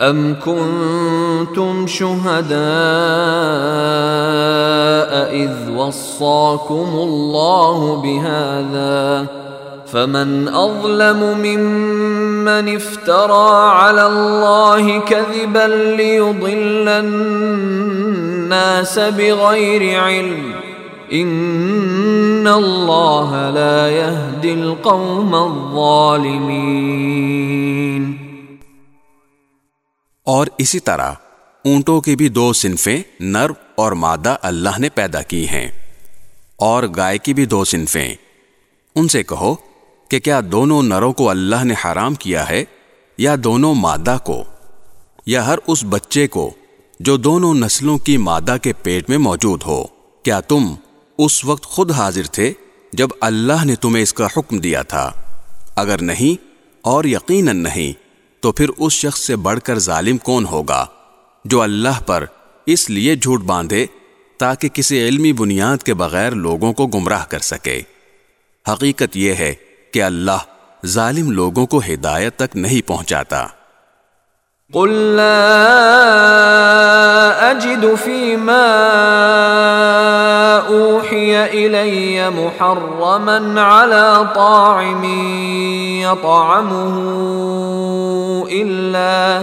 ام كنتم شهداء اذ وصاكم الله بهذا؟ فمن اظلم ممن افترى على الله كذبا ليضل الناس بغير علم. ان الله لا يهدي القوم الظالمين اور اسی طرح اونٹوں کی بھی دو صنفیں نر اور مادہ اللہ نے پیدا کی ہیں۔ اور گائے کی بھی دو صنفیں۔ ان سے کہو کہ کیا دونوں نروں کو اللہ نے حرام کیا ہے یا دونوں مادہ کو؟ یا ہر اس بچے کو جو دونوں نسلوں کی مادہ کے پیٹ میں موجود ہو؟ کیا تم اس وقت خود حاضر تھے جب اللہ نے تمہیں اس کا حکم دیا تھا۔ اگر نہیں اور یقیناً نہیں، تو پھر اس شخص سے بڑھ کر ظالم کون ہوگا جو اللہ پر اس لیے جھوٹ باندھے تاکہ کسی علمی بنیاد کے بغیر لوگوں کو گمراہ کر سکے۔ حقیقت یہ ہے کہ اللہ ظالم لوگوں کو ہدایت تک نہیں پہنچاتا۔ قل لا اجد فيما اوحي الي محرما على طاعم يطعمه الا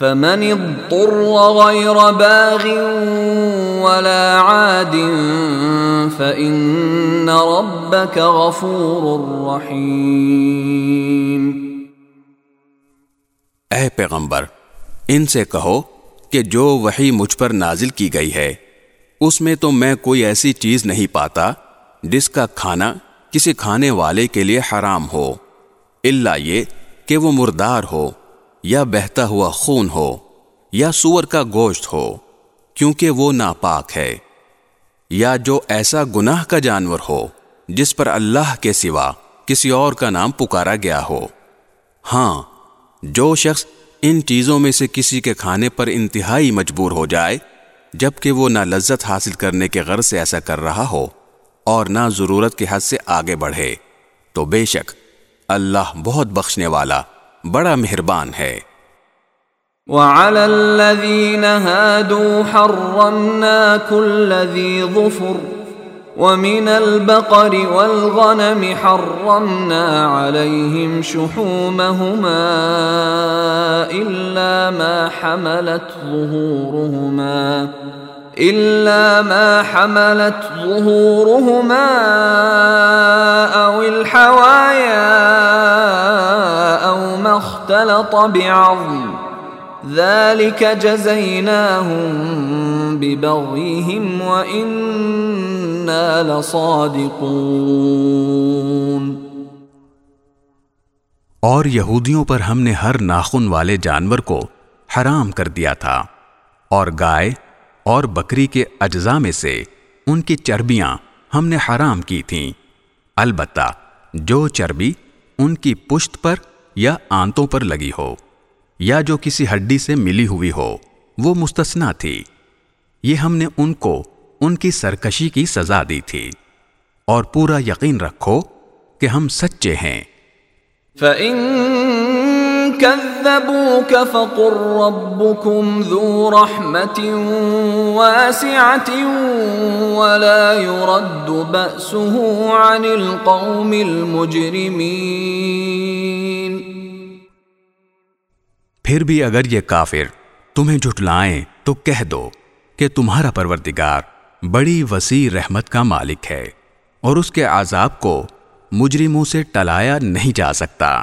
فمن اضطر غير باغ ولا عاد فإن ربك غفور رحيم۔ اے پیغمبر، ان سے کہو کہ جو وحی مجھ پر نازل کی گئی ہے، اس میں تو میں کوئی ایسی چیز نہیں پاتا جس کا کھانا کسی کھانے والے کے لیے حرام ہو اللہ یہ کہ وہ مردار ہو۔ یا بہتا ہوا خون ہو یا سور کا گوشت ہو، کیونکہ وہ ناپاک ہے۔ یا جو ایسا گناہ کا جانور ہو، جس پر اللہ کے سوا کسی اور کا نام پکارا گیا ہو۔ ہاں جو شخص ان چیزوں میں سے کسی کے کھانے پر انتہائی مجبور ہو جائے، جبکہ وہ نہ لذت حاصل کرنے کے غرض سے ایسا کر رہا ہو اور نہ ضرورت کے حد سے آگے بڑھے، تو بے شک اللہ بہت بخشنے والا بڑا مہربان ہے۔ وعلى الذين هادوا حرمنا كل ذي ظفر، ومن البقر والغنم حرمنا عليهم شحومهما إلا ما حملت ظهورهما. إلا ما حملت ظهورهما أو الحوايا أو ما اختلط بعظم ذلك جزيناهم ببغيهم وإنا لصادقون اور یہودیوں پر ہم نے ہر ناخن والے جانور کو حرام کر دیا تھا اور گائے اور بکری کے اجزاء میں سے ان کی چربیاں ہم نے حرام کی تھیں۔ البتہ جو چربی ان کی پشت پر یا آنتوں پر لگی ہو یا جو کسی ہڈی سے ملی ہوئی ہو، وہ مستثنا تھی۔ یہ ہم نے ان کو ان کی سرکشی کی سزا دی تھی۔ اور پورا یقین رکھو کہ ہم سچے ہیں۔ فَإِن كَذَّبُوكَ فَقُلْ رَبُّكُمْ ذُو رَحْمَةٍ وَاسِعَةٍ وَلَا يُرَدُّ بَأْسُهُ عَنِ الْقَوْمِ الْمُجْرِمِينَ. پھر بھی اگر یہ کافر تمہیں جھٹلائیں تو کہہ دو کہ تمہارا پروردگار بڑی وسیع رحمت کا مالک ہے اور اس کے عذاب کو مجرموں سے ٹلایا نہیں جا سکتا۔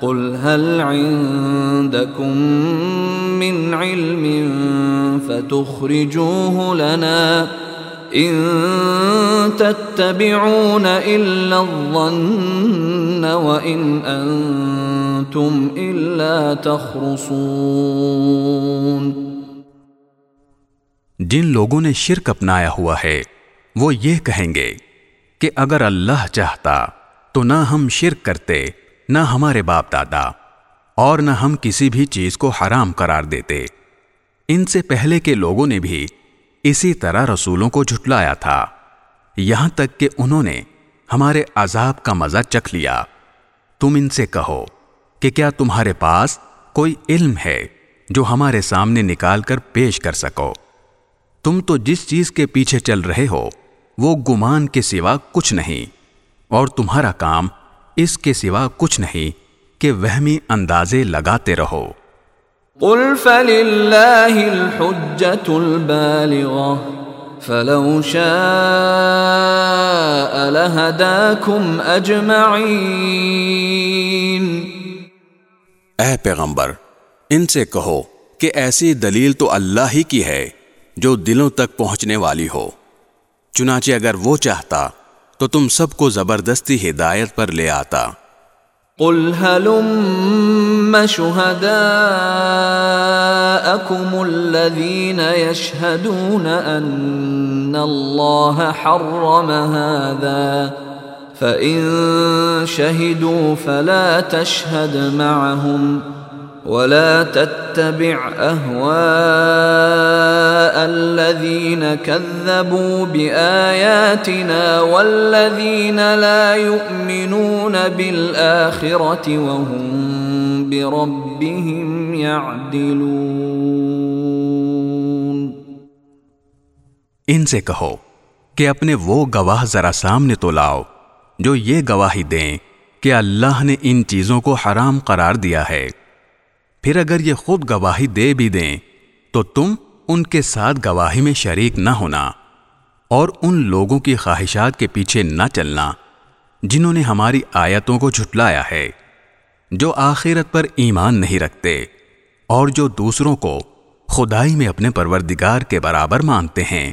قل هل عندكم من علم فتخرجوه لنا ان تتبعون الا الظن وان انتم الا تخرصون جن لوگوں نے شرک اپنایا ہوا ہے، وہ یہ کہیں گے کہ اگر اللہ چاہتا تو نہ ہم شرک کرتے۔ نہ ہمارے باپ دادا اور نہ ہم کسی بھی چیز کو حرام قرار دیتے۔ ان سے پہلے کے لوگوں نے بھی اسی طرح رسولوں کو جھٹلایا تھا۔ یہاں تک کہ انہوں نے ہمارے عذاب کا مزہ چکھ لیا۔ تم ان سے کہو کہ کیا تمہارے پاس کوئی علم ہے جو ہمارے سامنے نکال کر پیش کر سکو؟ تم تو جس چیز کے پیچھے چل رہے ہو، وہ گمان کے سوا کچھ نہیں۔ اور تمہارا کام اس کے سوا کچھ نہیں کہ وہمی اندازے لگاتے رہو۔ قل فللہ الحجت البالغة فلو شاء لہداکم اجمعین اے پیغمبر ان سے کہو کہ ایسی دلیل تو اللہ ہی کی ہے جو دلوں تک پہنچنے والی ہو۔ چنانچہ اگر وہ چاہتا تو تم سب کو زبردستی ہدایت پر لے آتا۔ قل هلم شهداءكم الذين يشهدون أن الله حرم هذا فإن شهدوا فلا تشهد معهم ولا تتبع اهواء الذين كذبوا باياتنا والذين لا يؤمنون بالاخره وهم بربهم يعدلون. ان سے کہو کہ اپنے وہ گواہ ذرا سامنے تو لاؤ جو یہ گواہی دیں کہ اللہ نے ان چیزوں کو حرام قرار دیا ہے۔ پھر اگر یہ خود گواہی دے بھی دیں، تو تم ان کے ساتھ گواہی میں شریک نہ ہونا اور ان لوگوں کی خواہشات کے پیچھے نہ چلنا جنہوں نے ہماری آیتوں کو جھٹلایا ہے، جو آخرت پر ایمان نہیں رکھتے اور جو دوسروں کو خدائی میں اپنے پروردگار کے برابر مانتے ہیں۔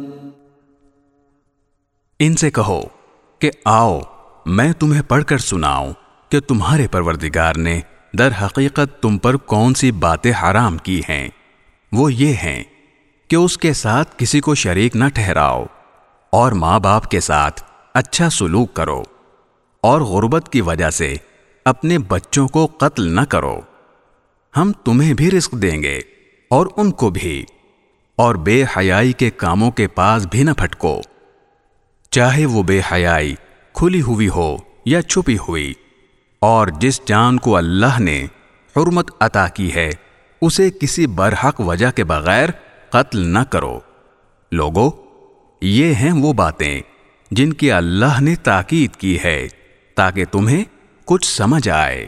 ان سے کہو کہ آؤ، میں تمہیں پڑھ کر سناؤں کہ تمہارے پروردگار نے در حقیقت تم پر کون سی باتیں حرام کی ہیں۔ وہ یہ ہیں کہ اس کے ساتھ کسی کو شریک نہ ٹھہراؤ اور ماں باپ کے ساتھ اچھا سلوک کرو اور غربت کی وجہ سے اپنے بچوں کو قتل نہ کرو۔ ہم تمہیں بھی رزق دیں گے اور ان کو بھی اور بے حیائی کے کاموں کے پاس بھی نہ پھٹکو۔ چاہے وہ بے حیائی کھلی ہوئی ہو یا چھپی ہوئی، اور جس جان کو اللہ نے حرمت عطا کی ہے، اسے کسی برحق وجہ کے بغیر قتل نہ کرو۔ لوگو، یہ ہیں وہ باتیں جن کی اللہ نے تاکید کی ہے تاکہ تمہیں کچھ سمجھ آئے۔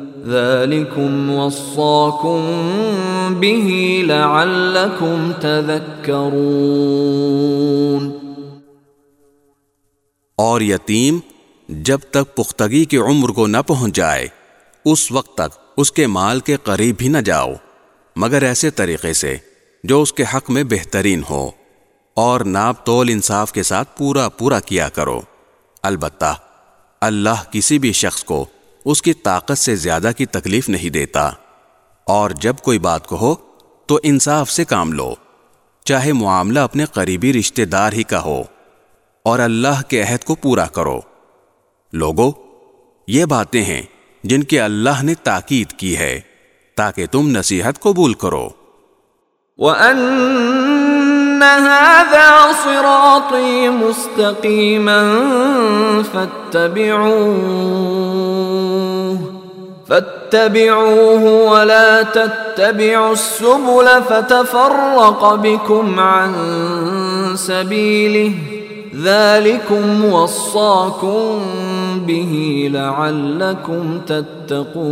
ذلكم وصاكم به لعلكم تذكرون اور یتیم، جب تک پختگی کی عمر کو نہ پہنچ جائے، اس وقت تک اس کے مال کے قریب بھی نہ جاؤ، مگر ایسے طریقے سے جو اس کے حق میں بہترین ہو، اور ناپ تول انصاف کے ساتھ پورا پورا کیا کرو۔ البتہ، اللہ کسی بھی شخص کو اس کی طاقت سے زیادہ کی تکلیف نہیں دیتا۔ اور جب کوئی بات کہو، تو انصاف سے کام لو۔ چاہے معاملہ اپنے قریبی رشتہ دار ہی کا ہو، اور اللہ کے عہد کو پورا کرو۔ لوگو، یہ باتیں ہیں جن کی اللہ نے تاکید کی ہے، تاکہ تم نصیحت قبول کرو۔ وَأَنَّ هَذَا صِرَاطِي مُسْتَقِيمًا فَاتَّبِعُوهُ فَاتَّبِعُوهُ وَلَا تَتَّبِعُوا السُّبُلَ فَتَفَرَّقَ بِكُمْ عَن سَبِيلِهِ ذَلِكُمْ وَصَّاكُمْ بِهِ لَعَلَّكُمْ تَتَّقُونَ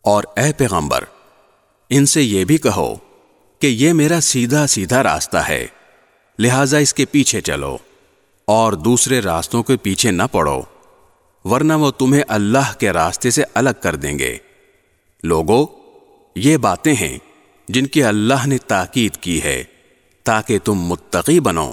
اور اے پیغمبر ان سے یہ بھی کہو کہ یہ میرا سیدھا سیدھا راستہ ہے، لہذا اس کے پیچھے چلو اور دوسرے راستوں کے پیچھے نہ پڑو، ورنہ وہ تمہیں اللہ کے راستے سے الگ کر دیں گے۔ لوگو، یہ باتیں ہیں جن کی اللہ نے تاکید کی ہے تاکہ تم متقی بنو۔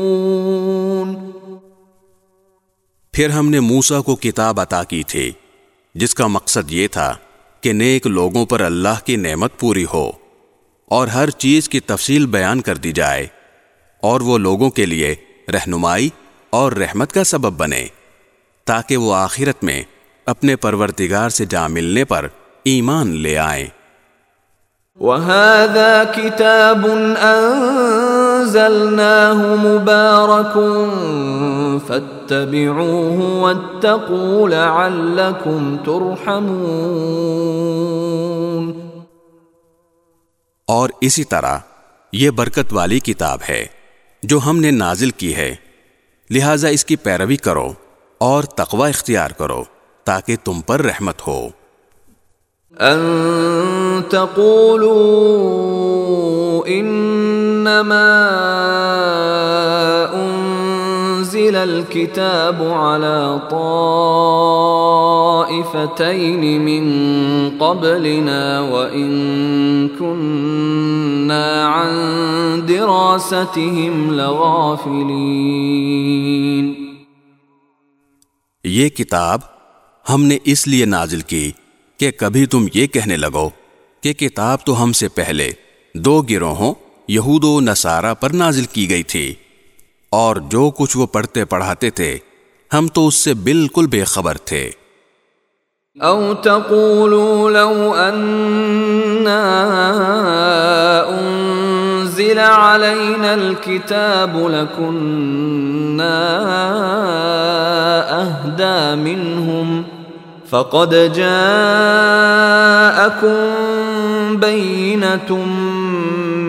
پھر ہم نے موسا کو کتاب عطا کی تھی، جس کا مقصد یہ تھا کہ نیک لوگوں پر اللہ کی نعمت پوری ہو اور ہر چیز کی تفصیل بیان کر دی جائے اور وہ لوگوں کے لیے رہنمائی اور رحمت کا سبب بنے، تاکہ وہ آخرت میں اپنے پرورتگار سے جا ملنے پر ایمان لے آئیں۔ وهذا كتاب أنزلناه مبارك فاتبعوه واتقوا لعلكم ترحمون اور اسی طرح یہ برکت والی کتاب ہے جو ہم نے نازل کی ہے۔ لہذا اس کی پیروی کرو اور تقوی اختیار کرو تاکہ تم پر رحمت ہو۔ ان تقولوا انما انزل الكتاب على طائفتين من قبلنا وان كنا عن دراستهم لغافلين. یہ کتاب ہم نے اس لیے نازل کی کہ کبھی تم یہ کہنے لگو کہ کتاب تو ہم سے پہلے دو گروہوں یہود و نصارہ پر نازل کی گئی تھی۔ اور جو کچھ وہ پڑھتے پڑھاتے تھے، ہم تو اس سے بالکل بے خبر تھے۔ او تقولوا لو اننا انزل علينا الكتاب لكنا اهدى منهم فقد جاءكم بينة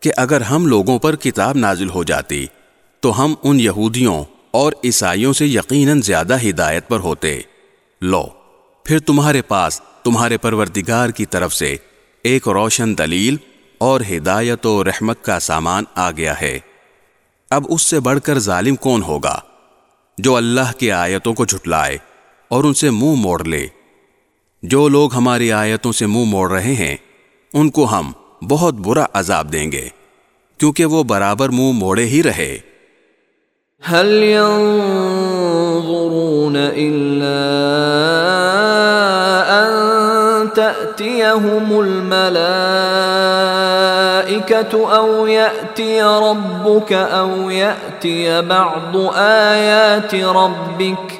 کہ اگر ہم لوگوں پر کتاب نازل ہو جاتی، تو ہم ان یہودیوں اور عیسائیوں سے یقیناً زیادہ ہدایت پر ہوتے۔ لو، پھر تمہارے پاس تمہارے پروردگار کی طرف سے ایک روشن دلیل اور ہدایت و رحمت کا سامان آ گیا ہے۔ اب اس سے بڑھ کر ظالم کون ہوگا جو اللہ کی آیتوں کو جھٹلائے اور ان سے منہ موڑ لے؟ جو لوگ ہماری آیتوں سے منہ موڑ رہے ہیں، ان کو ہم بہت برا عذاب دیں گے، کیونکہ وہ برابر منہ موڑے ہی رہے۔ هل ينظرون إلا أن تأتيهم الملائكة أو يأتي ربك أو يأتي بعض آيات ربك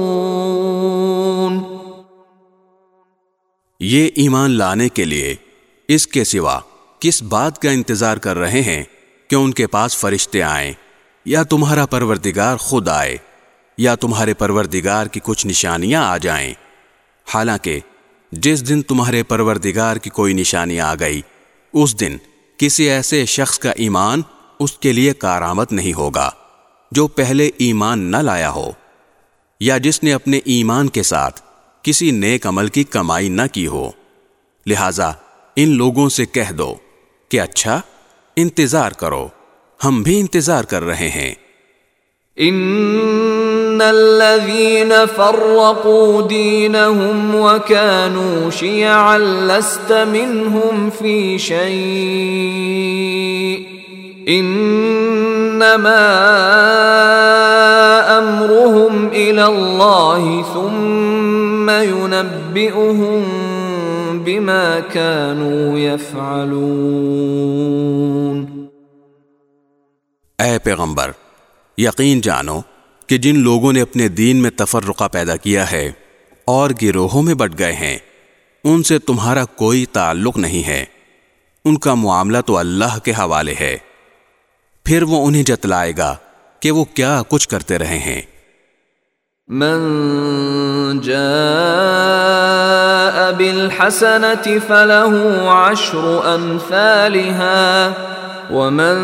یہ ایمان لانے کے لیے اس کے سوا کس بات کا انتظار کر رہے ہیں کہ ان کے پاس فرشتے آئیں؟ یا تمہارا پروردگار خود آئے، یا تمہارے پروردگار کی کچھ نشانیاں آ جائیں؟ حالانکہ جس دن تمہارے پروردگار کی کوئی نشانی آ گئی، اس دن کسی ایسے شخص کا ایمان اس کے لیے کارآمد نہیں ہوگا جو پہلے ایمان نہ لایا ہو، یا جس نے اپنے ایمان کے ساتھ کسی نیک عمل کی کمائی نہ کی ہو۔ لہذا ان لوگوں سے کہہ دو کہ اچھا انتظار کرو، ہم بھی انتظار کر رہے ہیں۔ ان الذين فرقوا دينهم وكانوا شيعا لست منهم في شيء انما امرهم الى الله ثم ينبئهم بما كانوا يفعلون۔ اے پیغمبر، یقین جانو کہ جن لوگوں نے اپنے دین میں تفرقہ پیدا کیا ہے اور گروہوں میں بٹ گئے ہیں، ان سے تمہارا کوئی تعلق نہیں ہے۔ ان کا معاملہ تو اللہ کے حوالے ہے۔ پھر وہ انہیں جتلائے گا کہ وہ کیا کچھ کرتے رہے ہیں۔ من جاء بالحسنة فله عشر أمثالها، ومن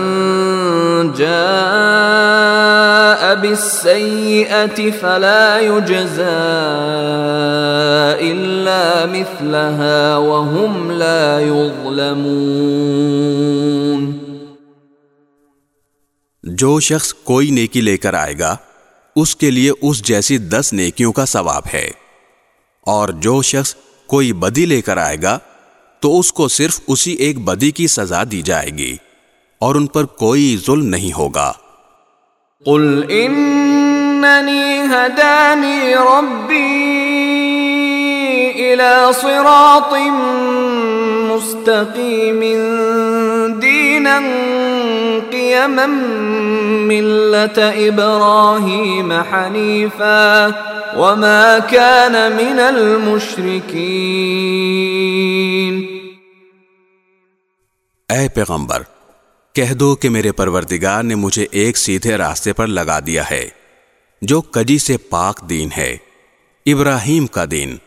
جاء بالسيئة فلا يجزى إلا مثلها، وهم لا يظلمون۔ جو شخص کوئی نیکی لے کر آئے گا اس کے لیے اس جیسی دس نیکیوں کا ثواب ہے۔ اور جو شخص کوئی بدی لے کر آئے گا، تو اس کو صرف اسی ایک بدی کی سزا دی جائے گی، اور ان پر کوئی ظلم نہیں ہوگا۔ قل اننی هدانی ربی الى صراط مستقیم دینا قیما ملت ابراہیم حنیفا وما كان من المشرکین اے پیغمبر، کہہ دو کہ میرے پروردگار نے مجھے ایک سیدھے راستے پر لگا دیا ہے، جو کجی سے پاک دین ہے، ابراہیم کا دین،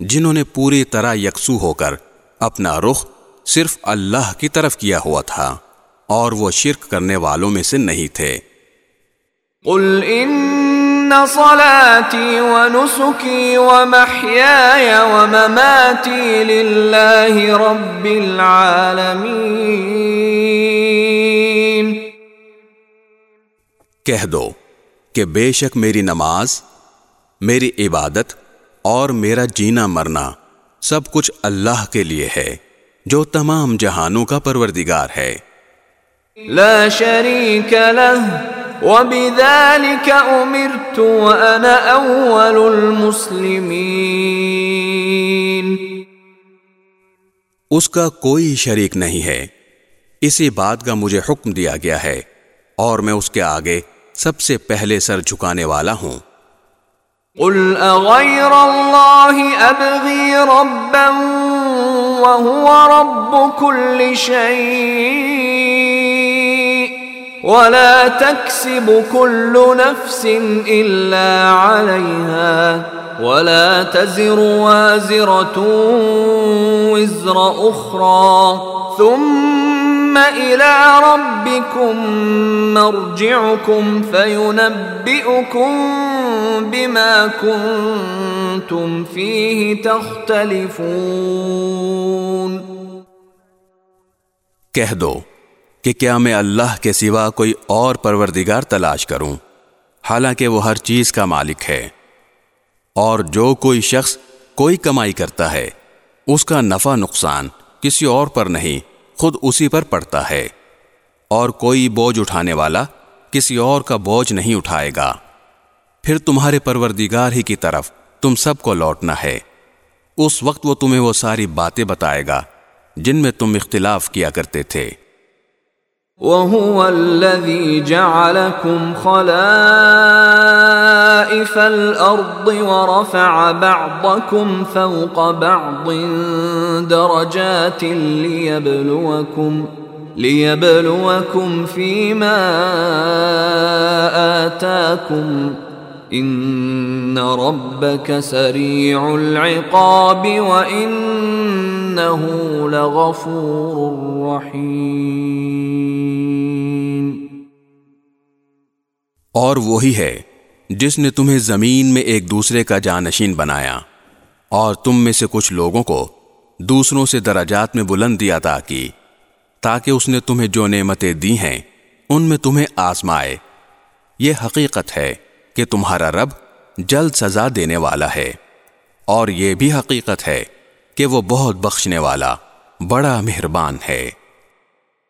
جنہوں نے پوری طرح یکسو ہو کر اپنا رخ صرف اللہ کی طرف کیا ہوا تھا اور وہ شرک کرنے والوں میں سے نہیں تھے۔ قل ان صلاتي ونسكي ومحياي ومماتي لله رب العالمين۔ کہہ دو کہ بے شک میری نماز میری عبادت اور میرا جینا مرنا سب کچھ اللہ کے لیے ہے۔ جو تمام جہانوں کا پروردگار ہے۔ لا شريك له وبذلك امرت وانا اول المسلمين اس کا کوئی شریک نہیں ہے۔ اسی بات کا مجھے حکم دیا گیا ہے اور میں اس کے آگے سب سے پہلے سر جھکانے والا ہوں۔ قل اغير الله ابغي ربا وهو رب كل شيء ولا تكسب كل نفس إلا عليها ولا تزر وازرة وزر أخرى ثم الى ربكم مرجعكم فينبئكم بما كنتم فيه تختلفون۔ کہہ دو کہ کیا میں اللہ کے سوا کوئی اور پروردگار تلاش کروں؟ حالانکہ وہ ہر چیز کا مالک ہے۔ اور جو کوئی شخص کوئی کمائی کرتا ہے، اس کا نفع نقصان کسی اور پر نہیں۔ خود اسی پر پڑتا ہے۔ اور کوئی بوجھ اٹھانے والا کسی اور کا بوجھ نہیں اٹھائے گا۔ پھر تمہارے پروردگار ہی کی طرف تم سب کو لوٹنا ہے۔ اس وقت وہ تمہیں وہ ساری باتیں بتائے گا جن میں تم اختلاف کیا کرتے تھے۔ وهو الذي جعلكم خلائف الأرض ورفع بعضكم فوق بعض درجات ليبلوكم ليبلوكم فيما آتاكم ان ربك سريع العقاب وانه لغفور رحيم اور وہی ہے جس نے تمہیں زمین میں ایک دوسرے کا جانشین بنایا اور تم میں سے کچھ لوگوں کو دوسروں سے درجات میں بلندی عطا کی تاکہ اس نے تمہیں جو نعمتیں دی ہیں، ان میں تمہیں آزمائے۔ یہ حقیقت ہے کہ تمہارا رب جلد سزا دینے والا ہے۔ اور یہ بھی حقیقت ہے کہ وہ بہت بخشنے والا، بڑا مہربان ہے۔